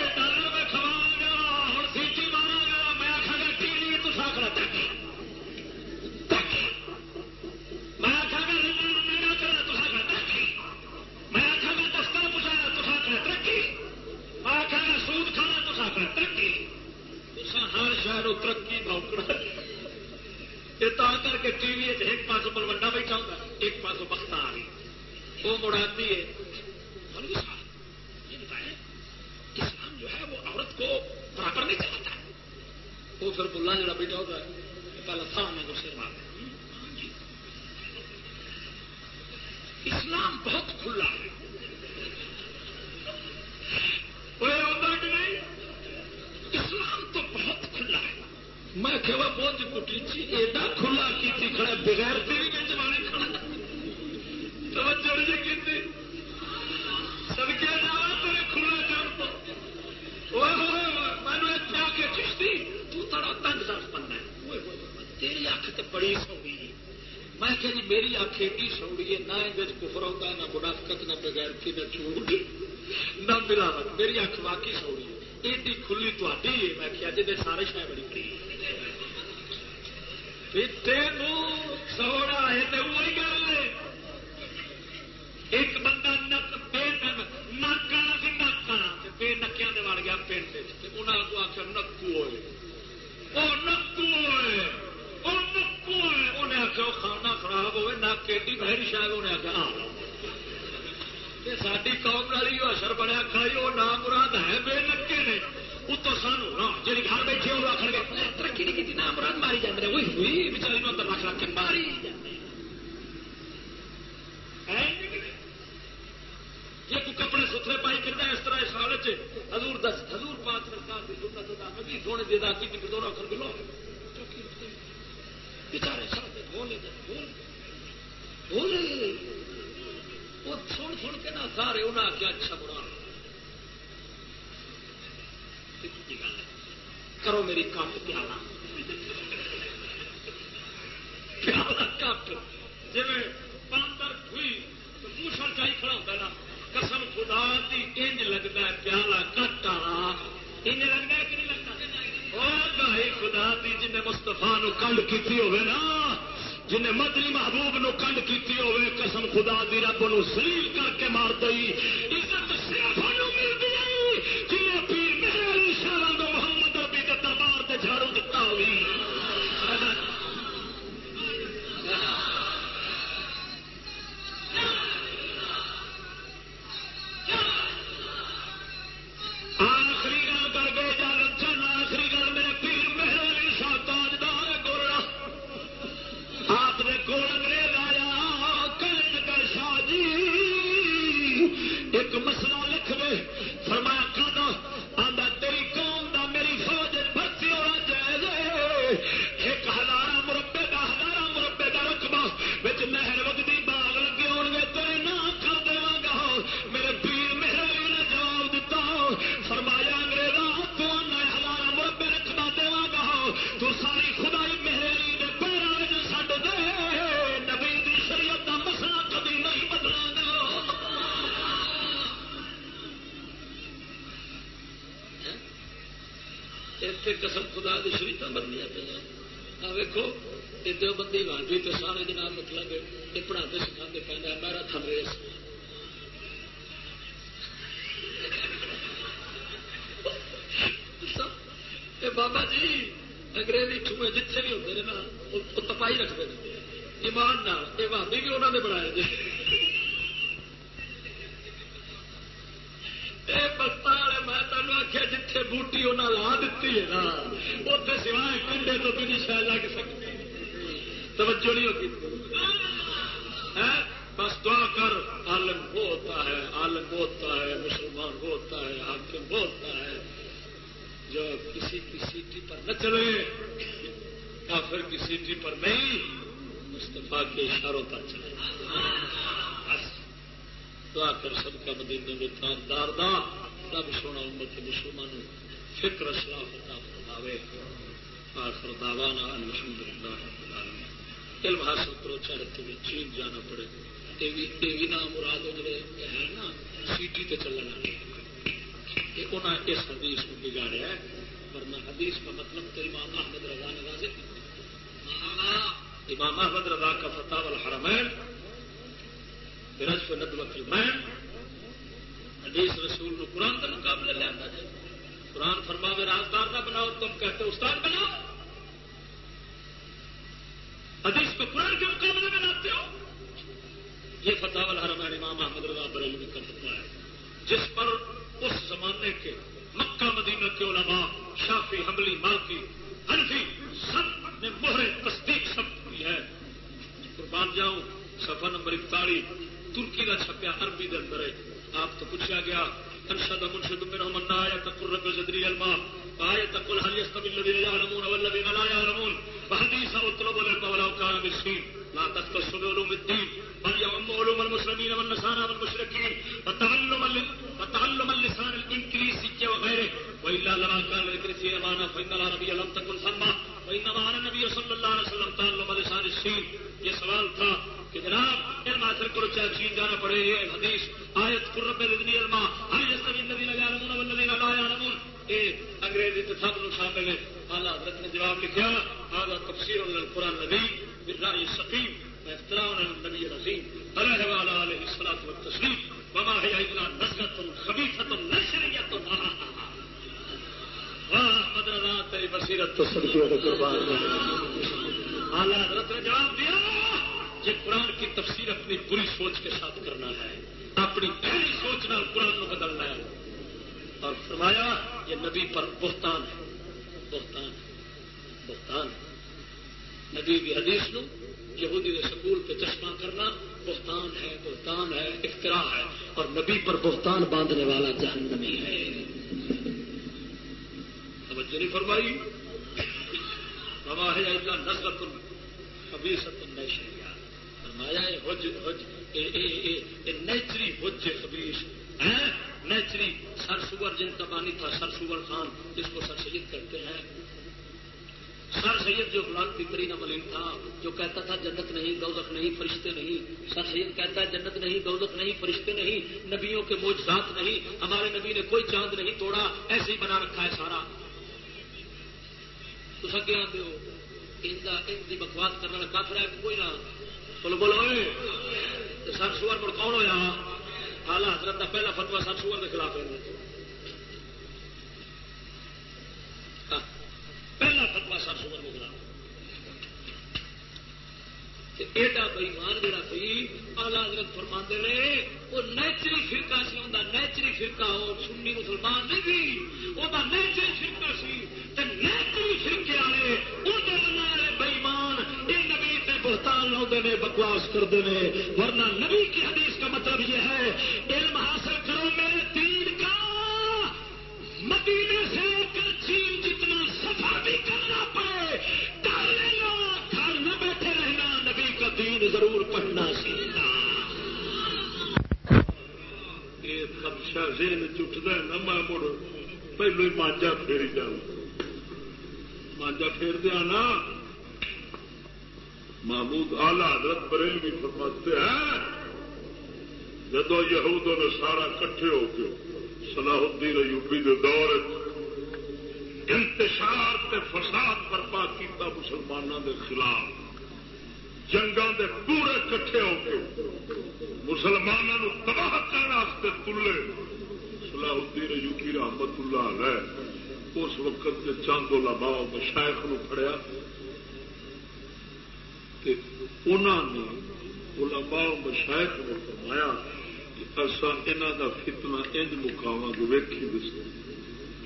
ہر شہر ترقی نوکر. یہ کر کے ٹی وی ایک پاس ملوڈا بیٹھا ہوتا ایک پاس بخت آ رہی وہ مڑاتی ہے اسلام جو ہے وہ عورت کو برابر نہیں چلاتا. وہ پھر بلا جڑا بیٹھا ہوتا ہے پہلے سامنے کو سر مار ہاں جی. اسلام بہت کھلا ہے نہیں اسلام تو بہت کھلا ہے میں کہ وہ بہت کٹی چی ایڈا کھلا کی کھڑا بغیر تیری میں جمانے کھڑا توجہ نہیں کی سڑکے جاوا تیرے کھلا جان تو۔ میں اتنے آ کے چشتی۔ تو تھوڑا تنگ دس بننا تیری اکھ تو بڑی سوڑی جی۔ میں کہ جی میری اکھ ایڈی سوڑی ہے، نہ اندر کفر ہوتا نہ منافقت، نہ بغیر کی، نہ چوڑ نہ ملاوٹ۔ میری اکھ واقعی سوڑی ہے۔ ایڈی کھلی تھی میں کیا جی سارے شاید بڑی سوڑا ہے تو وہی گل ایک بندہ بے نک سی بے نکیا وڑ گیا پنڈ انہوں کو آخر نکو ہوئے وہ نکو ہوئے وہ نکو ہوئے انہیں آخر کھانا خراب ہوئے نک ایڈی بہری شاید انہیں آخر ہاں ساری قوم والی اثر بنیا کھائی وہ نام مراد ہے بے لکے نے اتو سانو جی گھر بیٹھے وہ آخر گے ترقی نہیں کی نام مراد ماری جاتے وہی ہوئی بچاری اندر رکھ رکھ کے ماری جی کو کپڑے ستھرے پائی کرتا اس طرح سال ہزور دس ہزور پانچ سرکار کی سونے دے داتی کی دونوں کر دلو بچارے سارے بولے بول بولے وہ سن سن کے نہ سارے انہیں آخیا اچھا برا کی گل ہے کرو میری کپ پیالہ پیالہ کپ جی پاندر ہوئی تو موسل چاہی کھڑا ہوتا نا۔ قسم خدا دی انج لگتا ہے پیالہ کٹ والا انج لگتا ہے کہ نہیں لگتا بھائی خدا دی جن مستفا کنڈ کی ہوے نا جن مدنی محبوب نو کنڈ کی ہوے قسم خدا دی رب نو سلیل کر کے مار دئی عزت صرف ملتی اتنے قسم خدا کی شریت بدلیاں پہ آ ویکو یہ دو بندی وانڈی تو سارے جناب مطلب یہ پڑھاتے سکھاتے پہنا میرا تھن ریس۔ بابا جی انگریزی چوہے جتنے بھی ہوتے ہیں نا، وہ تپائی رکھتے ہیں ایمان نال یہ بھابی بھی انہوں نے بنایا جی۔ اے بستا والے میں تمہیں آخیا جتھے بوٹی انہیں لا دیتی ہے نا اتنے سوائے کنڈے تو بھی نہیں شاید لگ سکتی توجہ نہیں ہوتی ہاں، بس دعا کر، عالم وہ ہوتا ہے، عالم وہ ہوتا ہے، مسلمان وہ ہوتا ہے، حاکم وہ ہوتا ہے۔ جو کسی کی سیٹی پر نہ چلے، کافر کی سیٹی پر نہیں مستفا کے اشاروں پر چلے۔ دعا کر سب کا مدینہ میں تاندار دا، رب سونا امت مسلمان فکر اسلام عطا فرماوے۔ آخر دعوانا الحمد للہ علم حاصل کرو، چاہے تمہیں چین جانا پڑے۔ یہ بھی نام مراد جڑے ہے نا سیٹی تے چلنا یہ انہوں اس حدیث کو بگاڑیا ہے۔ ورنہ حدیث کا مطلب تو امام احمد رضا نے واضح امام احمد رضا کا فتح الحرمین۔ رجف ندوت المین حدیث رسول کو قرآن کا مقابلہ لیا جائے۔ قرآن فرما میں رازدار نہ بناؤ، تم کہتے استاد بناؤ۔ حدیث کو قرآن کے مقابلے میں لاتے ہو۔ یہ فتح الحرمین امام احمد رضا بریلوی کا فتوا ہے۔ جس پر اس زمانے کے مکہ، مدینہ کے علماء شافی حملی، مالکی، حنفی سب نے مہر تصدیق سب کی ہے۔ قربان جاؤں سفا نمبر اکتالیس۔ ترکی کا چھپیا عربی کے اندر ہے آپ تو پوچھا گیا انشد منشد میں منا آیا تک رب زدری الما آیا تک الحل يستوي الذين يعلمون والذين لا يعلمون وحديث اطلب العلم ولو كان بالسين لا تختص بعلوم الدين بل يعم علوم المسلمين والنصارى والمشركين وتعلم وتعلم اللسان الانجليزي وغيره والا لما كان الانجليزي امانه فان العربيه لم تكن سما۔ وانما على النبي صلى الله عليه وسلم تعلم لسان السين یہ سوال تھا کہ جناب علم حاصل کرو چاہے چین جانا پڑے یہ حدیث آیت قرب رضنی علما ہر جس طرح الذين يعلمون والذين لا يعلمون یہ انگریزی تو سب نو شامل ہے اعلیٰ حضرت نے جواب لکھا اعلیٰ تفسیر القرآن نبی بالرأي السقيم وافتراء النبي العظيم عليه وعلى آله الصلاة والتسليم وما هي إلا نزغة خبيثة نشرية واحمد رضا تیری بصیرت تو سب کی قربان اعلیٰ حضرت نے جواب دیا یہ قرآن کی تفسیر اپنی بری سوچ کے ساتھ کرنا ہے، اپنی پہلی سوچ نال قرآن کو بدلنا ہے۔ اور فرمایا، یہ نبی پر بہتان ہے، بہتان بہتان نبی کی حدیث نو یہودی کے سکول پہ چشمہ کرنا بہتان ہے بہتان ہے، اختراع ہے۔ اور نبی پر بہتان باندھنے والا جہنمی ہے۔ توجہ نہیں فرمائی؟ ہے نسرت ابھی ست نشیا فرمایا نیچری حج خبیش ہاں؟ نیچری سر سور، جن کا بانی تھا، سر سور خان، جس کو سر سید کہتے ہیں۔ سر سید جو غلام فکری ملین تھا، جو کہتا تھا، جنت نہیں دولت نہیں، فرشتے نہیں۔ سر سید کہتا ہے، جنت نہیں دولت نہیں، فرشتے نہیں، نبیوں کے موجزات نہیں، ہمارے نبی نے کوئی چاند نہیں توڑا، ایسے ہی بنا رکھا ہے سارا۔ تو سکے آتے ہو کی بکواس کرنے والا کافر ہے کوئی نہ۔ بولو بولو سر سور پر کون ہوا آلہ حضرت کا پہلا فتوا سر سور کے خلاف ہے۔ ہاں۔ پہلا فتوا سر سور کے خلاف۔ ایڈا بئیمان جڑا سی، آلہ حضرت فرما نے، وہ نیچری فرقہ سی ہوں نیچری فرقہ ہو سنی مسلمان نہیں بھی وہ نیچری فرقہ سی۔ فرقے والے وہ بئیمان یہ نبی بہتان لاؤ نے، بکواس کرتے ہیں ورنہ نبی کی حدیث کا مطلب یہ ہے، علم حاصل کرو میرے دین کا، مدینے سے لے کر چین جتنا سفر بھی کرنا پڑے کر لینا گھر نہ بیٹھے رہنا، نبی کا دین ضرور پڑھنا سیکھنا یہ خدشہ ذہن چٹتا ہے نا میں مڑ پہلو ہی مانجا پھیری جاؤں۔ مانجا پھیر دیا نا۔ محمود آلہ حضرت بریل بھی فرماتے ہیں، جدو یہود نے سارا کٹھے ہو کے صلاح الدین یوپی کے دور انتشار تے فساد برپا کیتا مسلمانوں کے خلاف جنگا دے پورے کٹھے ہو کے مسلمانوں تباہ کرنے تلے صلاح الدین یوپی رحمت اللہ علیہ اس وقت کے چاند لبا مشائق نو پڑیا انہوں نے علماء مشائق نے فرمایا کہ اصا انہوں کا فتنا انج مکاوا گے ویکھی دس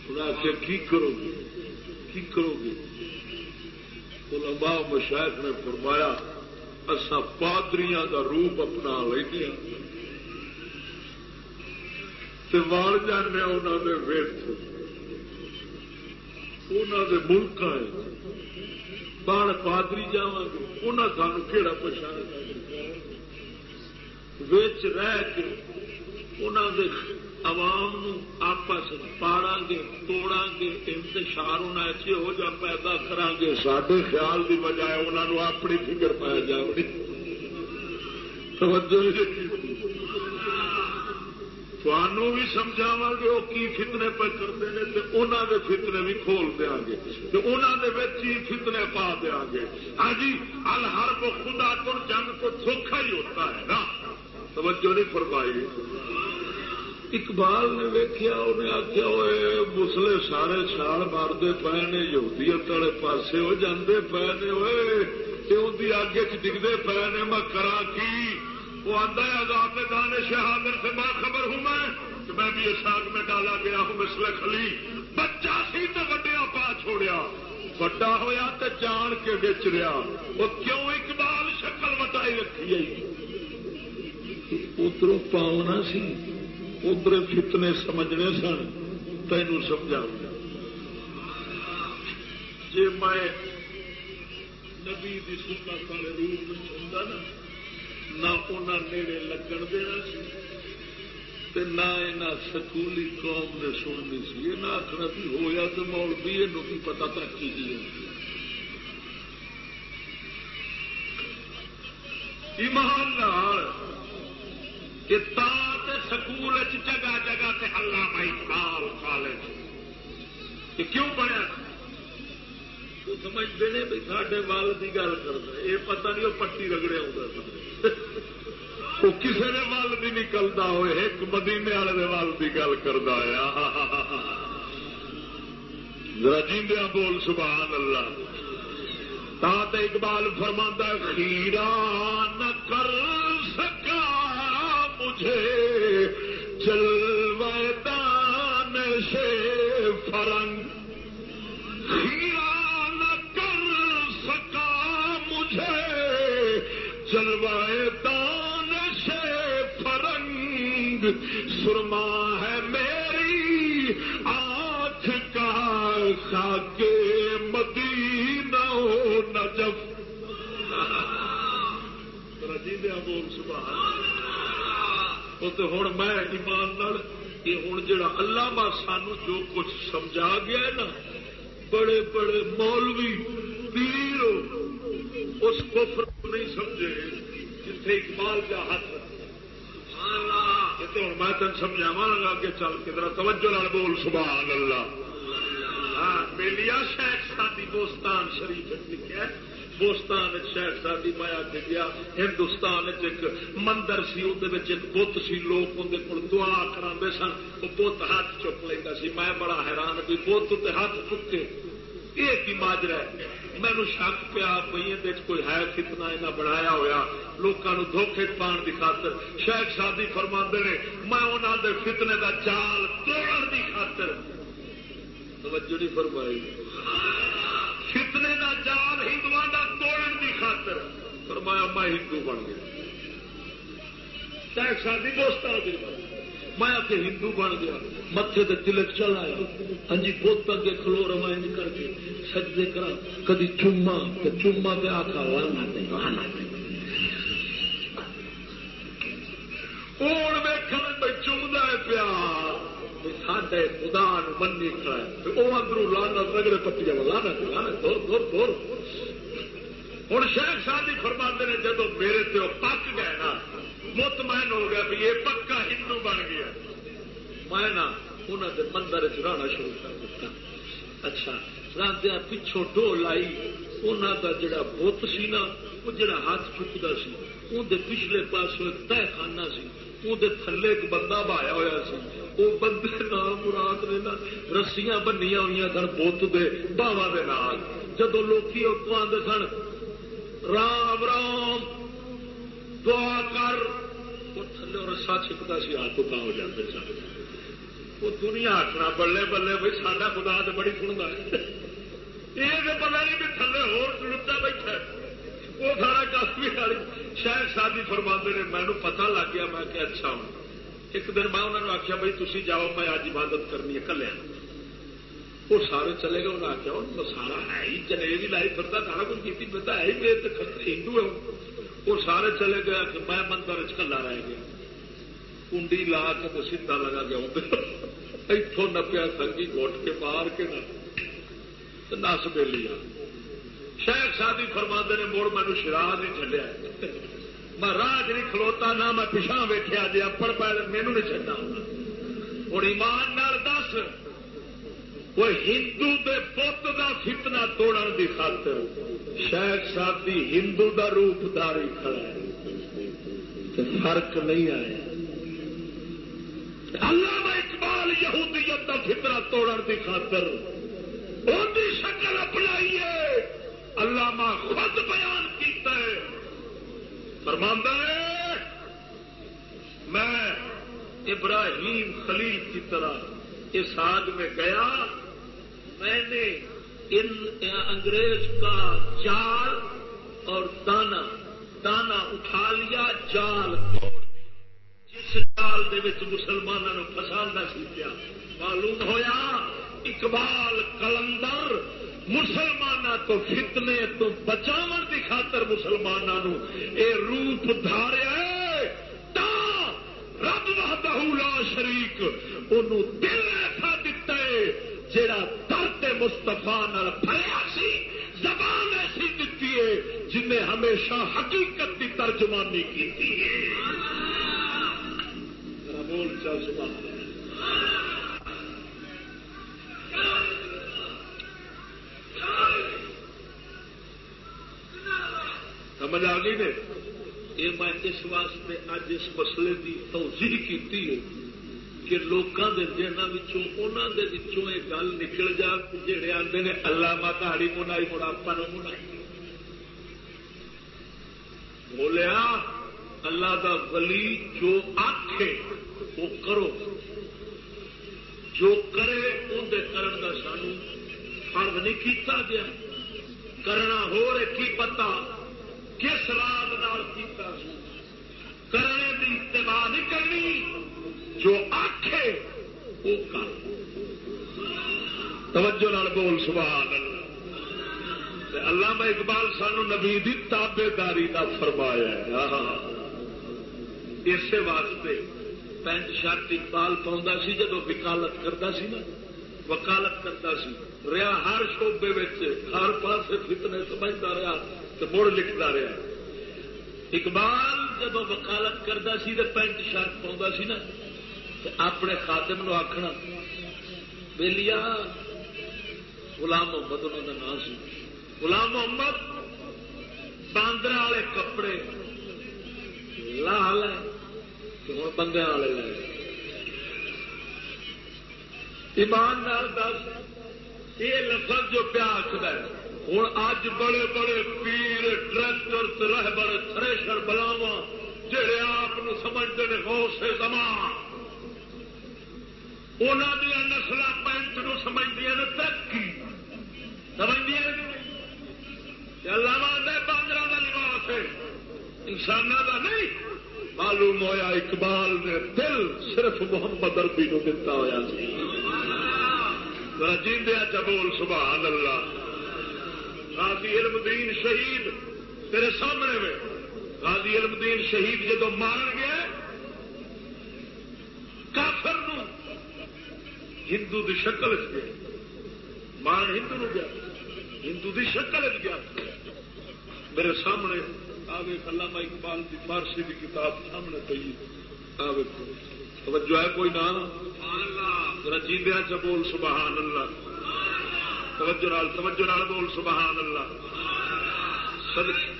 انہیں آخیا کی کرو گے کی کرو گے علماء مشائق نے فرمایا اصا پادریاں کا روپ اپنا لیا وال جانے انہوں نے ویٹ انہوں نے ملک بال پادری جا گے انہیں سانو کہڑا پچھاڑ ویچ رہ کے انہوں دے عوام آپس پاڑا گے توڑا گے انتشار انہیں ایسے ہو جا پیدا کرا گے سڈے خیال کی بجائے انہوں اپنی فکر پایا جائے توجہ تمہوں بھی سمجھاوا گے وہ کی فتنے پہ کرتے ہیں تو انہوں کے فتنے بھی کھول دیا گے تو انہوں نے ہی فتنے پا دیا گے۔ ہاں جی الہر کو خدا تو جنگ تو دھوکھا ہی ہوتا ہے نا۔ توجہ نہیں فرمائی۔ اقبال نے ویکیا انہیں آخیا ہوئے مسلے سارے چھال مارتے پے نے، یہودیت والے پاسے وہ جانے پے نے ہوئے اگ چ ڈگتے پے نے، میں کرا کی؟ وہ آتا ہے آزاد دان شہادر سے میں خبر ہوں میں کہ میں بھی اس آگ میں ڈالا گیا ہوں مسلے خلی بچہ سی تو وڈیا پا چھوڑیا۔ وڈا ہوا تو جان کے بچ رہا وہ کیوں اقبال شکل وٹائی رکھی ادھر پاؤنا سی۔ ادھر فتنے سمجھنے سن، تینوں سمجھا جی میں نبی کی سنت والے روپ چاہتا نا نہ انہیں نیڑے لگن دینا سی نہ یہاں سکولی قوم نے سننی سی۔ یہ نہ آخنا بھی ہوا تو مول بھی یہ پتا ترقی کی ایمان سکول جگہ جگہ سے ہلا بھائی بال کالج کیوں پڑھا تو سمجھتے ہیں بھائی ساڈے وال کی گل کرنا یہ پتہ نہیں وہ پٹی رگڑے آ وہ کسی نے ول بھی نکلتا ہوئے، ایک مدینے والے ول کی گل کرتا ہے۔ رجیندیا بول سبحان اللہ تا اقبال فرما خیرا نہ کر سکا مجھے چل دان سے فرنگ۔ خیرا سے، جلوائے دان سے فرنگ سرما ہے میری آنکھ کا خاک مدینہ ہو نجف۔ رجی بول، سبحان تو ہوں میں ایمان یہ ہوں جڑا اللہ سانو جو کچھ سمجھا گیا نا، بڑے بڑے مولوی پیر اس کفر کو نہیں سمجھے جتھے اقبال کا ہاتھ ہوں میں تین سمجھاوا گا کہ چل کدھر توجہ لال بول سبحان اللہ۔ ہاں میلیا شیخ سادی بوستان شریف لکھا بوستان شیخ سادی مایا کے گیا ہندوستان ایک مندر سی ایک بت سی۔ لوگ اندر کو دعا کرا سن وہ بت ہاتھ چک لینا سی۔ میں بڑا حیران بھی بت ہاتھ چکے۔ یہ ماجرا ہے؟ مینو شک پیا بھائی کوئی ہے فتنا یہاں بنایا ہوا لوگوں دھوکھے پان کی خاطر شیخ شادی فرما نے میں انہوں دے فتنے کا جال توڑ کی خاطر توجہ نہیں فرمائی فتنے کا جال ہندو کا توڑ کی خاطر فرمایا میں ہندو بن گیا شیخ شادی دوست میں آ کے ہندو بن گیا متے تلک چل آیا۔ ہاں جی بت اگے کھلو رمائن کر کے سجدے کرا، کدی چوما تو چوما پہ آخا لانا لانا ہوں ویکن بھائی چومتا ہے پیا؟ ساڈے خدا منی کھڑا ہے۔ وہ لانا رگڑے پٹی لانا لانا دور دور دور۔ ہوں شیخ شادی فرما نے جب میرے تو پک گئے نا مطمئن ہو گیا بھی یہ پکا ہندو بن گیا۔ میں نا انہوں نے مندر چاہنا شروع کر دیتا۔ اچھا راندیا پچھوں ڈو لائی۔ انہوں کا جڑا بت سی نا وہ جڑا ہاتھ چکتا سی۔ اندر پچھلے پاس ایک تہ خانہ سی۔ اندر تھلے ایک بندہ بایا ہوا سی۔ وہ بندے نام مراد نے نا، رسیاں بنیا ہوئی سن بت دے باوا دے جدو لوکی آدھے سن، رام رام۔ دعا کر، وہ تھلے رسا چھپتا سی ہاتھ کا ہو جاتے سن۔ وہ دنیا آخنا بلے بلے بھائی ساڈا خدا تو بڑی سنتا ہے۔ یہ پتا نہیں بھی تھلے ہوتا بیٹھا وہ سارا کافی شاید شادی فرما نے مینو پتا لگ گیا، میں کہ اچھا ہوں۔ ایک دن میں انہوں نے آخیا بھائی تھی جاؤ، میں اج عبادت کرنی ہے کلیا وہ سارے چلے گئے انہیں آخیا سارا ہے ہی جنے بھی لائی پھرتا سارا کچھ کی پتا ہے ہی میرے تو ہندو ہے۔ وہ سارے چلے گئے کہ میں مندر چلا رہ گیا کنڈی لا کے تو سیدا لگا گیا اتوں نپیا سنگی گٹ کے مار کے نس بے لیا شاید شادی فرما نے موڑ مینو شراہ نہیں چلیا میں راج نہیں کھلوتا نہ میں پچھا ویٹیا جی اپڑ پائے مینو نہیں چڑھنا ہوں ایمان دس وہ ہندو دے پت کا فتنا توڑ کی خاطر شاید شادی ہندو دا روپ داری کھڑا ہے۔ فرق نہیں آیا۔ اللہ اقبال یہودیت کا فتنا توڑ کی خاطر ان شکل اپنائیے اللہ خود بیان کیتا ہے۔ فرماندہ ہے، میں ابراہیم خلیل کی طرح اس آگ میں گیا میں نے ان انگریز کا جال اور دانا دانا اٹھا لیا، جال جس جال دے مسلمانوں فسانا سیکھا معلوم ہویا، اقبال کلندر مسلمانوں تو فتنے تو بچاو کی خاطر مسلمانوں یہ روپ دھاریا رب وحدہ لا شریک ان دل ایسا دتا ہے جڑا درد مستفا بھریا سی زبان ایسی دیتی ہے جن نے ہمیشہ حقیقت کی ترجمانی کی بول سمجھ آ گئی نے؟ یہ میں اس واسطے اج اس مسئلے کی توجہ کی کہ لوگوں کے دنوں کے یہ گل نکل جا جڑے آتے ہیں اللہ ماتا ہڑی منائی مڑاپا منائی بولیا، اللہ دا ولی جو آخ وہ کرو۔ جو کرے اندر کرن کا سانو فرض نہیں کیتا گیا۔ کرنا ہو رہے، کی پتا کس رات کیتا کرنے کی اتباع نہیں کرنی۔ جو آخے وہ کر۔ توجہ نال بول، سبحان اللہ۔ اللہ میں اقبال سانو نبی دی تابے داری کا فرمایا ہے۔ ہاں، ہاں، ہاں۔ اسی واسطے پینٹ شرٹ اقبال پاؤں سی جدو وکالت کرتا سی نا۔ وکالت کرتا سی۔ رہا ہر شعبے ہر پاس فتنے سمجھتا رہا تو مڑ لکھتا رہا۔ اقبال جب وکالت کرتا سی تو پینٹ شرٹ پاؤں سی نا اپنے خاتم نو آخنا بےلیا غلام محمد انہوں کا نام سی غلام محمد باندر والے کپڑے۔ لا لے ہوں بندے والے لے ایمان نال دس یہ لفظ جو پیا آخر ہوں اج بڑے بڑے پیر ٹریکٹر رہ بڑے تھریشر بلاوا جہے آپ سمجھتے ہیں غوث زمان۔ انہوں دیا نسل پینٹ نو سمجھدیا نے ترقی۔ سمجھدیا اللہ باندر کا لباس انسان کا نہیں۔ معلوم ہوا اقبال نے دل صرف محمد اربی نو دتا ہوا جیندیا چبول سبحان اللہ۔ غازی علم دین شہید تیرے سامنے میں۔ غازی علم دین شہید جدو مار گیا کافر نو ہندو دی شکل چ گیا۔ مان ہندو گیا۔ ہندو دی شکل چ گیا۔ میرے سامنے آگے علامہ اقبال کی فارسی کی کتاب سامنے پی آگے توجہ ہے کوئی نام رجیندیا چ بول سبحان اللہ۔ توجہ نال توجہ نال بول سبحان اللہ۔ صدق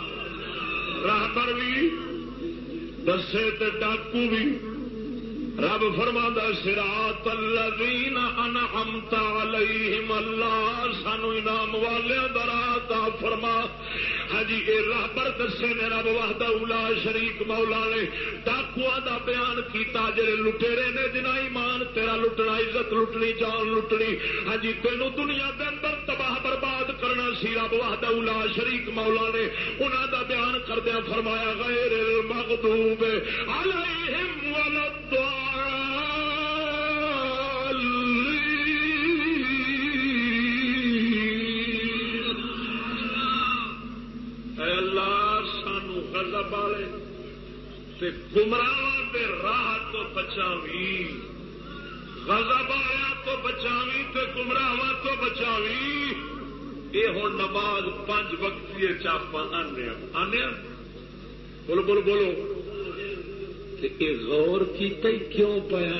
سبحان بھی، دسے تے ڈاکو بھی۔ رب فرما سراط الذین انعمت علیہم اللہ، سانو انعام والے درا فرما۔ ہاں جی، یہ راہ پر دسے نے، رب وحدہ اولا شریک مولا نے ڈاکو دا بیان کیتا، جڑے لٹیرے نے جنا ایمان، تیرا لٹنا، عزت لٹنی، جان لٹنی۔ ہاں جی، تینوں دنیا دے اندر تباہ سی رب وحدہ اولا شریک مولا نے انہاں دا بیان کردیا فرمایا، غیر المغضوب علیہم ولا اے اللہ، سانو غضب والے تے گمراہ دے راہ تو بچاوی۔ غضب آیا تو بچاوی تے گمراہ تو بچاوی۔ یہ ہوں نماز پانچ وقتی چاپا آنے آنے بولو بولو بولو۔ کہ غور کیتا ہی کیوں پایا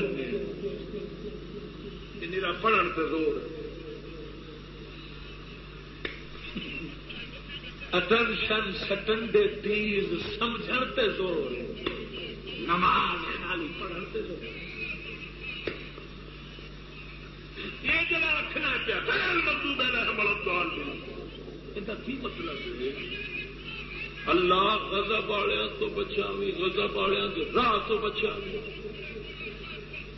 میرا پڑھن تے زور۔ اٹینشن سٹن دے تیز سمجھن تے زور۔ نماز پڑھن تے زور۔ یہ جڑا رکھنا پیا بہل مردو بہل حمل یہ کی مطلب ہے؟ اللہ غضب والوں تو بچاوی غضب والوں کے راہ تو بچاوی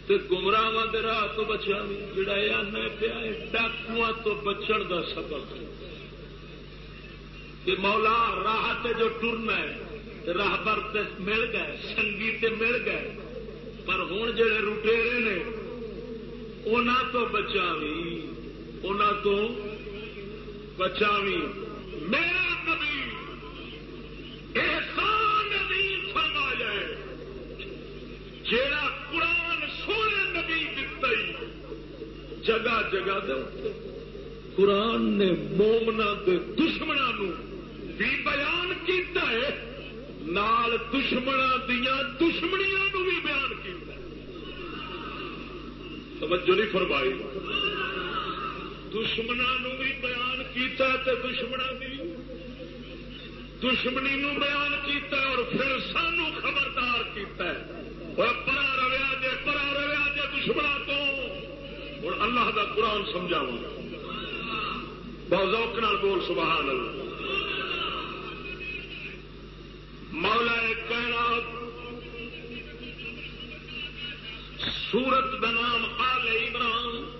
تے گمراہ دے راہ تو بچاوی جڑا یہ آنا پیا ڈاکو تو بچن دا سبق کہ مولا راہ تے جو ٹرنا ہے راہ پر مل گئے، سنگی تے مل گئے۔ پر ہوں جڑے لٹیرے نے انہوں تو بچاوی انہوں تو بچاوی۔ میرا نبی احسان نبی فرما جائے جیڑا قرآن سونے نبی دتا جگہ جگہ دے قرآن نے مومنا کے دشمنوں بھی بیان کیتا ہے، نال دشمنا دیا دشمنیاں بھی بیان کیتا ہے۔ توجہ نہیں فرمائی۔ دشمنوں بھی بیان کیتا تے دشمنا بھی دشمنی نو بیان کیتا اور پھر سانو خبردار کیتا ہے۔ اور پرا رویا جے، پرا رویا جے دشمنا تو۔ اور اللہ دا قرآن سمجھاوا بہت نال بول، سبحان اللہ۔ مولا کائنات سورت کا نام آل عمران۔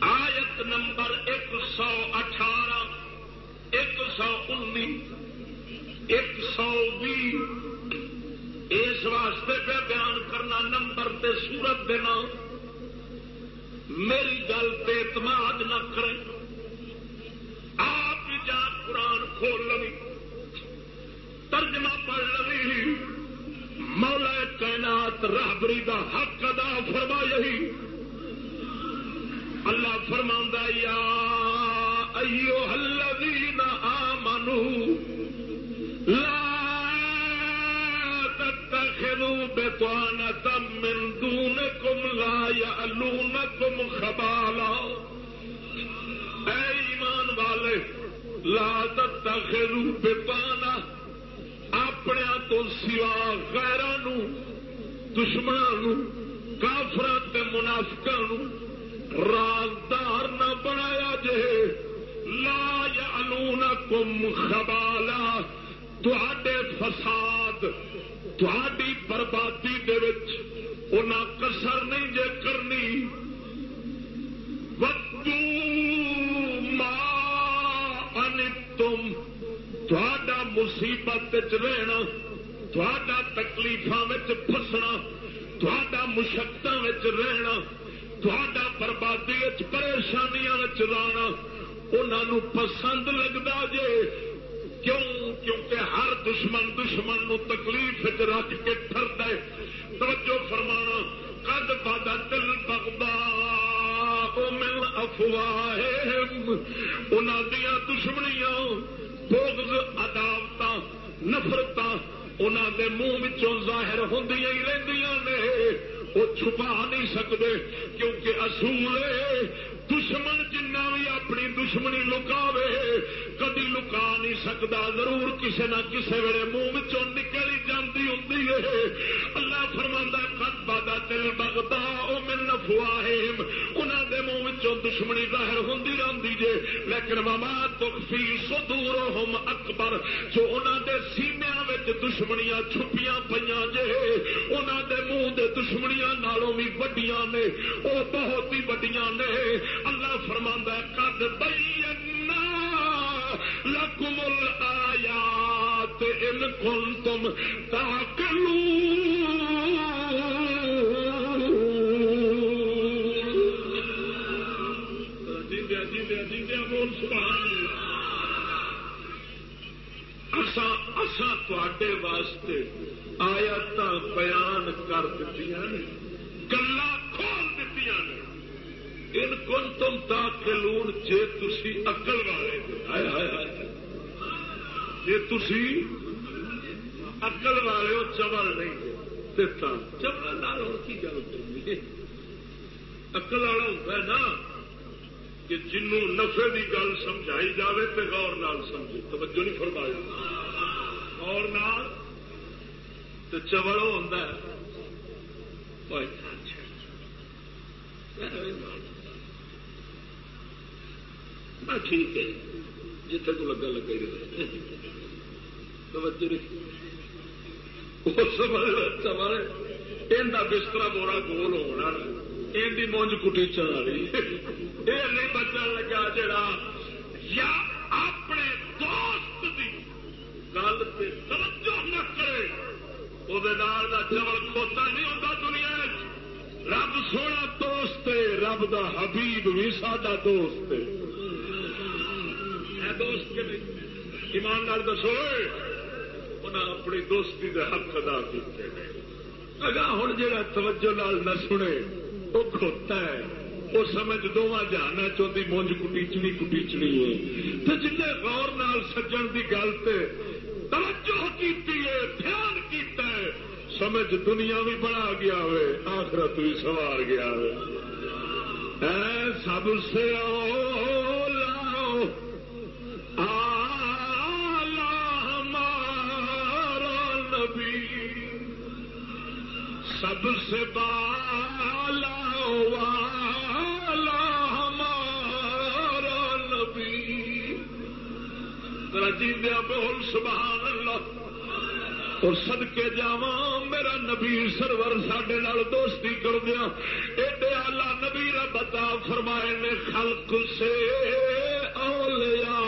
آیت نمبر ایک سو اٹھارہ، ایک سو انی ایک سو بھی اس واسطے پہ بیان کرنا نمبر تے سورت دینا میری گل پہ اعتماد نہ کریں۔ آپ جا قرآن کھول لوی۔ ترجمہ پڑھ لوی۔ مولا کائنات راہبری دا حق ادا فرما یہی۔ اللہ فرما یا ایو الذین آمنوا لا تتخذوا بطانة من دونكم لا يألونكم خبالا۔ اے ایمان والے، لا تتخذوا بطانة اپنے تو سوا غیران دشمنوں کافر منافق رازدار نہ بنایا جے۔ لا یا کم خبالا تے فساد تھی بربادی کسر نہیں جے کرنی۔ ودو ان تھوڑا مصیبت رہنا تھوڑا تکلیفا فسنا تھوڑا مشقت رہنا تھوڑا بربادی پریشانیاں رانا انہوں پسند لگتا جے کیوں کیونکہ ہر دشمن دشمن نو تکلیف رکھ کے ٹرد ہے توجہ فرمانا کد پادا دل بگدا مل افواہ دیا دشمنیاں بغض عداوت نفرت انہوں دے منہ ظاہر ہوں ہی رہی نے۔ وہ چھپا نہیں سکتے کیونکہ اصول دشمن جنہ بھی اپنی دشمنی لکاوے، کدی لکا نہیں سکتا ضرور کسی نہ کسی ویلے منہ نکل ہی جاتی ہوں اللہ فرما کت بادا تل بگتا وہ مل نفوا انہوں دے منہ دشمنی ظاہر ہوں رہی جے، لیکن ماما تخفی سدور ہوم اکبر۔ جو انہوں دے سینیا دشمنیاں چھپیاں پہ جے انہوں دے منہ دے دشمنیاں نالوں بھی وڈیاں نے وہ بہت ہی وڈیاں نے۔ اللہ فرما کد بئی لکمل آیات ان کن تم تاکلو جیندیا جیندیا جیندیا بول، سبحان اسان تے واسطے آیات بیان کر دیتی گلا کھول دیتی ان کن تم تاکلون جے تسی اکل والے ہائے ہائے جے تسی اکل والے ہو چبل نہیں چبل نال ہو کی گل اکل والا ہوتا ہے نا کہ جنوں نفے کی گل سمجھائی جاوے تو غور نال سمجھے۔ توجہ نہیں فرمایا غور نال تو چبل ہوتا ہے۔ ہاں، ٹھیک ہے۔ جتنے کو لگا لگا ہی بستر بورا گول ہونا مونج کٹی چلی یہ نہیں بچن لگا جڑا۔ یا اپنے دوست کی گل سے توجہ نہ کرے۔ وہ چمل کھوتا نہیں ہوتا دنیا رب سونا دوست رب دا حبیب بھی سڈا دوست دوست کے نہیں ایماندار دسو انہیں اپنی دوستی کے حق ادا کیتے اگا ہوں جا توجہ لال نہ سنے وہ کھوتا ہے۔ وہ سمجھ دونوں جانا چاہتی مونج کٹیچنی کٹیچنی ہے۔ تو جن غور نال سجن کی گل سے توجہ کی دھیان کیتا ہے۔ سمجھ دنیا بھی بڑا گیا ہوئے، آخرت بھی سوار گیا ہوئے۔ سب سے لاؤ سب سے بالا والا ہمارا نبی۔ رجیدیا بول، سبحان اللہ۔ اور سد کے جا میرا نبی سرور سڈے دوستی کر دیا ایڈے آلہ نبی رب بتا فرمائے نے، خلق سے اولیا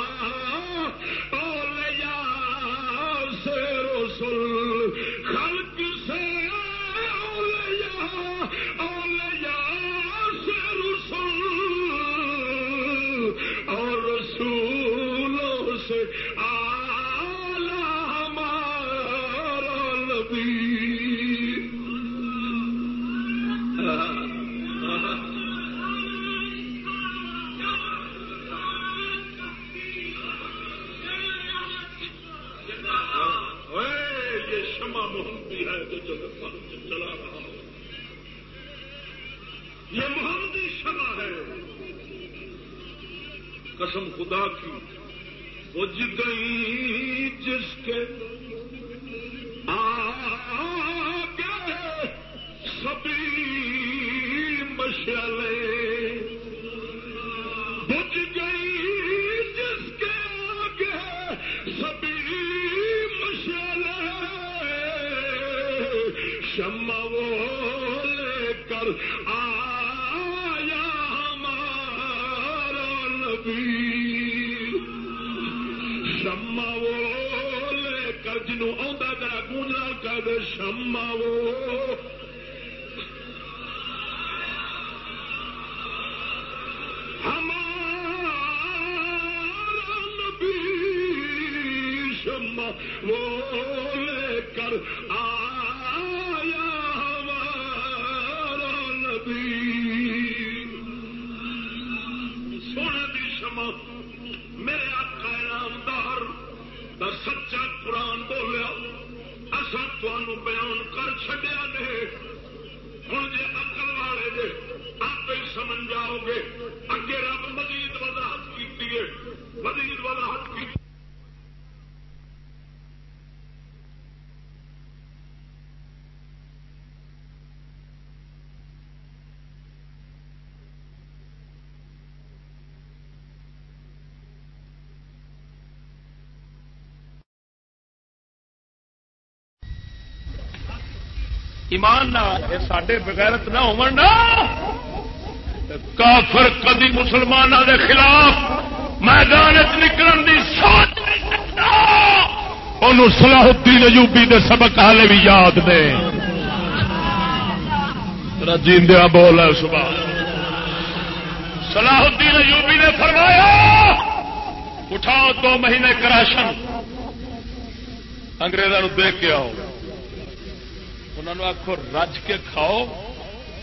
ایمان نہ یہ سڈے بغیرت نہ ہو کافر کدی مسلمانوں کے خلاف میدان نکلن کی سوچ نہیں سکتا انہوں صلاح الدین ایوبی دے سبق حالے بھی یاد نے۔ جیندیا بول ہے صبح صلاح الدین ایوبی نے فرمایا، اٹھاؤ دو مہینے کراشن انگریزوں دیکھ کے آؤ۔ انہوں آخو رج کے کھاؤ،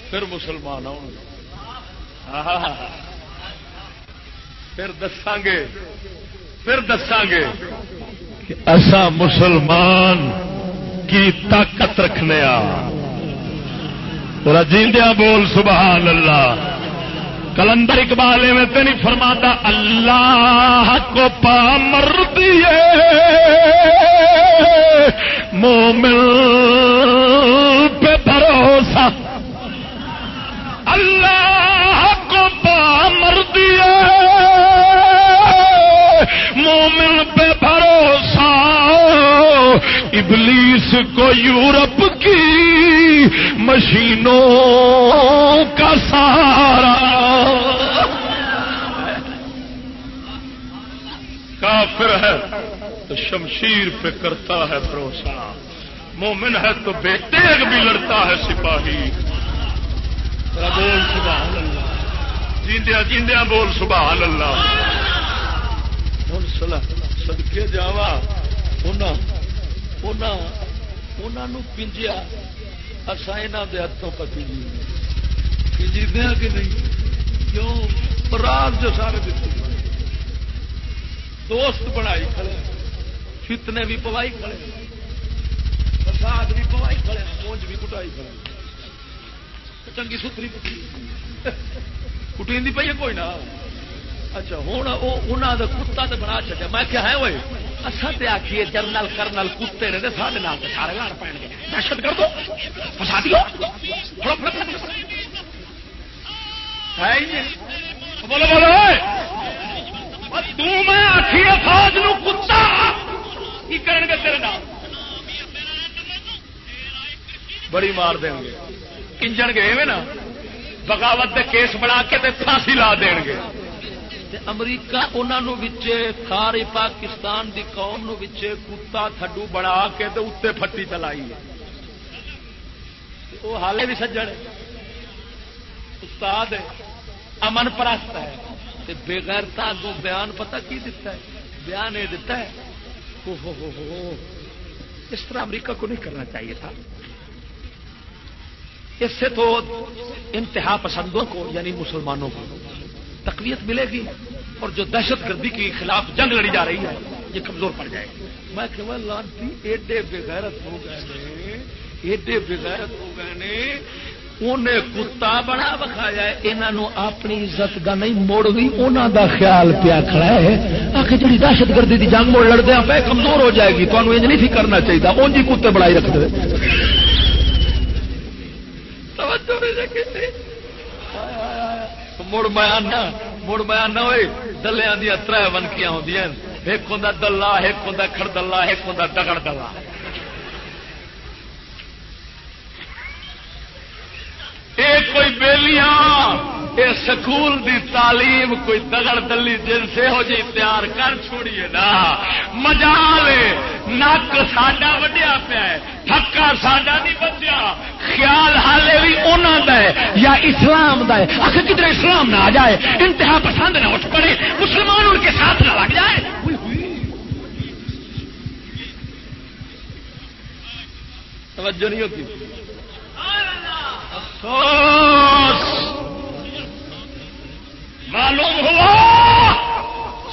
پھر مسلمان آؤ پھر دساں گے، پھر دساں گے کہ ایسا مسلمان کی طاقت رکھنے رجیندیا بول، سبحان اللہ۔ کلندر اقبال میں تو نہیں فرماتا، اللہ کو پامر دیے مومن پہ بھروسہ۔ اللہ کو پامر دیے مومن پہ بھروسہ۔ ابلیس کو یورپ کی مشینوں کا سہارا۔ کافر ہے۔ تو شمشیر پہ کرتا ہے بھروسہ۔ مومن ہے تو بے تیغ بھی لڑتا ہے سپاہی۔ بول سبحان اللہ۔ جیندیا جیندیا بول سبحان اللہ۔ ہوں سدکے جاوا۔ پنجیا۔ اصا یہاں کے ہاتھوں پتی پنجی دیا کہ نہیں؟ کیوں؟ رات جو سارے دیتے دوست بنائی کھڑے فتنے بھی پوائی کھڑے برسات بھی پوائی کھڑے پونج بھی کٹائی کھڑے چنگی ستری کٹی۔ کٹی پی ہے کوئی نہ؟ اچھا ہوں انہوں نے کتا تو بنا چکا میں کیا ہے وہ اصا تو آخیے جرنل کرنل کتے نے سارے نام کے سارے لڑ پے گے دہشت کر دو فسا دو بولو بولو میں آخیے فوج نو کتا کی کرن گے تیرے نام بڑی مار دیں گے۔ کنجن گے نا؟ بغاوت دے کیس بنا کے پھانسی لا دیں گے۔ امریکہ انہوں سارے پاکستان دی قوم نو کتا تھڈو بنا کے اتنے پٹی چلائی ہے۔ وہ حالے بھی سجڑ استاد ہے۔ امن پرست ہے۔ بےغیرتا کو بیان پتہ کی دیتا ہے؟ بیان یہ دیتا ہے۔ اس طرح امریکہ کو نہیں کرنا چاہیے تھا۔ اس سے تو انتہا پسندوں کو یعنی مسلمانوں کو تقویت ملے گی اور جو دہشت گردی کے خلاف جنگ لڑی جا رہی ہے، یہ کمزور پڑ جائے گی۔ میں کہ لانتی ایڈے بغیرت ہو گئے ایڈے بغیرت ہو گئے انہیں کتا بڑا بکھایا انہوں اپنی عزت کا نہیں، موڑ بھی انہوں دا خیال پیا کھڑا ہے۔ آخر جی دہشت گردی کی جنگ موڑ لڑتے ہیں کمزور ہو جائے گی۔ تمہیں انج نہیں کرنا چاہیے اونجی کتے بڑائی رکھ دے۔ مڑ میں مڑ میں ہوئے۔ دلیا دیا تر ونکیاں ہوں ایک ہوں دلہ، ایک ہوں کڑ دلہ، ایک ہوں دگڑ دلہ۔ مولیاں یہ سکول دی تعلیم، کوئی دگڑ دلی جن سے ہو جی تیار کر چھوڑیے نا۔ مجال نک ساڈا وڈیا پیا تھکا ساڈا نہیں بچیا۔ خیال حالے بھی انہوں کا ہے، یا اسلام کا ہے۔ آخر کدھر اسلام نہ آ جائے؟ انتہا پسند نہ اٹھ پڑے، مسلمان ان کے ساتھ نہ لگ جائے۔ توجہ نہیں ہوتی۔ افسوس۔ معلوم ہوا؟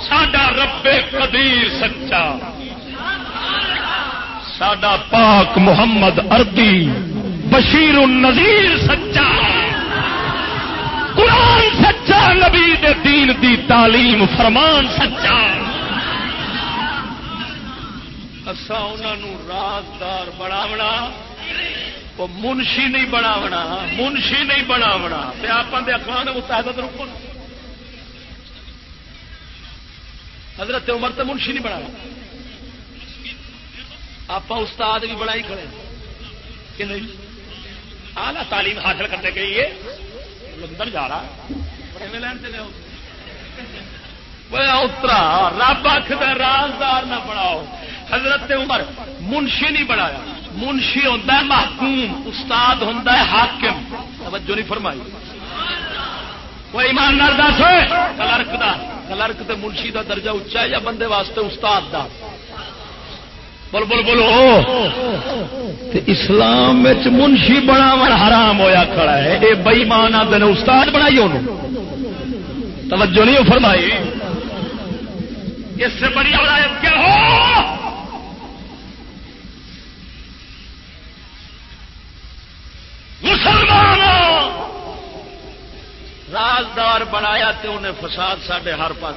سڈا رب قدیر سچا۔ سڈا پاک محمد اردی بشیر النظیر سچا۔ قرآن سچا، نبی دے دین دی تعلیم فرمان سچا۔ اصا انہوں رازدار بناونا۔ وہ منشی نہیں بناونا منشی نہیں بناونا۔ آپ اخبار متحدت رکو حضرت عمر تو منشی نہیں بنا آپ استاد بھی بڑا ہی کھڑے۔ کہ نہیں؟ آلہ تعلیم حاصل کرنے کے لیے لندن جا رہا۔ اترا رب آخر رازدار نہ بناؤ۔ حضرت عمر منشی نہیں بنایا۔ منشی ہوتا ہے محکوم، استاد ہوتا ہے حاکم۔ توجہ نہیں فرمائی۔ کوئی ایماندار دس کلرک دا، کلرک تے منشی دا درجہ اچا ہے یا بندے واسطے استاد دا؟ بول بول بولو۔ اسلام منشی بناو حرام ہویا کھڑا ہے۔ یہ بئیمان آدھے نے استاد بنائی انہوں توجہ نہیں فرمائی۔ اس سے بڑی علایت کیا ہو؟ مسلمانوں! رازدار بنایا تو انہیں فساد سڈے ہر پاس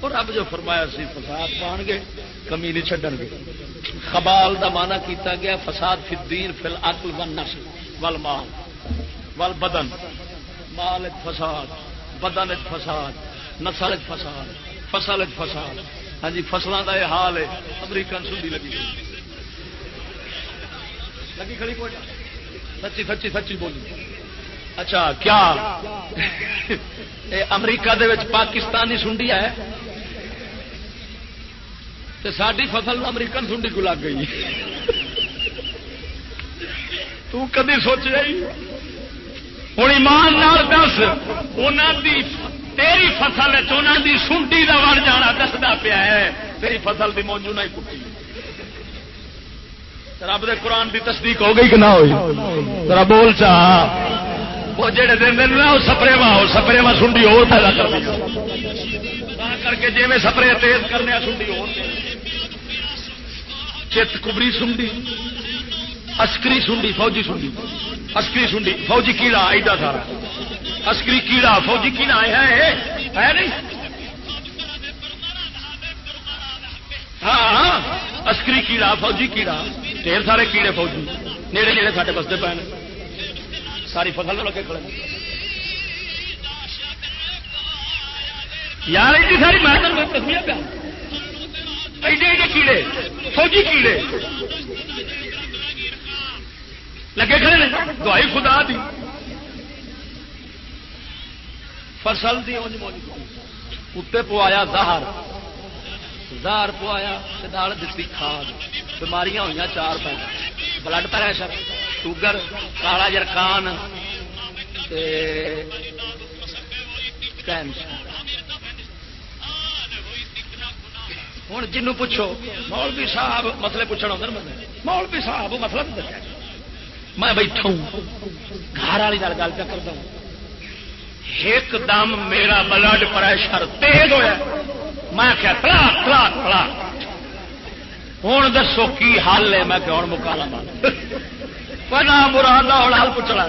اور رب جو فرمایا سی، فساد پان گے، کمی نہیں چڈن گے۔ خبال دا مانا کیتا گیا، فساد فی الدین، فی العقل والنسل والمال والبدن مال فساد، بدن فساد، نسل فساد، فصل فساد۔ ہاں جی فصلوں کا یہ حال ہے، امریکن سنڈی لگی۔ لگی کھڑی کوئی؟ سچی سچی سچی بولی اچھا کیا؟ امریکہ دے وچ پاکستانی سنڈی ہے؟ تو ساری فصل امریکن سنڈی کو لگ گئی؟ تو کدی سوچ رہی؟ ہوں ایمان دس دی تیری فصل دی سنڈی کا وڑ جانا دستا پیا ہے۔ تیری فصل کی موجود نہیں کٹی۔ رب دے قرآن دی تصدیق ہو گئی کہ نہ ہوئی؟ ذرا بول چاہ وہ جڑے دن دن نا سپرے وا سپرے وا سنڈی اور پیدا کر کر کے جی میں سپرے تیز کرنے سنڈی اور چت کبری سنڈی اسکری سنڈی، فوجی سنڈی۔ اسکری سنڈی، فوجی کیڑا ایڈا سارا۔ اسکری کیڑا، فوجی کیڑا ہے نہیں؟ ہاں, ہاں، اسکری کیڑا، فوجی کیڑا۔ ڈیر سارے کیڑے فوجی، نیڑے نیڑے سارے بستے پے ساری فصل لگے کھڑے یار، ایڈی ساری میں تصویر پہ ایڈے ایڈے کیڑے، فوجی کیڑے۔ لگے کھڑے نے۔ دوائی خدا دی۔ فصل دی اتنے پوایا زہر۔ زہر پوایا دال دیتی کھاد، بیماریاں ہوئی چار پیدا بلڈ پریشر، شوگر، کالا جرکان ہوں جنوں پوچھو، مولوی صاحب مسئلے پوچھنا ہوتا نا مولوی صاحب مطلب دسیا میں بیٹھا گھر والی گل پہ کرتا ہوں۔ ایک دم میرا بلڈ پریشر تیز ہوا میں کیا تلا تلا تلا. ہوں دسو کی حل ہے؟ میں کہ ہوں مکالا پنا مراد ہوں حل پوچھنا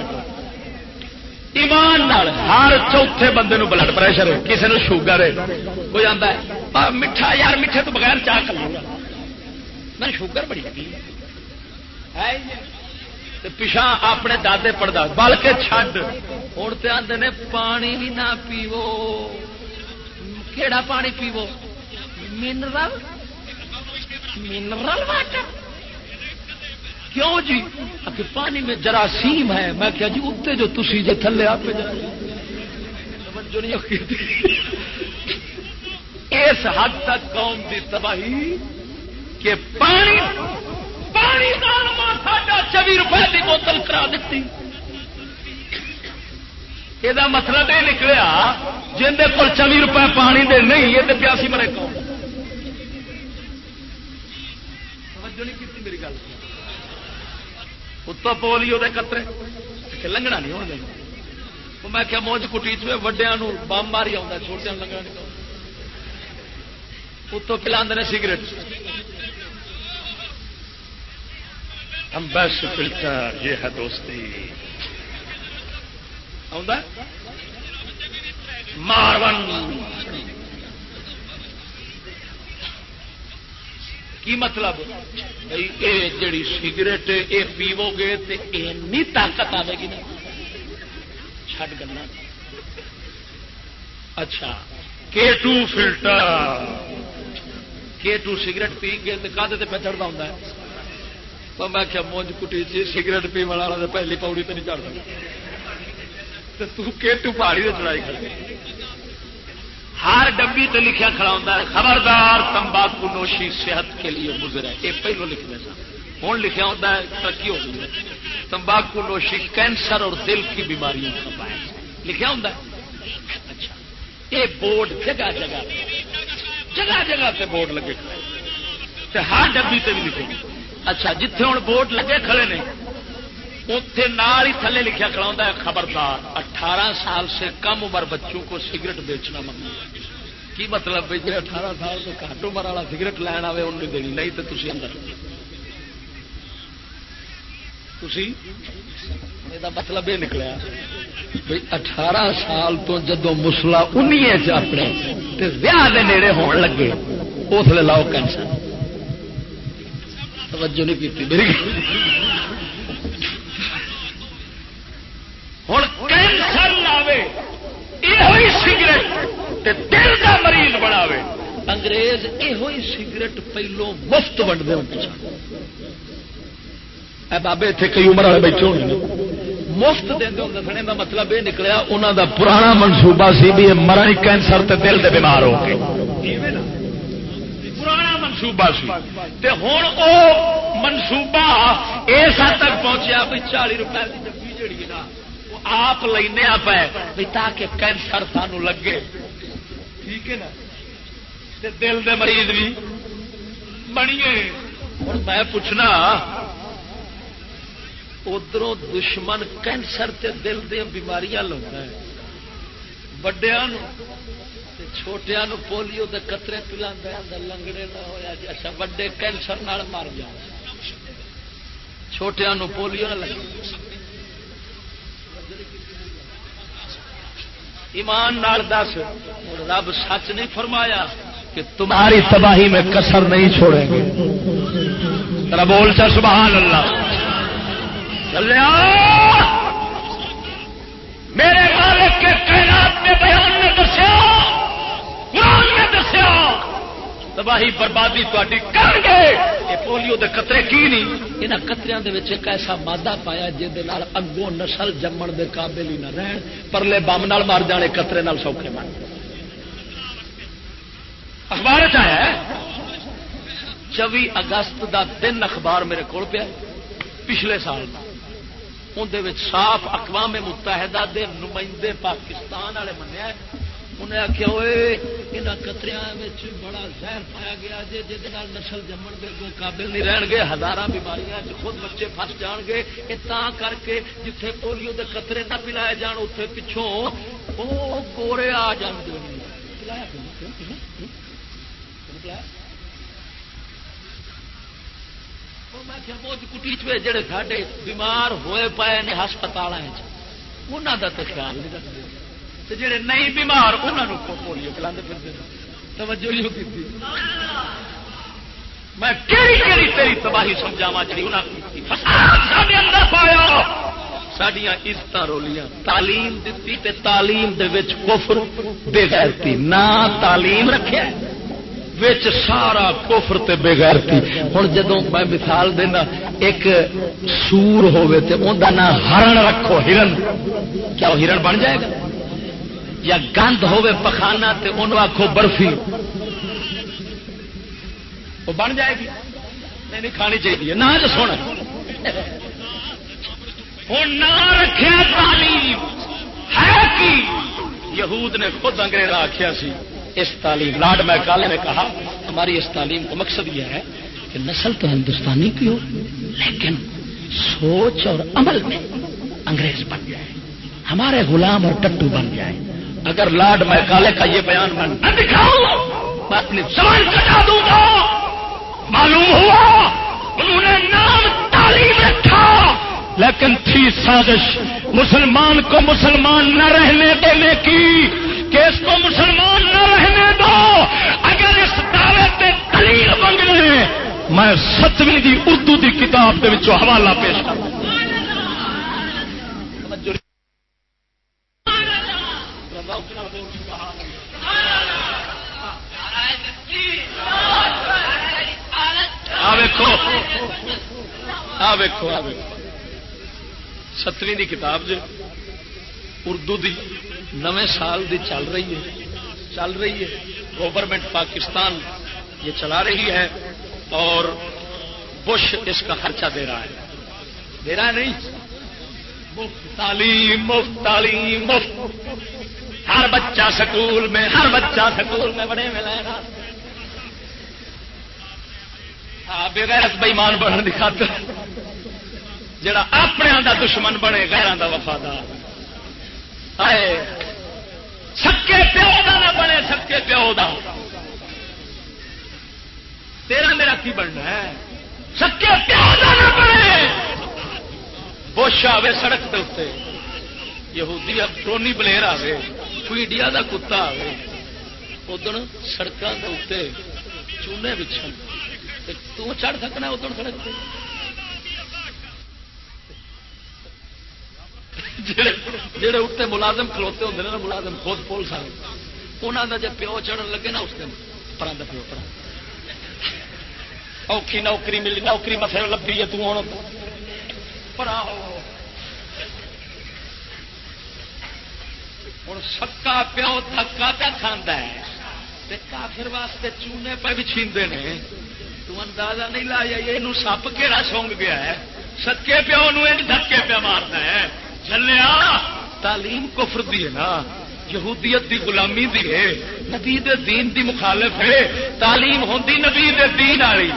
ایمان ہر چوتھے بندے نو بلڈ پریشر ہے کسی نے شوگر ہے. کوئی آتا ہے میٹھا یار، میٹھے تو بغیر چاہ کر لوں میں شوگر بڑی لگی پچھا اپنے دادے پڑتا بلکہ چڈ ہوں تو آتے نے، پانی بھی نہ پیو. کہڑا پانی پیو؟ منرل؟ Mineral water? کیوں جی؟ کہ پانی میں جراثیم ہے۔ میں کیا جی اتنے جو تھی جی تھلے آپ اس حد تک قوم کی تباہی کہ پانی پانی چوبی روپئے کی بوتل کرا دیتی۔ یہ مطلب یہ نکلیا جن کو چوبی روپئے پانی دے نہیں یہ پیاسی مرے کون میری گل اتو پولیو دے قطرے لنگنا نہیں ہونے میں کیا موج کٹی چ وڈیا بم ماری آتا چھوٹے لنگنا نہیں اتو پلا سگریٹ ہم بس فلٹر یہ ہے دوستی مارون کی مطلب؟ بھائی یہ جڑی سگریٹ یہ پیو گے تو اینی طاقت آئے گی نا۔ چھٹ گنا۔ اچھا K two filter. K two cigarette پی گئے تو کدے پہ چڑھتا ہوں تو میں کیا مونج کٹی چی سگریٹ پی والا پہلی پوڑی تو نہیں چڑھتا تو پہاڑی سے چڑھائی کر ہر ڈبی تے لکھا کھڑا ہوتا ہے، خبردار تمباکو نوشی صحت کے لیے گزرا ہے یہ پہلو لکھنے سا ہوں لکھا ہوتا ہے، ترقی ہو گئی ہے۔ تمباکو نوشی کینسر اور دل کی بیماریوں کا باعث۔ لکھا ہوتا ہے؟ اچھا۔ یہ بورڈ جگہ جگہ جگہ جگہ تے بورڈ لگے کھڑے۔ ہر ڈبی تے بھی لکھے۔ اچھا جتھے ہوں بورڈ لگے کھڑے نے اتے نال ہی تھلے لکھا کھڑا ہے، خبردار۔ اٹھارہ سال سے کم عمر بچوں کو سگریٹ بیچنا ممنوع کی مطلب بھائی جی اٹھارہ سال تو گھٹ عمر والا سگریٹ لین آئے ان دینی نہیں تو تھی اندر مطلب یہ نکلیا بھائی، اٹھارہ سال تو جدو مسلا انی اپنے ویاہ دے نیڑے ہون لگے اس لیے لاؤ کینسر۔ توجہ نہیں کی میری ہوں کینسر لاوے یہ سگریٹ دل کا مریض بناوے۔ انگریز یہ سگریٹ پہلو مفت ونڈتے ہوں بابے اتنے کئی عمر والے بیٹھے ہونے مفت دے دسنے کا مطلب یہ نکلیا انہوں دا پرانا منصوبہ سی بھی مرن کینسر تے دل دے بیمار ہو پرانا منصوبہ سی۔ تے ہوں او منصوبہ اس حد تک پہنچیا بھی چالی روپئے کی ڈبی جڑی نا آپ لینا پہ تاکہ کینسر سانو لگے۔ ٹھیک ہے نا؟ دل دے مریض بھی بنیے۔ ہوں میں پوچھنا ادھر دشمن کینسر تے دل دیا بیماریاں لوگ وڈیا چھوٹیا پولیو دے قطرے پلا لنگڑے نہ ہوا جی۔ اچھا وڈے کینسر مر جاؤ۔ چھوٹیا پولیو نہ لگے۔ ایمان نال دس رب سچ نہیں فرمایا کہ تمہاری تباہی میں کسر نہیں چھوڑیں گے۔ ترا بول چا سبحان اللہ۔ چلے میرے مالک کے کائنات میں بیان نے دسیا قرآن نے دسیا۔ تباہی بربادی تاری کر گئے یہ پولیو دے قطرے کی نہیں یہاں قطرے ایک ایسا مادہ پایا جہد اگوں نسل جمن دے قابل ہی نہ رہن پرلے بم نال مار جانے قطرے نال سوکھے مار۔ اخبار چیا چوبی اگست دا دن اخبار میرے کو پیا پچھلے سال اندر صاف اقوام متحدہ دے نمائندے پاکستان والے منیا انہیں آخیا ہوئے یہاں کتریا بڑا زہر پایا گیا جی جہد نسل جمن کے کوئی قابل نہیں رہن گے ہزار بیماریاں خود بچے فس جان گے۔ یہ کر کے جتھے پولیو کے قطرے نہ پلائے جان اتنے پچھوں وہ گورے آ جان گے کٹی جڑے ساڈے بیمار ہوئے پائے نے ہسپتال انہوں کا تو خیال نہیں رکھتے جڑے نہیں بیمار انہوں پولیو پلا پھر توجہ نہیں کی میں کہڑی کہڑی تیری تباہی سمجھاوا جی انہوں پایا۔ سڈیا عزت رولیاں۔ تعلیم دیتی تے تعلیم دے وچ کفر بے نہ تعلیم رکھے وچ سارا کوفر تے بغیر کی ہوں جدو میں مثال دینا، ایک سور ہوے تے اوندا نام ہرن رکھو، ہرن۔ کیا وہ ہرن بن جائے گا؟ یا گند ہوے پخانا تے انہوں آخو برفی۔ وہ بن جائے گی۔ نہیں نہیں، کھانی چاہیے۔ نہ، جو سونا۔ ہوں نہ تعلیم۔ ہے کی؟ یہود نے خود انگریز آخیا سی، اس تعلیم، لاڈ میکالے نے کہا، ہماری اس تعلیم کا مقصد یہ ہے کہ نسل تو ہندوستانی کی ہو، لیکن سوچ اور عمل میں انگریز بن جائے۔ ہمارے غلام اور ٹٹو بن جائے۔ اگر لاڈ میکالے کا یہ بیان میں نہ دکھاؤں، میں اپنی زبان کٹا دوں گا۔ معلوم ہوا، انہوں نے نام تعلیم رکھا۔ لیکن تھی سازش، مسلمان کو مسلمان نہ رہنے دینے کی۔ کہ اس کو مسلمان نہ رہنے دو۔ اگر اس دعوے پہ دلیل بن گئے میں ستویں دی اردو دی کتاب کے حوالہ پیش کروں۔ ستویں کتاب جو اردو دی نویں سال دی چل رہی ہے۔ چل رہی ہے۔ گورنمنٹ پاکستان یہ چلا رہی ہے اور بش اس کا خرچہ دے رہا ہے۔ دے رہا ہے نہیں؟ مفت تعلیم مفت تعلیم مفت ہر بچہ سکول میں، ہر بچہ سکول میں بڑے میں لینا ہاں۔ ہاں، بغیر بئیمان بڑھنے کی خاطر جڑا اپنے دا دشمن بنے غیران دا وفادار۔ آئے، سکے پیو دا نہ بنے، سکے پیو دا۔ تیرا میرا کی بننا ہے؟ سکے پیو دا نہ بنے۔ بوش آئے سڑک کے اتنے یہودی ٹرونی بلیر آئے انڈیا دا کتا آئے ادھر سڑکوں کے اتنے چونے بچھن تو چڑھ سکنا ادھر سڑک پہ جہے اتنے ملازم کھلوتے ہوتے ہیں ملازم خود پولیس والے انہوں کا جب پیو چڑھن لگے نا اس دن پرا پیو پر اوکھی نوکری ملی نوکری مسئلہ لبھی ہے توں پرا ہوں سکا پیو تھکا پہ کھانا ہے۔ کافر واسطے چونے پہ بھی چھیندے نے۔ تو اندازہ نہیں لایا یہ سپ کہڑا سونگ گیا ہے۔ سکے پیو نو دھکے پہ مارنا ہے۔ چلیا تعلیم کفر دی ہے نا۔ یہودیت دی غلامی دی ہے۔ نبی دے دین دی مخالف ہے۔ تعلیم ہوندی نبی دے دین والی۔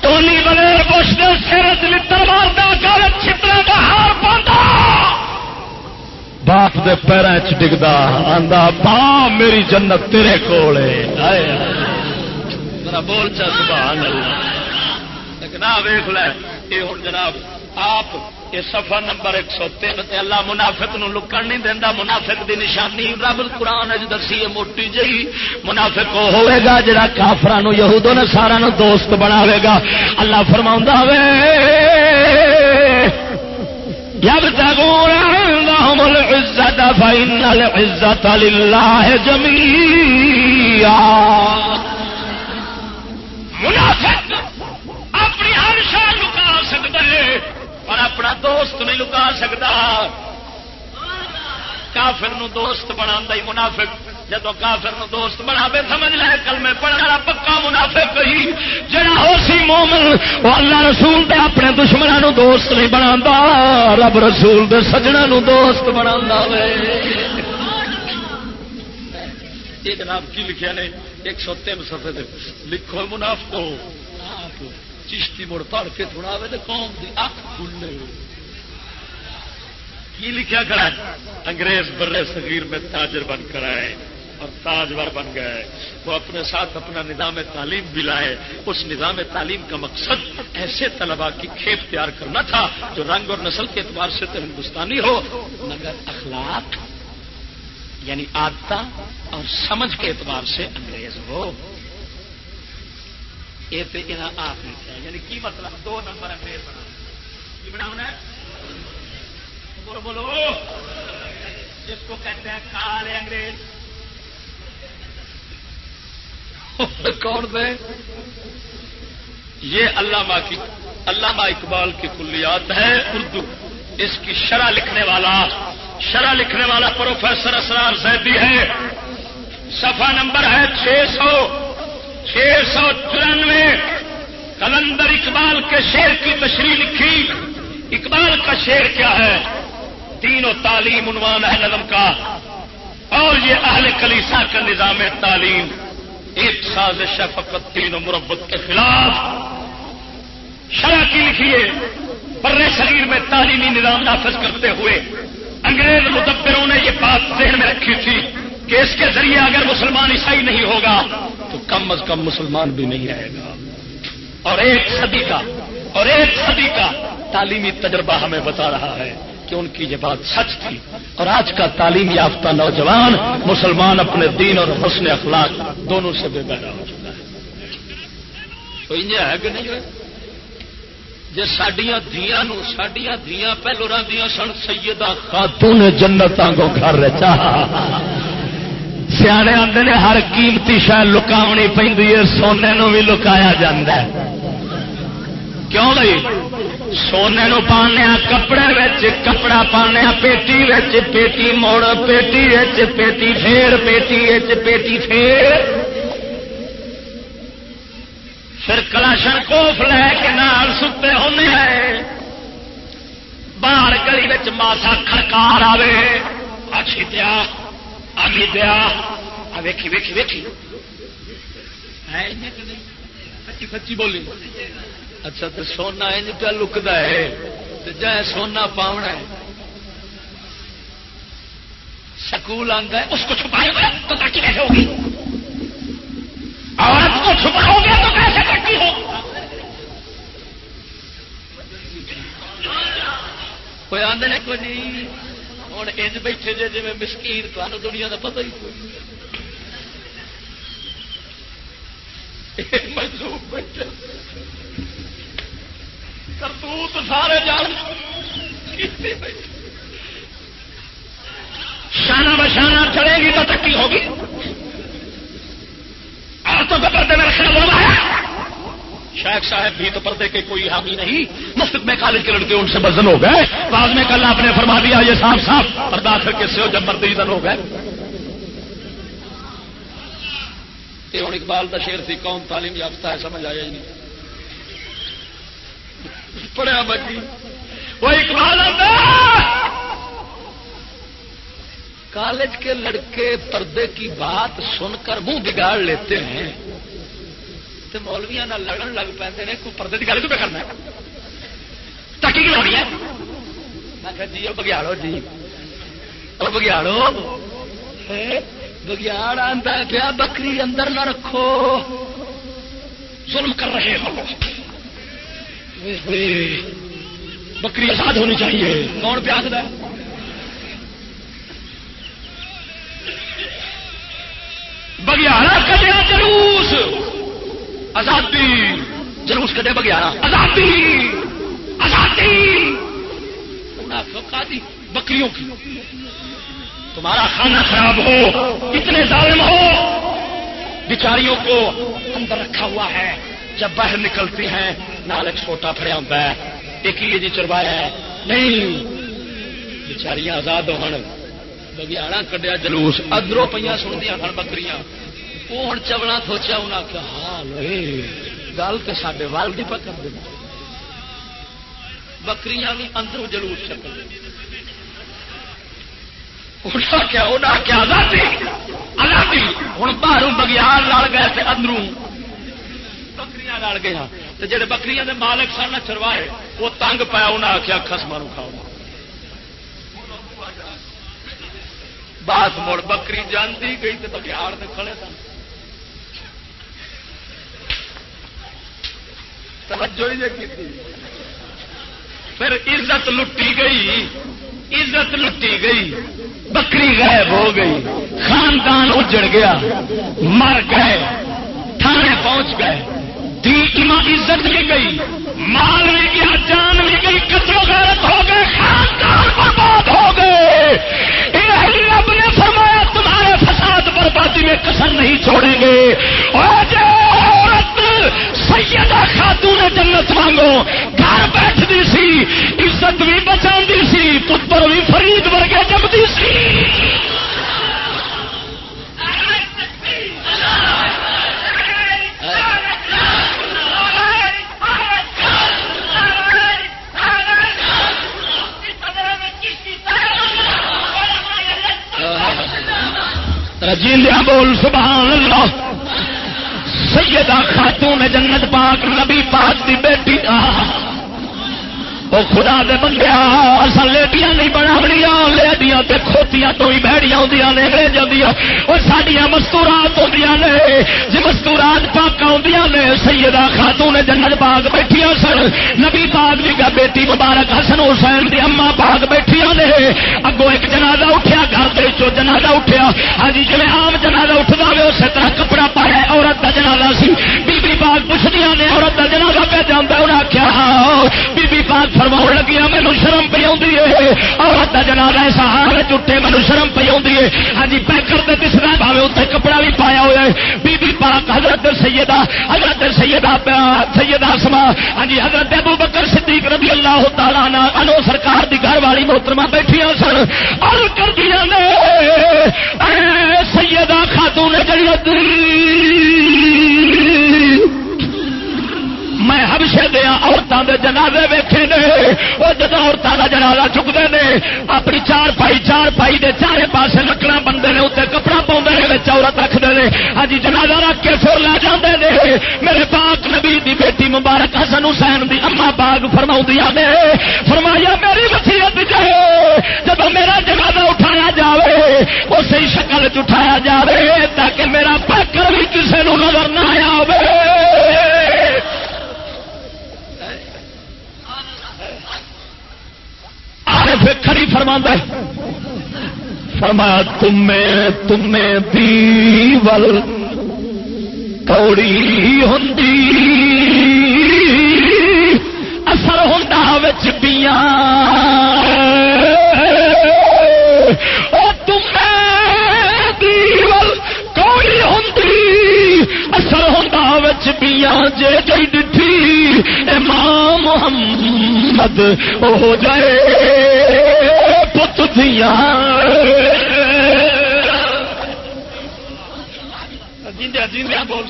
ٹولی بنے بش دے سر لڑ مارتا کر چھپڑا کا ہار پاتا باپ دے پیروں چ ڈگدا، آندا، با، میری جنت تیرے کول بول چا سبحان اللہ لیکن آ ویخ لے ہوں جناب، آپ، یہ سفا نمبر ایک سو تین اللہ منافق نو لکن نہیں دینا منافق دی نشانی، رب قرآن دسی موٹی جی منافق ہوئے گا جڑا کافران یہودوں نے سارا نو دوست بناوے گا۔ اللہ فرما وے جب تک عزت فائن جمی منافق اپنی ہر شاہ لکا سکتا ہے اور اپنا دوست نہیں لکا سکتا۔ کافر نو دوست بنا منافق۔ جب کافر نو دوست بنا سمجھ لے کل میں پڑھنا پکا منافق ہی۔ جڑا ہو سی مومن، وہ اللہ رسول دے اپنے دشمنوں نو دوست نہیں بنا رب رسول دے سجنا نو دوست بنا جناب کی لکھا نے؟ ایک سو تین سفے لکھو منافق چشتی مڑ پڑھ کے تھوڑا تو قوم کی اک کھلنے کی لکھا کھڑا ہے؟ انگریز برے صغیر میں تاجر بن کر آئے۔ اور تاجور بن گئے۔ وہ اپنے ساتھ اپنا نظام تعلیم بھی لائے۔ اس نظام تعلیم کا مقصد ایسے طلبا کی کھیپ تیار کرنا تھا جو رنگ اور نسل کے اعتبار سے تو ہندوستانی ہو، مگر اخلاق یعنی آدتا اور سمجھ کے اعتبار سے انگریز ہو۔ یہ تو آپ لکھا یعنی کی مطلب؟ دو نمبر انگریز بنا بنا بولو بولو۔ جس کو کہتے ہیں کالے انگریز۔ کون دے یہ علامہ کی علامہ اقبال کی کلیات ہے اردو۔ اس کی شرح لکھنے والا شرح لکھنے والا پروفیسر اسرار زیدی ہے۔ صفحہ نمبر ہے چھ سو چھ سو چورانوے۔ کلندر اقبال کے شیر کی تشریح لکھی۔ اقبال کا شیر کیا ہے؟ تین و تعلیم عنوان ہے نظم کا۔ اور یہ اہل کلیسا کا نظام تعلیم۔ ایک سازش فقط تین و مربت کے خلاف شرح کی لکھیے بر شریر میں تعلیمی نظام نافذ کرتے ہوئے انگریز مدبروں نے یہ بات ذہن میں رکھی تھی کہ اس کے ذریعے اگر مسلمان عیسائی نہیں ہوگا تو کم از کم مسلمان بھی نہیں رہے گا۔ اور ایک صدی کا اور ایک صدی کا تعلیمی تجربہ ہمیں بتا رہا ہے۔ کہ ان کی یہ بات سچ تھی۔ اور آج کا تعلیم یافتہ نوجوان مسلمان اپنے دین اور حسن اخلاق دونوں سے بے پیدا ہو چکا ہے۔ تو ہے کہ نہیں جی سڈیا دیا سڈیا دیا پہلو رہی سن، سیدہ خاتون جنت آگوں گھر چاہ سیانے آتے نے ہر قیمتی شاید لکاونی پہ سونے نو بھی لکایا جا کیوں بھائی؟ سونے نو پانے کپڑے کپڑا پانے پیٹی ویچ پیٹی موڑ، پیٹی ویچ پیٹی پھیر، پیٹی ویچ پیٹی پھیر۔ پھر کلاشن کوف لے کے نال ستے ہونے ہیں۔ باہر گلی ماسا کھڑکار آئے اچھی دیا آگے دیا ویکھی ویکھی ویکھی۔ سچی سچی بولی۔ اچھا تو سونا انج پہ لکتا ہے جائے سونا پاؤنا ہے۔ سکول آتا ہے، اس کو چھپائے گا تو ترقی کیسے ہوگی؟ عورت کو چھپاؤ گے تو کیسے ترقی ہو؟ کوئی آدھے کوئی نہیں۔ ہوں انج بیٹھے جی جی مسکین تمہیں دنیا کا پتا ہی کوئی کرتوت سارے جان۔ شانہ بشانہ چڑھے گی تو تکی ہوگی۔ اور تو پردے میں رکھنا بولا ہے۔ شیخ صاحب بھی تو پردے کے کوئی حامی نہیں۔ مفت میں کالج کے لڑکے ان سے بزن ہو گئے۔ بعد میں کل آپ نے فرما دیا، یہ صاف صاف پردہ کر کے سے جب مرد زن ہو گئے۔ ہوں اقبال کا شیر تھی، قوم تعلیم یافتہ ہے، سمجھ آیا ہی نہیں۔ پڑھیا بچی۔ وہ اقبال کالج کے لڑکے پردے کی بات سن کر منہ بگاڑ لیتے ہیں۔ تو مولویا لڑن لگ پہ کوئی پردے کی گل تو کرنا ٹکی کی لڑی ہے؟ جی وہ بگیاڑو جی۔ بگیاڑو۔ بگیاڑ آتا پیا بکری اندر نہ رکھو۔ ظلم کر رہے ہو۔ بکری آزاد ہونی چاہیے۔ کون پیاس ہے؟ بگیاڑا کٹیا جلوس۔ آزادی جلوس کٹے بگیارا آزادی آزادی بکریوں کی۔ تمہارا کھانا خراب ہو۔ اتنے ظالم ہو۔ بچاریوں کو اندر رکھا ہوا ہے۔ جب باہر نکلتی ہیں، نال ایک چھوٹا پڑیا ہوتا ہے۔ ایک ہی جی چروایا ہے۔ نہیں بچاریاں آزاد ہو بگیاڑا کڈیا جلوس۔ ادرو پہ سنتی سن بکریاں۔ وہ ہوں چبنا سوچا انہیں آخیا حال ہاں گل تو سارے ول بھی پکڑ دیں بکریاں بھی اندروں جلوس چکل ہوں باہروں بگیار لڑ گئے تھے اندروں بکریاں لڑ گیا جہے بکریاں دے مالک سن چروائے وہ تنگ پایا انہیں آخیا خسما کھاؤ بات مڑ، بکری جانتی گئی تو بگیار کھڑے سن۔ توجہ ہی پھر عزت لٹی گئی، عزت لٹی گئی، بکری غائب ہو گئی، خاندان اجڑ گیا، مر گئے، تھانے پہنچ گئے۔ عزت بھی گئی، مال بھی گیا، جان بھی گئی کچرو غیرت ہو گئے، خاندان برباد ہو گئے۔ رب نے فرمایا، تمہارے فساد بربادی میں کسر نہیں چھوڑیں گے۔ عورت سیدہ خاتون جنت مانگو، گھر بیٹھتی سی، عزت بھی بچا سی، پتر بھی فرید ورگے جمتی سی۔ رجیندیا بول سبحان اللہ۔ سیدہ خاتون جنت پاک نبی پاک دی بیٹی۔ وہ خدا دے بندیا اصل لیٹیاں نہیں بنا بڑیا لیڈیاں تے کھوتیاں تو ہی بہڑیاں ہوندیاں نے، انگریزاں دیاں او ساڈیاں مستورات ہوندیاں نے جی مستورات پاک ہوندیاں نے، سیدہ خاتون جنت پاک بیٹھیاں سن، نبی پاک دی کا بیٹی مبارک حسن حسین دی اما پاک بیٹھیاں نے، اگوں ایک جنازہ اٹھیا، گھر دے وچوں جنازہ اٹھیا ہاں جی جویں عام جنازہ اٹھدا وے، اسی طرح کپڑا پایا، عورت دا جنازہ سی بی بی پاک پوچھدیاں نے، عورت دا جنازہ پہ جاندا انہاں آکھیا ہاں بی بی پاک فرما لگیا مینو شرم پی عورت کا جناب ایسا ہار چٹے مینو شرم پی ہاں جی پیکر کے دسنا پاوے اتنے کپڑا بھی پایا ہوا ہے۔ بی بی پاک، حضرت سیدہ حضرت سیدہ سیدہ سما ہاں جی حضرت ابو بکر صدیق رضی اللہ تعالیٰ انو سرکار دی گھر والی محترمہ بیٹھیا سن۔ اور کر دیا سیدہ خاتون جنت میں ہبشے دیا عورتوں کے جنازے ویکھے نے۔ وہ جب عورتوں کا جنازہ چکتے ہیں اپنی چار پائی چار پائی دے چارے پاسے لکڑا بنتے ہیں اتنے کپڑا پاؤں عورت رکھتے ہیں ہاں جی، جنازہ رکھ کے پھر لے جاتے ہیں میرے پاک نبی دی بیٹی مبارک حسن حسین دی اما باغ فرما نے۔ فرمایا، میری وسیعت جائے۔ جب میرا جنازہ اٹھایا جائے اسی شکل چٹھایا جائے تاکہ میرا پیکر بھی کسی نظر نہ آیا ہو عارف کھڑی فرما فرمایا تمہیں تمہیں دیول کوڑی ہوں اثر ہوں بچیاں تمہیں بیا جے جی ڈٹھی امام محمد ہو جائے پت دیا۔ جیندیا جیندیا بول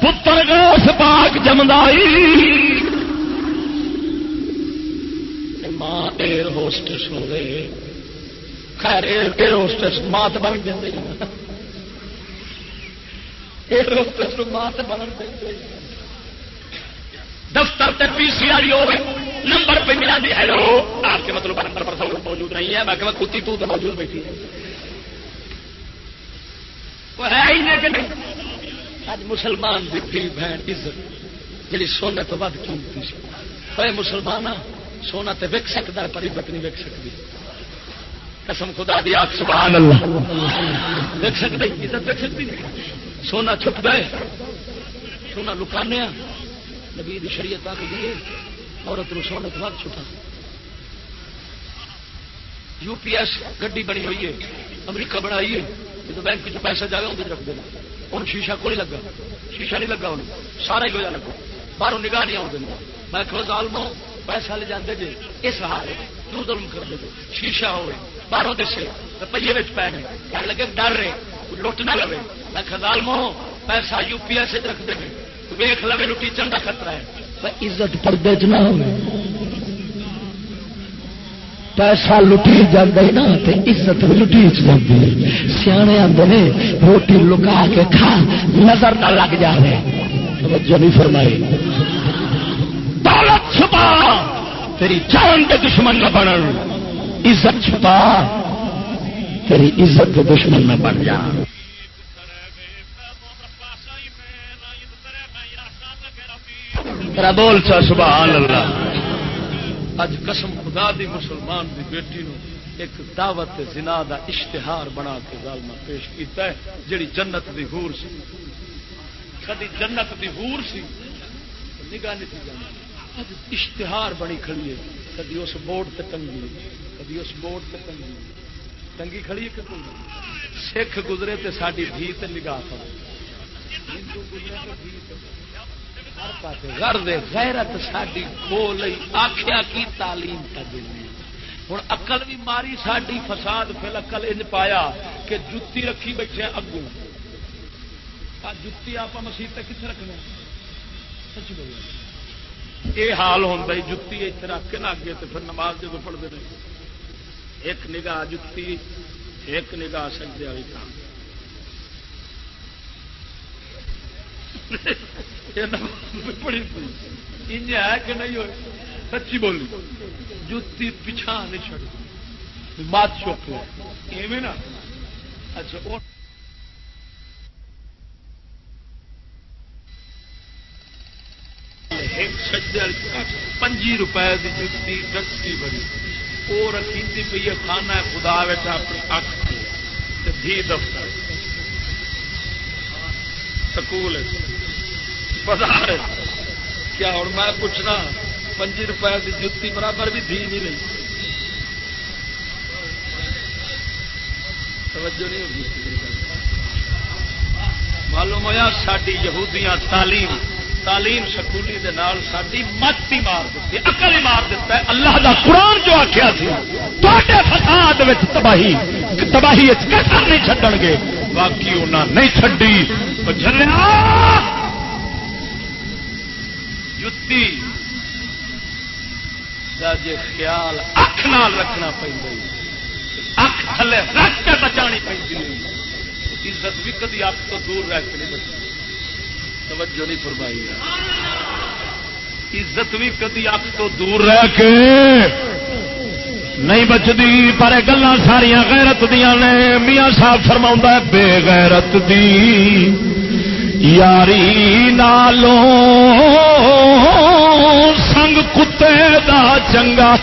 پتر گاس پاک جمدائی۔ ماں ایئر ہوسٹس ہو گئے۔ مات بن گئے ایئر ہوسٹس مات بن گئے دفتر تک پی سی آئی ہو نمبر پہ ملا دی ہیلو۔ آپ کے مطلب نمبر پر سہولت موجود نہیں ہے۔ میں کہ کتی تو موجود بیٹھی ہے۔ وہ ہے ہی نہیں اج مسلمان دیکھی بہن عزت جی سونے تو ود قیمتی سی مسلمان سونا تو وک سکتا پر عزت نہیں وک سکتی قسم خدا دی آگ سبحان اللہ۔ وک سکتے عزت وک سکتی سونا چھپ گئے۔ سونا لکانے نبی شریعت آ کے دیے۔ عورت نو سونے کے بعد چھٹا یو پی ایس گڈی بنی ہوئی ہے۔ امریکہ بنائی ہے۔ جب بینک چ پیسہ جائے اندر رکھ دینا۔ ہوں شیشہ کو نہیں لگا۔ شیشہ نہیں لگا انہوں سارا ہی گویا لگا باہر نگاہ نہیں آؤ دینا میں کھو ظالمو پیسہ لے جاندے جی اس حال ہے۔ دور ظلم کر دے۔ شیشہ ہوئے، باہروں دسے روپیے پی گئے لگے، ڈر رہے لٹ نہ لوے۔ میں ظالمو پیسہ یو پی ایس رکھ دے۔ ویخ لو لٹی چنڈا خطرہ ہے۔ عزت پردے چ نہ ہو پیسہ لٹی جانا نا تو عزت بھی لٹی چاہیے سیانے آتے روٹی لکا کے کھا، نظر نہ لگ جائے توجہ نہیں فرمائی۔ دولت چھپا۔ تیری جان کے دشمن نہ بن عزت چھپا۔ تیری عزت کے دشمن نہ بن جا۔ بول چا سبحان اللہ۔ اج قسم خدا دی مسلمان دی بیٹی نو ایک دعوت زنا دا اشتہار بنا کے ظالمہ پیش کیتا ہے جڑی جنت دی حور سی۔ کدی جنت دی حور سی، نگاہ نہیں تھی اج اشتہار بنی کھڑی ہے۔ کدی اس بورڈ تے ٹنگی کدی اس بورڈ تے ٹنگی ٹنگی کھڑی ہے کہ سکھ گزرے تے ساری دھی تے نگاہ کھڑا ہندو گزرے تے دھی غیرت ساری کھو لئی آخیا کی تعلیم کا دل ہوں اقل بھی ماری ساری فساد، پھر اقل ان پایا کہ جتی رکھی بیٹھے اگوں۔ جتی آپ مسیح کتنے رکھنا سچی بول یہ حال ہوتا جتی اتنے رکھ کے نہ اگے تو پھر نماز جب پڑھتے رہے۔ ایک نگاہ جتی، ایک نگاہ سجدے والی کام بڑی ہے کہ نہیں ہوئے؟ سچی بولی۔ جتی پچھا نہیں چڑی مات چوک ایویں نا؟ اچھا سجر پنجی روپئے کی جتی ڈستی بڑی وہ رکھی پی ہے کھانا خدا بیٹھا اپنی اک دھی دفتر۔ سکول بازار کیا ہوں میں پوچھنا، پنجی روپئے کی جتی برابر بھی دھی نہیں رہی۔ توجہ نہیں ہوگی معلوم ہوا ساری یہودیاں تعلیم تعلیم سکولی دے نال ساری مت ہی مار دیتی اکل ہی مار دیتا ہے۔ اللہ دا قرآن جو آخیا سی فساد تباہی تباہی کسر نہیں چڈن گے؟ باقی انہیں نہیں چڈی جتی جی خیال اکھ نال رکھنا پہ اکھ تھلے رکھ کے بچانی پہ عزت بھی کدی اک تو دور رہ کے نہیں بچی۔ توجہ نہیں فرمائی عزت بھی کدی اک تو دور رہ کے نہیں بچتی، پر گلا ساریا غیرت دیا نے۔ میاں صاحب فرما بے غیرت دی یاری نالوں سنگ کتے دا چنگا۔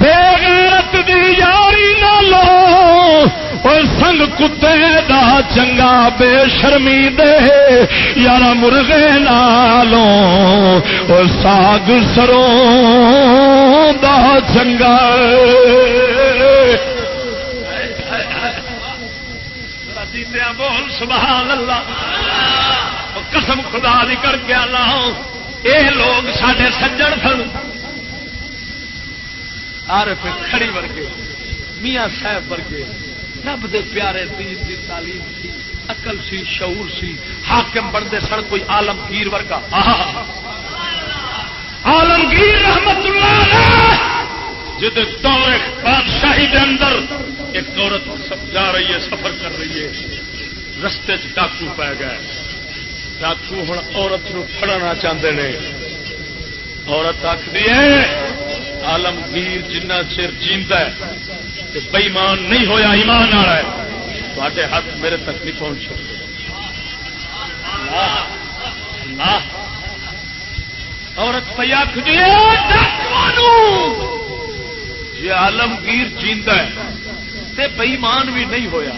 بے غیرت دی یاری نالوں سنگ کتے دا چنگا بے شرمی دے یار مرغے نالوں اور ساگ سروں دا چنگا بول سبحان اللہ قسم خدا دی کر کے آنا اے لوگ سڈے سجن سن آر پہ کھڑی ورگے میاں صاحب ورگے رب دے پیارے دین دی تعلیم سی اقل سی، شعور سی، حاکم بنتے سن کوئی آلمگیر ورگا۔ آلمگیر رحمت اللہ جد دور بادشاہی دے اندر ایک عورت جا رہی ہے، سفر کر رہی ہے، رستے چ ڈاکو پی گئے ڈاکو ہوں عورت نو پڑنا چاہتے ہیں عورت آخری ہے آلمگیر جنہ چر جیتا ہے بےمان نہیں ہویا، ایمان آ رہا ہے تے ہاتھ میرے تک نہیں پہنچ سکتے۔ عورت پیا جی آلمگیر جیتا ہے، تے بئیمان بھی نہیں ہویا۔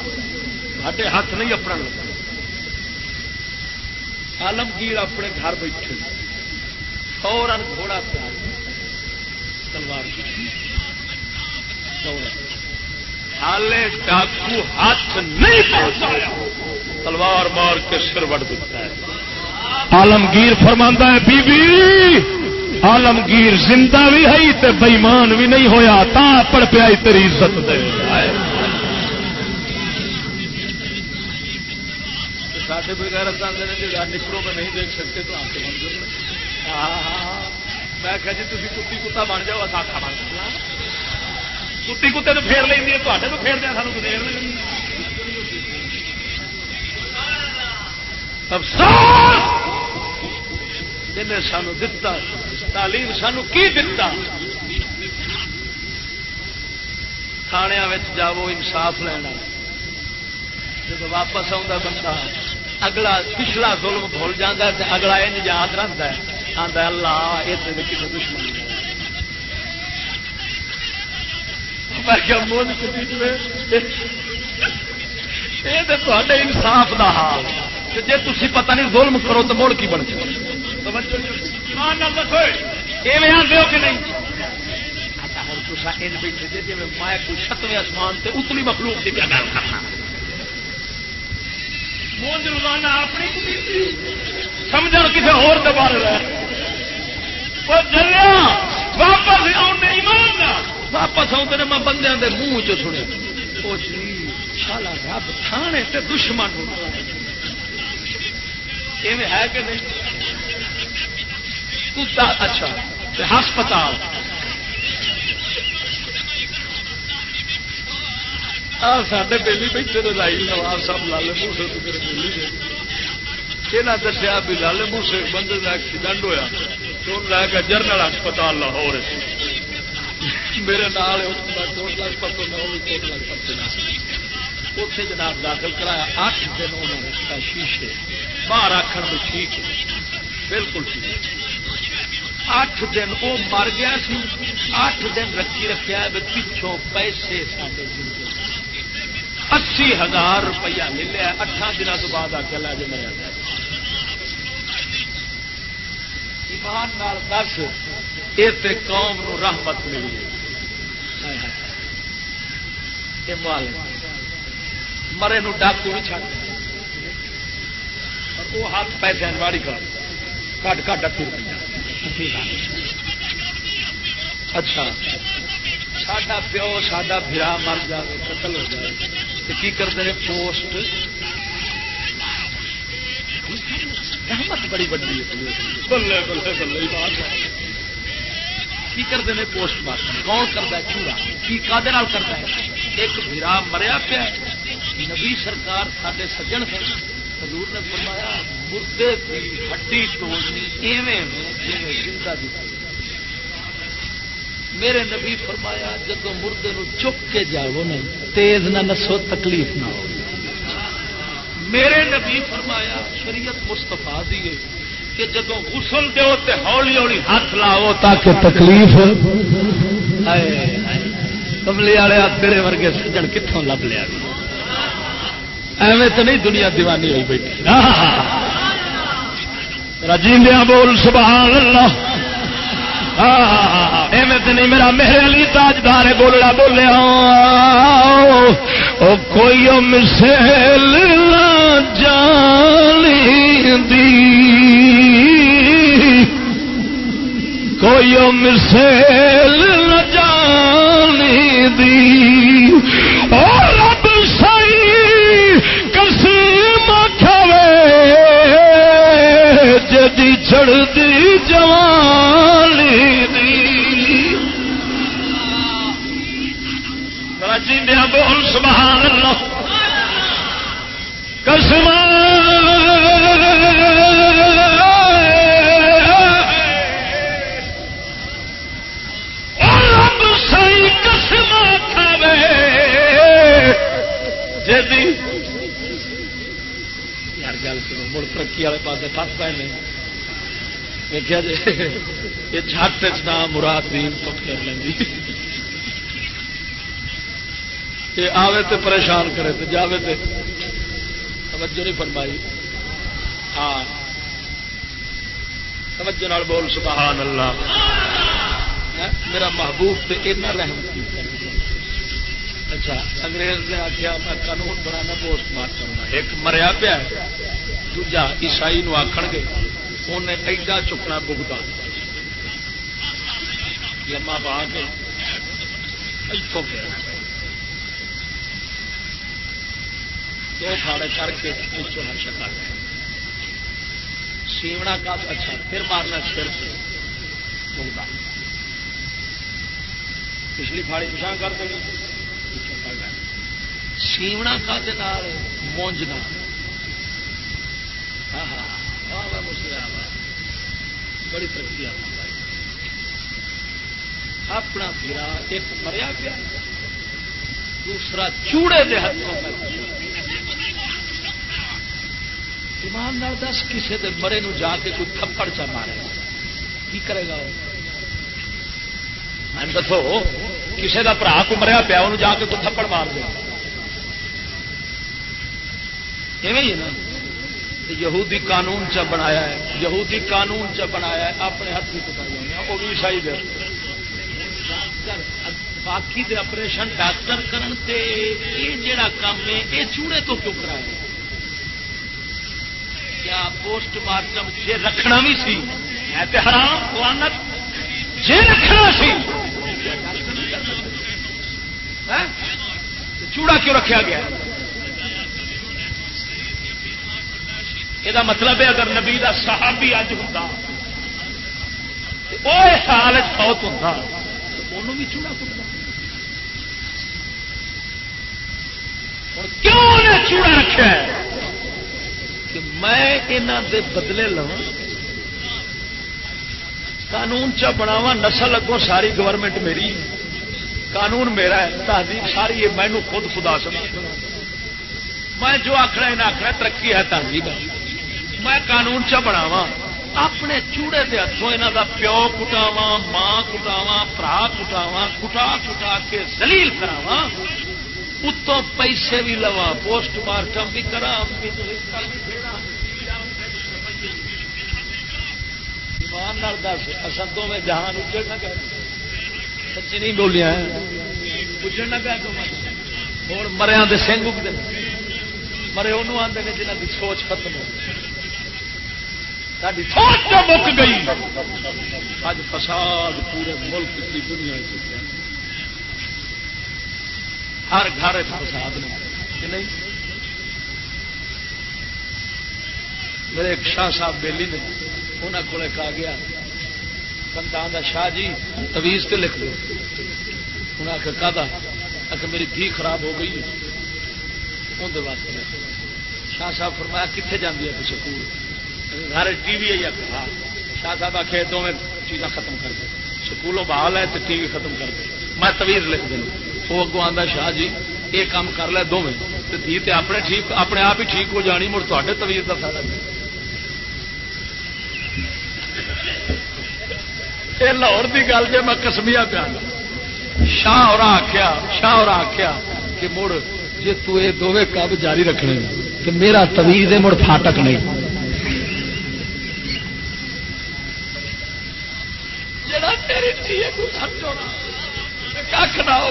ساڈے ہاتھ نہیں اپنا لگا آلمگیر اپنے گھر بیٹھے فورن گھوڑا پیار تلوار حالے ڈاکو ہاتھ نہیں پہنچایا۔ تلوار مار کے سر وڑ دیتا ہے۔ آلمگیر فرما ہے بی بی آلمگیر زندہ بھی ہے تے بےمان بھی نہیں ہویا۔ تا پڑ پیا تیری عزت دے۔ ساڈے بغیر نکلو میں نہیں دیکھ سکتے تو آپ ہاں، ہاں، ہاں۔ میں کہ جی تھی کتی کتا بن جاؤ ساخا بن جاؤ کتی کتے تو پھیر لینی ہے تے تو پھیر دیا سانو پھیر افسوس! جنہیں سانو دتا، تعلیم سانو کی دتا؟ تھانیا جاو انصاف لینا جب واپس آتا بندہ اگلا، پچھلا ظلم بھول جاتا ہے اگلا یہ یاد رہتا ہے۔ آتا اللہ یہ کسی دشمن انصاف دا حال جی تھی پتہ نہیں ظلم کرو تو مڑ کی بن جائے کہ نہیں؟ اچھا، بیٹھے جی میں کوئی ستویں آسمان سے اتلی مخلوق کی گل کرنا؟ موج روزانہ اپنی سمجھ کسی اور دبا رہا چلیا واپس آنے ایمان واپس آتے میں بندے کے منہ چ سنے وہ شالا رب، تھانے تے دشمن ہے کہ نہیں؟ اچھا ہسپتال۔ سڈے بیلی بیٹھے تو لائی نواز صاحب لالے موسے تو میرے بیلی یہاں دسیا بھی لالے موسے بندے کا ایکسیڈنٹ ہوا تو لے کے جرنل ہسپتال لاہور میرے نال کوٹ لکھپت کوٹ لکھپت اتنے جناب داخل کرایا اٹھ دن انہوں نے رکھا شیشے باہر آخر بھی ٹھیک ہے بالکل ٹھیک اٹھ دن وہ مر گیا سی اٹھ دن رکھی رکھا پچھوں پیسے سارے اسی ہزار روپیہ لے لیا اٹھان دنوں تو بعد آ کے لے جائے مریا ایمان نال دس، یہ قوم نو رحمت ملی۔ مرے نو ڈاکو نہیں چڑ وہ ہاتھ پیسے واڑی کر کٹ کٹ اسی روپیہ۔ اچھا۔ سڈا پیو سڈا برا مر جائے قتل ہو جائے کی کرتے ہیں؟ پوسٹ. احمد بڑی بڑی بلے بلے بلے کی کرتے ہیں پوسٹ مارٹم کون کرتا ہے؟ چوڑا کی کدے کرتا ہے؟ ایک برا مریا پیا نبی سرکار سارے سجن تھے حضور نے فرمایا، مردے کی ہڈی توڑنی ایویں جی زندہ دی میرے نبی فرمایا جب مردے نو چک کے جاؤ نہیں تیز نہ نسو، تکلیف نہ ہو۔ میرے نبی فرمایا، شریعت مستفا دیے کہ جب غسل دو تو ہولی ہولی ہاتھ لاؤ تاکہ تکلیف کملی والے تیرے ورگے سجن کتوں لب لیا۔ ایویں تو نہیں دنیا دیوانی ہوئی بیٹھی۔ رجیندیا بول، سبحان اللہ۔ ہاں, نہیں میرا میرے علی تاجدار بولنا بولیا او کوئی مسل جانی دی کوئی مسل جانی دی جدی چڑھتی جوان جیندیا بول سبحان اللہ۔ قسم سی قسم کھاوے۔ جی مڑ ترقی والے پاس پس پہ نہیں دیکھا جی یہ جھٹ نام مراد دین تو کر لیں آوے تو پریشان کرے تو جاوے تو توجہ نہیں فرمائی۔ ہاں۔ توجہ نال بول سبحان اللہ ہاں، میرا محبوب تو ایسا رحم کی اچھا انگریز نے آخیا میں قانون بنانا پوسٹ مارٹم کرنا ایک مریا پیا دوجا عیسائی نو آخ گے انہیں ایڈا چکنا بگتا لما پا کے اتوں گیا دو پھاڑے کر کے ہرش کر سیونا کا اچھا پھر مارنا سر سے پچھلی پھاڑی پچھا کر دیں سیونا کا مونجنا ہاں بڑی ترقی اپنا پھرا ایک مریا پیا دوسرا چوڑے دے ہاتھوں میں ایمان دس کسی دے مرے نو جا کے کوئی تھپڑ چا مارے۔ کی کرے گا دسو کسی کا برا کو مریا پیا، انہوں جا کے کوئی تھپڑ مار دے۔ ہی نا۔ یہودی قانون چ بنایا ہے، یہودی قانون چ بنایا ہے، اپنے ہاتھ کی پتا کتا وہ بھی عیسائی دے۔ باقی دے آپریشن ڈاکٹر کرن تے، یہ جڑا کام ہے، یہ چوڑے تو کیوں کرایا کیا پوسٹ مارٹم جی رکھنا بھی سی؟ ہے تو حرام وانت جی رکھنا سی۔ ہاں؟ چوڑا کیوں رکھا گیا؟ یہ مطلب ہے اگر نبی کا صحابی اج ہوں وہ حال فوت ہوتا انہوں بھی چوڑا کٹتا کیوں چوڑا رکھا کہ میں یہاں دے بدلے لوا قانون چا بناوا نسل اگوں ساری گورنمنٹ میری قانون میرا ہے تہذیب ساری ہے مینو خود خدا سمجھ میں جو آخنا انہیں آخنا ترقی ہے تہذیب میں قانون چا بناوا اپنے چوڑے کے ہاتھوں یہاں کا پیو کٹاوا ماں کٹاوا برا کٹاوا کٹا کٹا کے زلیل کراوا اتوں پیسے بھی لوا پوسٹ مارٹم بھی کرا دس اصل میں جہان اجڑ نہ کہ سچی نہیں بولیا اجڑ نہ کہ ہوں مریا کے سنگ اگتے مرے انہوں آتے ہیں جنہ کی سوچ ختم ہو۔ ساری سوچ تو مک گئی۔ اج فساد پورے ملک کی دنیا ہر گھر فساد کہ نہیں؟ میرے ایک شاہ صاحب بیلی نے انہوں کو کہا گیا کنتا شاہ جی تویز تو لکھ دو انہیں آخر کہا اگر میری دھی خراب ہو گئی اندر واسطے۔ شاہ صاحب فرمایا کتنے جاتی ہے سکول؟ گھر ٹی وی ہے ہاں. شاہ صاحب آخر دونوں چیزاں ختم کر دیں سکولوں بحال ہے تو ٹی وی ختم کر دیں میں تویز لکھ دوں. وہ اگو آتا شاہ جی یہ کام کر لے دونوں تو دھی تے اپنے ٹھیک، اپنے آپ ہی ٹھیک ہو جانی، مڑ تے تویز کا فائدہ نہیں. یہ لاہور کی گل جی میں کسمیا پیا شاہ اور آخیا شاہ اور آخیا کہ مڑ جی تے دونوں کب جاری رکھنے کہ میرا تویز ہے مڑ فاٹک نہیں. تیری تھی کھ نہ ہو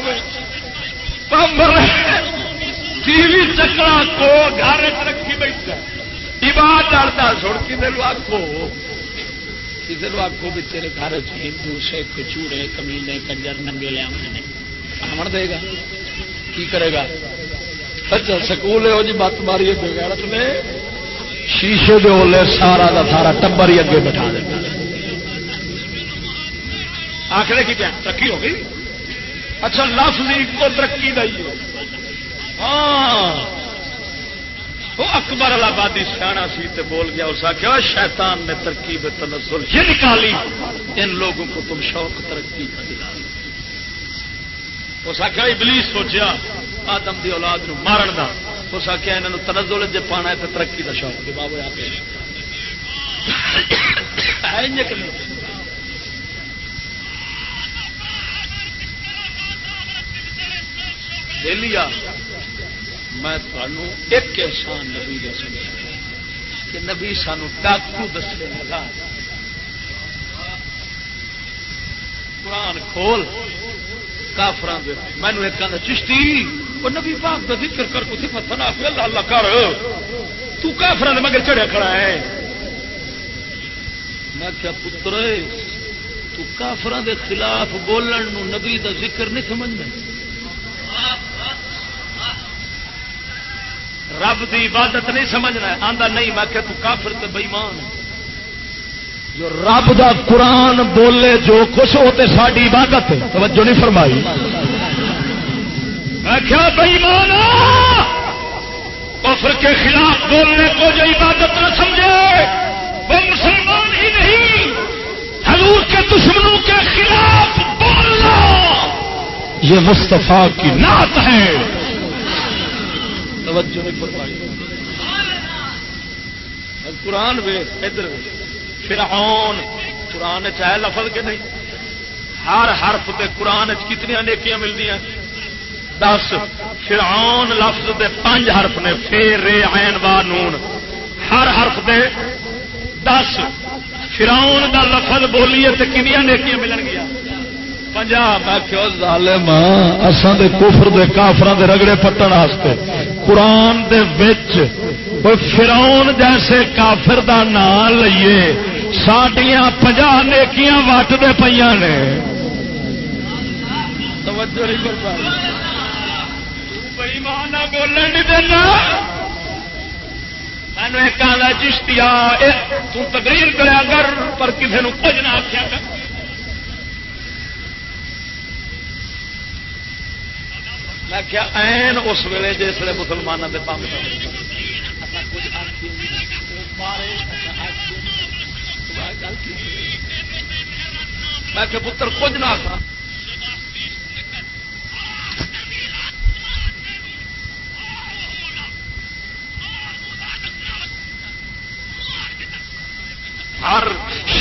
ٹی وی چکرا کو گھر رکھی بیٹھا عباد ڈالتا سڑ کسی آخو کسی کو آخو بھی تیرے گھر ہندو، سکھ، چوڑے، کمینے، کنجر، ننگے لیا آمن دے گا۔ کی کرے گا؟ اچھا سکول جی ہے جی مت ماری بغیرت نے۔ شیشے دے سارا دا سارا ٹبر ہی اگے بٹھا دیتا آخر کی کیا ترقی ہو گئی؟ اچھا لفظ کو ترقی دئیے ہاں۔ وہ اکبر آبادی سیاح سی تے بول گیا، اس آخیا شیطان نے ترکیب تنزل یہ نکالی۔ ان لوگوں کو تم شوق، ترقی کا دلا اس آخیا ابلیس سوچیا آدم دی اولاد نو مارن دا۔ اس آخیا یہاں تنزل جی پانا ہے تو ترقی کا شوق بابو آپ لیا۔ میں تمہوں ایک احسان نبی دس کہ نبی سانو ڈاکو دسے لگا۔ قرآن کھول کافران مینو ایک کہنا چشتی وہ نبی پاک کا ذکر کر کو صفت بنا پہ اللہ اللہ کر۔ تو کافران دے مگر چڑھیا کھڑا ہے۔ میں کیا پتر تو کافران دے خلاف بولن نو نبی دا ذکر نہیں سمجھنا رب دی عبادت نہیں سمجھنا آندا نہیں میں کہ تو کافر تے بےمان جو رب دا قرآن بولے جو کچھ ہو تے ساری عبادت توجہ نہیں فرمائی۔ میں کیا بےمان کفر کے خلاف بولنے کو جو عبادت نہ سمجھے وہ مسلمان ہی نہیں۔ حضور کے دشمنوں کے خلاف بولنا۔ یہ مصطفیٰ کی نعت ہے۔ توجہ نہیں فرمائی۔ قرآن وے ادھر فرعون، قرآن چاہے لفظ کے نہیں؟ ہر حرف تے قرآن کتنی نیکیاں ملتی ہیں دس، فرعون لفظ دے پانچ حرف نے فیر رے، عین، وا، نون۔ ہر حرف دے دس۔ فرعون دا لفظ بولیے تو کنیا نیکیاں ملن گیا۔ میں کفر دے کافر دے رگڑے پٹن واسطے۔ قرآن دے وچ کوئی فراؤن جیسے کافر دا نام لئیے۔ سڈیا پنجا نیکیاں وٹتے پہ نے۔ بولن نہیں دینا۔ مینو ایک آدھا چشتی تقریر کرا کر، پر کسی نے کچھ نہ آخیا کر۔ میں کیا این اس ویلے جس ویلے مسلمانوں کے بمب میں کہ پتر، کچھ نہ آخا ہر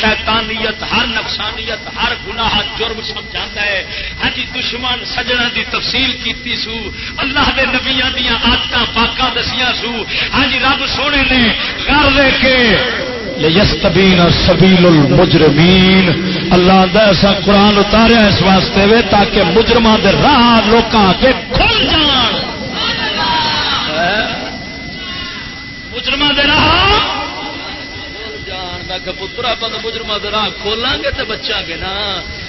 شیطانیت ہر نقصانیت ہر گناہ جرم سمجھا ہے۔ ہاں جی دشمن سجنا دی تفصیل کیتی سو اللہ دے نبیا دیا آدت پاکا دسیا سو۔ ہاں جی رب سونے نے کر دے کے یستبین سبیل المجرمین اللہ دا ایسا قرآن اتاریا اس واسطے وے تاکہ مجرمان دے راہ لوکاں کے کھل جان۔ مجرمان دے راہ میں پتر آپ تو مجرما راہ کھولیں گے تو بچا گے نا۔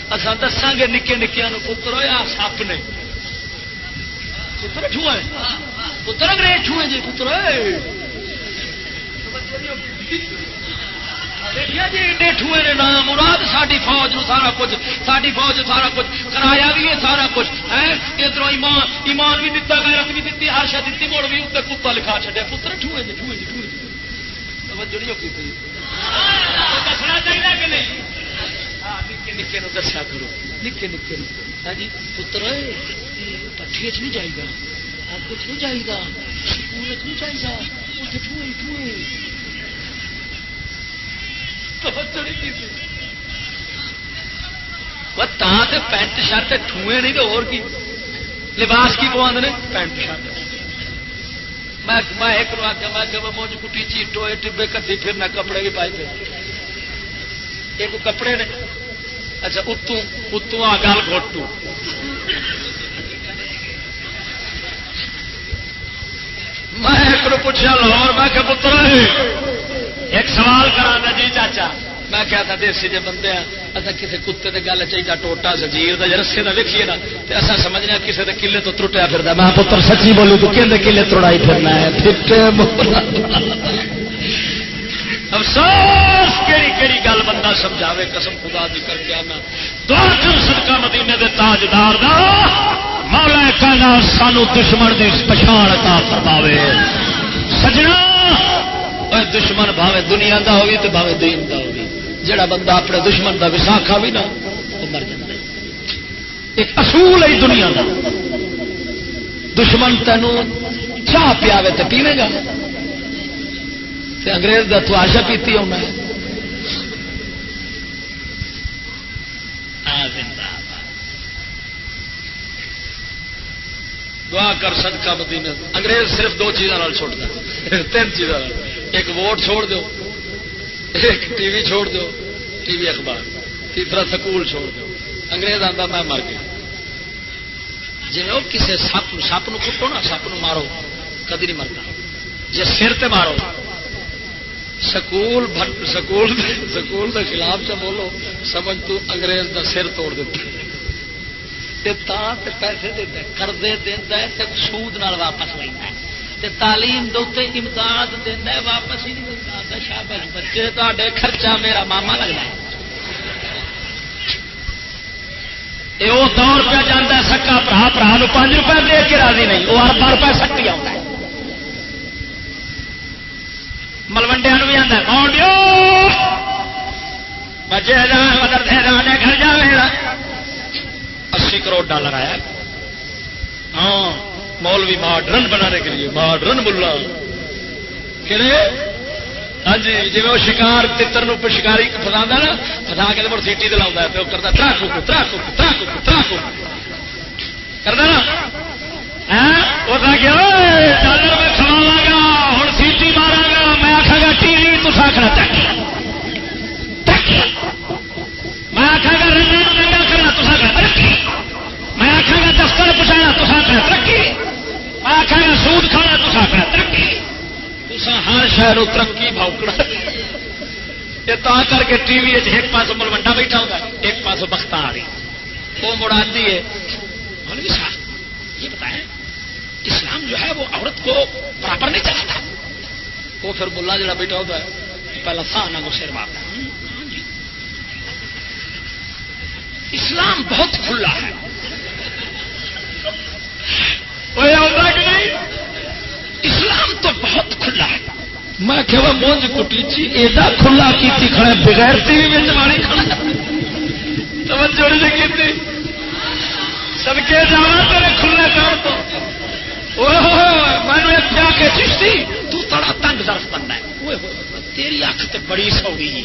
اصا دساں گے نکے نکیا پتر ہوا سپ نے۔ پتر ٹھوئے پتر انگریز ٹھوئے جی پتر دیکھا جی ایڈے ٹھوئے نے نام، مراد ساری فوج نو سارا کچھ ساری فوج سارا کچھ، کرایا بھی ہے سارا کچھ۔ ہے ادھر ایمان ایمان بھی دتا، غیرت بھی دیتی ہر شا دیتی مڑ بھی اتنے کتا لکھا چڈیا پتر ٹھوئے جی ٹھوئے جی ٹھوئے جی۔ توجہ نہیں ہوتی۔ دسنا چاہیے کہ نہیں؟ نکے نکے دسیا کرو۔ نکے نکے ہاں جی پتر، پٹھی چ نہیں جائے گا آپ کچھ نہیں چاہیے سکول نہیں چاہیے اتنے ٹوئے ٹوئے پینٹ شرٹ ٹوئے نہیں تو اور کی؟ لباس کی پوا پینٹ شرٹ۔ میں ایک آخیا میں کہ مونج کٹی چیٹو ٹبے کدی پھر نہ کپڑے بھی پائی پھر ایک کپڑے نے اچھا اتوں اتوں آ گل گھوٹو میں ایک پوچھا لاہور میں کہ پتر ایک سوال کرا جی چاچا میں کیا تھا دیسی جی بندے اصا کسی کتے کے گل چاہیے ٹوٹا زجیر کا رسے کا ویکھیے نا تو اصا سمجھنے کسی کے کلے تو ترٹیا پھر میں پتر، سچی بولوں تو کہ کلے تڑائی پھرنا ہے؟ افسوس کہڑی کہڑی گل بندہ سمجھاوے، قسم خدا دی کر کے آنا۔ دعا کر صدقہ مدینے دے تاجدار دا۔ مولا کہنا سانو دشمن دی پچھان عطا فرماوے۔ سجنا دشمن بھاوے دنیا دا ہوگی تو بھاوے دین دا ہوگی جڑا بندہ اپنے دشمن کا وساخا بھی نہ وہ مر جائے ایک اصول ہے دنیا کا دشمن تینوں چاہ پیا تو پیوے گا۔ انگریز کا تو آشا پیتی ہونا دعا کر سکتا مدینے انگریز صرف دو چیزوں چھوڑتا تین چیزوں ایک ووٹ چھوڑ دو ایک ٹی وی چھوڑ دو، ٹی وی اخبار، تیسرا سکول چھوڑ دو۔ انگریز آتا میں مر گیا۔ جی وہ کسی سپ سپ کٹو نا، سپ مارو، کدی نہیں مرتا۔ جی سر تے مارو، سکول سکول سکول کے خلاف چ بولو، سمجھ تو انگریز دا سر توڑ دیتا۔ پیسے دیتا کردے دینا سود واپس لینا ہے تعلیم دے امداد دینا واپس ہی نہیں دیتا شابش بچے تے خرچہ میرا ماما لگنا ہے۔ وہ دور پہ جانا سکا برا برا پانچ روپئے دے کے راضی نہیں وہ اربا روپئے سکتی آتا ہے۔ ملوڈیا بھی آتا کون ہے بچے مدر دے گھر جا اسی کروڑ ڈالر آیا ہاں۔ مولوی ماڈرن بنانے کے لیے ماڈرن ملا۔ ہاں جی جی وہ شکار تر شکاری فسا نا فسا کے مڑ سیٹی دلا تو کرتا ترا کوک ترا کوک ترا ترا کرتا نا؟ ہاں؟ میں گا ہوں سیٹی مارا گا، میں آخا گا، ٹی وی تو آخنا میں آخا گا رنگا ننگا کرنا تو آخنا میں دفتر تو آخنا ترقی آخا گا سود کھانا تو آخنا ترقی ہر شہر ترقی بھوکڑا یہ تا کر کے ٹی وی ایک پاس ملوڈا بیٹھا ہوگا ایک پاس بختار وہ مڑاتی ہے۔ مولوی صاحب، یہ بتائیں، اسلام جو ہے وہ عورت کو برابر نہیں چلاتا۔ وہ پھر ملا جڑا بیٹھا ہوتا ہے، پہلا سا نہ سر مارتا۔ اسلام بہت کھلا ہے۔ نہیں؟ اسلام تو بہت کھلا ہے۔ میں کہ مونج کٹی چی، ایڈا کھلا کی کھڑے بغیر ٹی وی میں ماری کھڑا توجہ نہیں کی سڑکے جانا تیرے کھلے کر تو۔ میں نے کیا کہ چشتی، تو تڑا تنگ درخت بننا ہے۔ تیری اکھ تو بڑی سوڑی ہے۔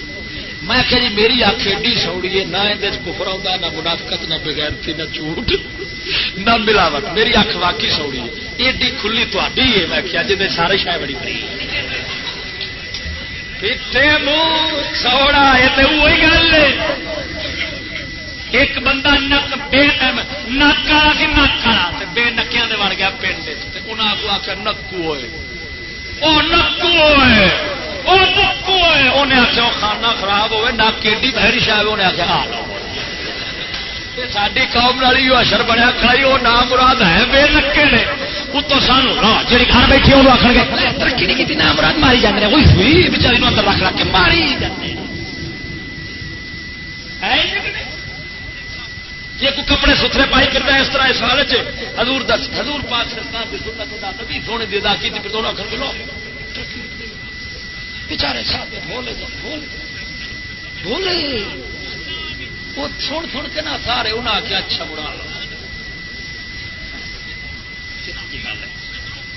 میں کہ جی میری اکھ ایڈی سوڑی ہے، نہ یہ کفر آتا نہ منافقت، نہ بغیر نہ جھوٹ، نہ ملاوٹ، میری اکھ واقعی سوڑی ہے۔ ایڈی کھلی تھی ہے، میں کیا جی سارے شاید بڑی بڑی۔ منہ سوڑا یہ تو وہی گل ایک بندہ نک، بے نک والا سی، نک والا بے نکیا بڑ گیا پنڈ انہیں کو آخر نکو ہوئے۔ وہ نکو ہوئے۔ انہیں آخیا کھانا خراب ہوئے نک ایڈی بہری شاید انہیں آخیا آ لو۔ ساری قوم والی اشر بنیا، کھائی، وہ نام مراد ہے، بے نکے نے۔ اتو سانو جی گھر بیٹھی وہ آخر گے ترقی نہیں کی نام مراد ماری جانے وہی ہوئی بچاری اندر رکھ رکھ کے ماری جاتے یہ کوئی کپڑے ستھرے پائی کرتا ہے، اس طرح اس حال حضور دس، حضور پاک سرکار کی سنت خدا نبی سونے دی ادا کی پھر دونوں آخر کے لو۔ بچارے صاحب بولے بولے بولے وہ سن سن کے نہ سارے انہیں آخیا اچھا بڑا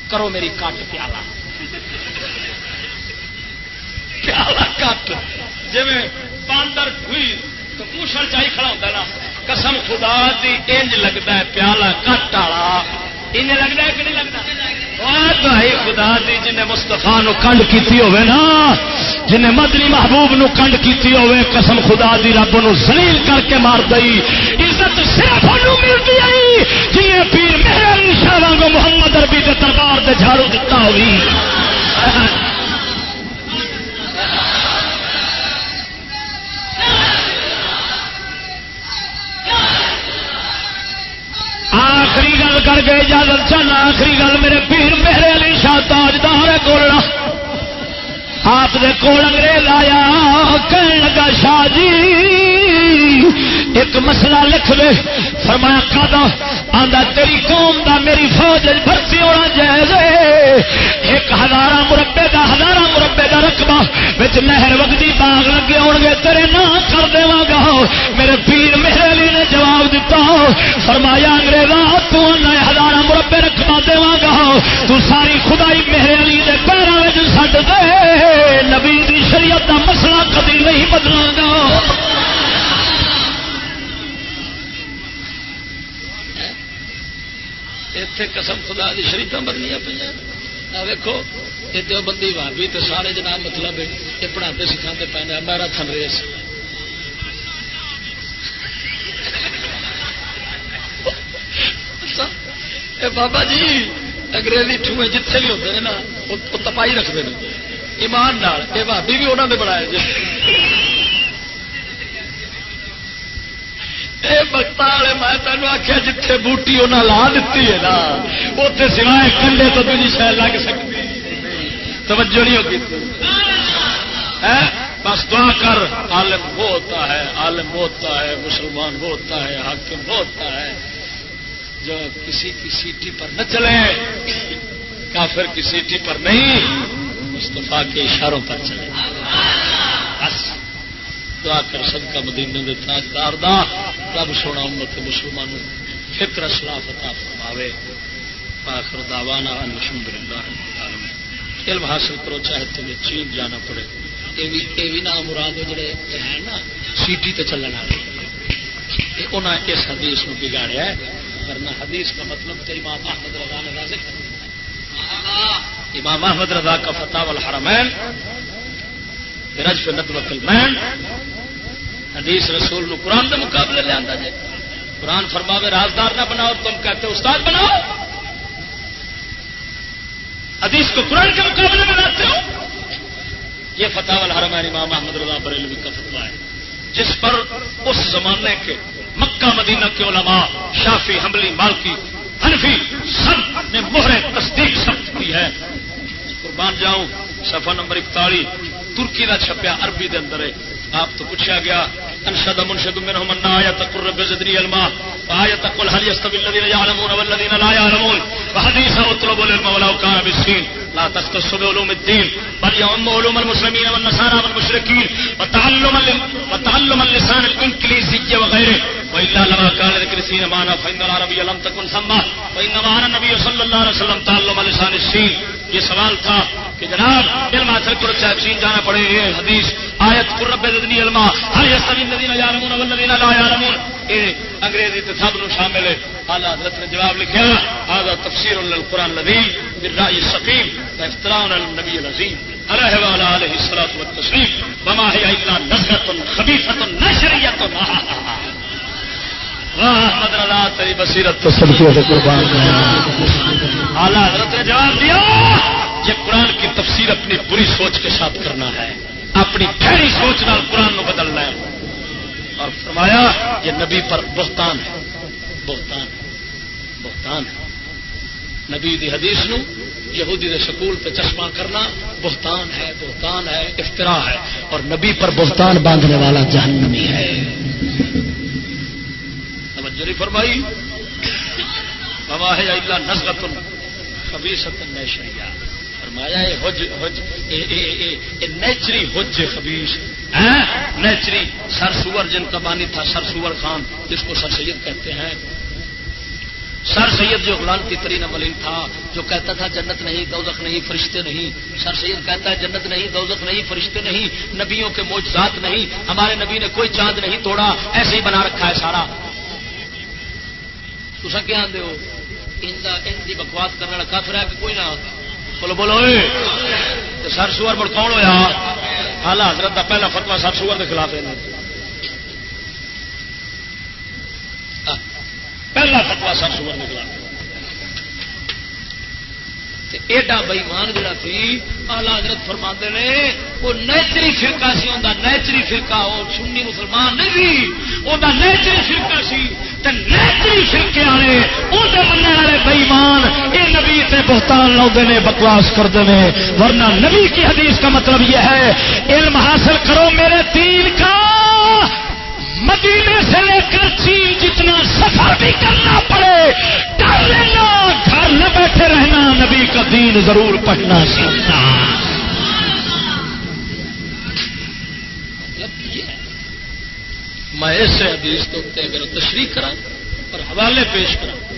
کرو میری کٹ، پیالہ۔ پیالہ کٹ۔ جی باندر ہوئی، تو پوچھنا چاہیے کھڑا ہوتا نا، قسم خدا دی، انج لگتا ہے پیالہ کٹ والا۔ ان لگتا ہے کہ نہیں لگتا؟ خدا دی جن مستفا نو کنڈ کی ہونا جن مدنی محبوب نو کنڈ کی ہوے قسم خدا دی رب نو زلیل کر کے مار دئی عزت صرف ملتی آئی جن پیر میرے شاہ محمد اربی کے دربار سے جھاڑو دتا ہوئی۔ آخری گل کر کے اجازت چل آخری گل میرے پیر میرے علی شاہ تاجدار کولنا آپ نے کول انگریز آیا کہنے لگا شاہ جی ایک مسئلہ لکھ دے، فرمایا کادا آندا، تیری قوم دا میری فوج بھرتی ہونا جائز ایک ہزار مربے دا ہزار مربے دا رقبہ بچ نہر وگدی باغ لگے ہو گے۔ تیرے نہ کر دے گا۔ میرے پیر میرے علی نے جواب دیتا فرمایا، انگریزا، تو ہزار مربے رقبہ دے گا۔ تو ساری خدائی میرے علی دے پیروں میں سٹ دے۔ نبی دی شریعت دا مسئلہ کدی نہیں بدلا گا۔ اتے قسم خدا کی شریف بدنیا پہ ویکو یہ تو بندی بھابی تو سارے جناب مطلب یہ پڑھاتے سکھاتے پہ میرا تھن ریس بابا جی انگریزی ٹوئے جتنے بھی ہوتے ہیں نا وہ تپائی رکھتے ہیں ایمان یہ بھابی بھی انہوں نے بنایا جی بخت والے، میں تینوں آخیا جتھے بوٹی انہیں لا دیتی ہے نا اتنے سوائے کنڈے تو تھی شاید لگ سکتی۔ توجہ نہیں ہوگی؟ بس دعا کر، عالم وہ ہوتا ہے، عالم وہ ہوتا ہے، مسلمان وہ ہوتا ہے، حاکم وہ ہوتا ہے۔ جو کسی کی سیٹی پر نہ چلے، کافر کی سیٹی پر نہیں مستفا کے اشاروں پر چلے۔ بس۔ دعا کر سب کا مدینے دے تاجدار دا، رب سونا امت مسلمان فکر اسلاف عطا فرماوے۔ آخر دعوانا الحمد للہ علم حاصل کرو، چاہے تمہیں چین جانا پڑے۔ یہ بھی نام مراد جڑے ہیں نا، سیٹی تے چلن والے۔ انہیں اس حدیث نو بگاڑیا ہے۔ ورنہ حدیث کا مطلب تو امام احمد رضا نے واضح کر امام احمد رضا کا فتح الحرمین رجف ندوت المین۔ حدیث رسول نو قرآن کے مقابلے لیا جائے قرآن فرماوے، رازدار نہ بناؤ، تم کہتے استاد بناؤ۔ حدیث کو قرآن کے مقابلے میں لاتے ہو۔ یہ فتح الحرمین امام محمد رضا بریلوی کا فتوا ہے۔ جس پر اس زمانے کے مکہ، مدینہ کے علماء شافی حملی مالکی، حنفی سب نے مہر تصدیق سب کی ہے۔ قربان جاؤں صفحہ نمبر اکتالی ترکی کا چھپیا عربی دے اندر ہے۔ آپ تو پوچھا گیا انشد منشد منهم ان آیت قرب زدنی علما۔ آیت قل هل يستوي الذين يعلمون والذين لا يعلمون وحديث اطلب العلم ولو كان بالسين لا تختص بعلوم الدين بل يعم علوم المسلمين والنصارى والمشركين وتعلم وتعلم اللسان الانجليزي وغيره والا لما كان ذكر سين معنا فان العربي لم تكن ثم وانما النبي صلى الله عليه وسلم تعلم لسان السين یہ سوال تھا کہ جناب علم حاصل کرو، چاہے چین جانا پڑے یہ حدیث، آیت قرب ددنی علما، ہر یہ سبھی ندی نہ یارمون ولدین لا یارمون یہ انگریزی تو سب نو شامل ہے۔ اعلی حضرت نے جواب لکھا هذا تفسیر للقران الذي بالراي السقيم وافتراء على النبي العظيم عليه وعلى اله الصلاه والتسليم وما هي الا نزغه خبيثه نشريه واہ تیری بصیرت تو صدقے سے قربان اعلی حضرت نے جواب دیا، یہ قرآن کی تفسیر اپنی بری سوچ کے ساتھ کرنا ہے۔ اپنی پھیری سوچ نال قرآن نو بدلنا ہے۔ اور فرمایا، یہ نبی پر بہتان ہے۔ بہتان بہتان ہے۔ نبی دی حدیث نو یہودی دے سکول پہ چشمہ کرنا بہتان ہے بہتان ہے افطرا ہے۔ اور نبی پر بہتان باندھنے والا جہنمی ہے۔ توجہ نہیں فرمائی؟ ہے اللہ نسبت خبیصت نیشریا فرمایا حج حج نیچری حج خبیش ہاں؟ نیچری سر سور جن کا بانی تھا، سر سور خان، جس کو سر سید کہتے ہیں۔ سر سید جو غلانتی ترین عمل تھا، جو کہتا تھا جنت نہیں، دوزخ نہیں، فرشتے نہیں۔ سر سید کہتا ہے جنت نہیں، دوزخ نہیں، فرشتے نہیں، نبیوں کے موجزات نہیں، ہمارے نبی نے کوئی چاند نہیں توڑا، ایسے ہی بنا رکھا ہے سارا۔ تصا کیا آدھے ہو؟ ان کی بکواس کرنے والا کافر ہے کہ کوئی نہ بولو بولو سر سور مڑ کون ہوا حالا حضرت کا پہلا فتوا سر سور کے خلاف ہے پہلا فتوا سر سور کے خلاف۔ ایڈا بئیمان جڑا سی آلہ حضرت فرما نے، وہ نیچری فرقہ سی انہیں نیچری فرقہ وہ سنی مسلمان نہیں سی وہ نیچری فرقہ سی نیچری فرقے والے وہ منع والے بئیمان یہ نبی سے بہتان لاؤ نے، بکواس کرتے ہیں ورنہ نبی کی حدیث کا مطلب یہ ہے، علم حاصل کرو میرے تین کا مدینے سے لے کر چین جتنا سفر بھی کرنا پڑے کر لینا، گھر نہ بیٹھے رہنا، نبی کا دین ضرور پڑھنا سیکھنا میں اس حدیث کے اتنے اگر تشریح کرا اور حوالے پیش کرا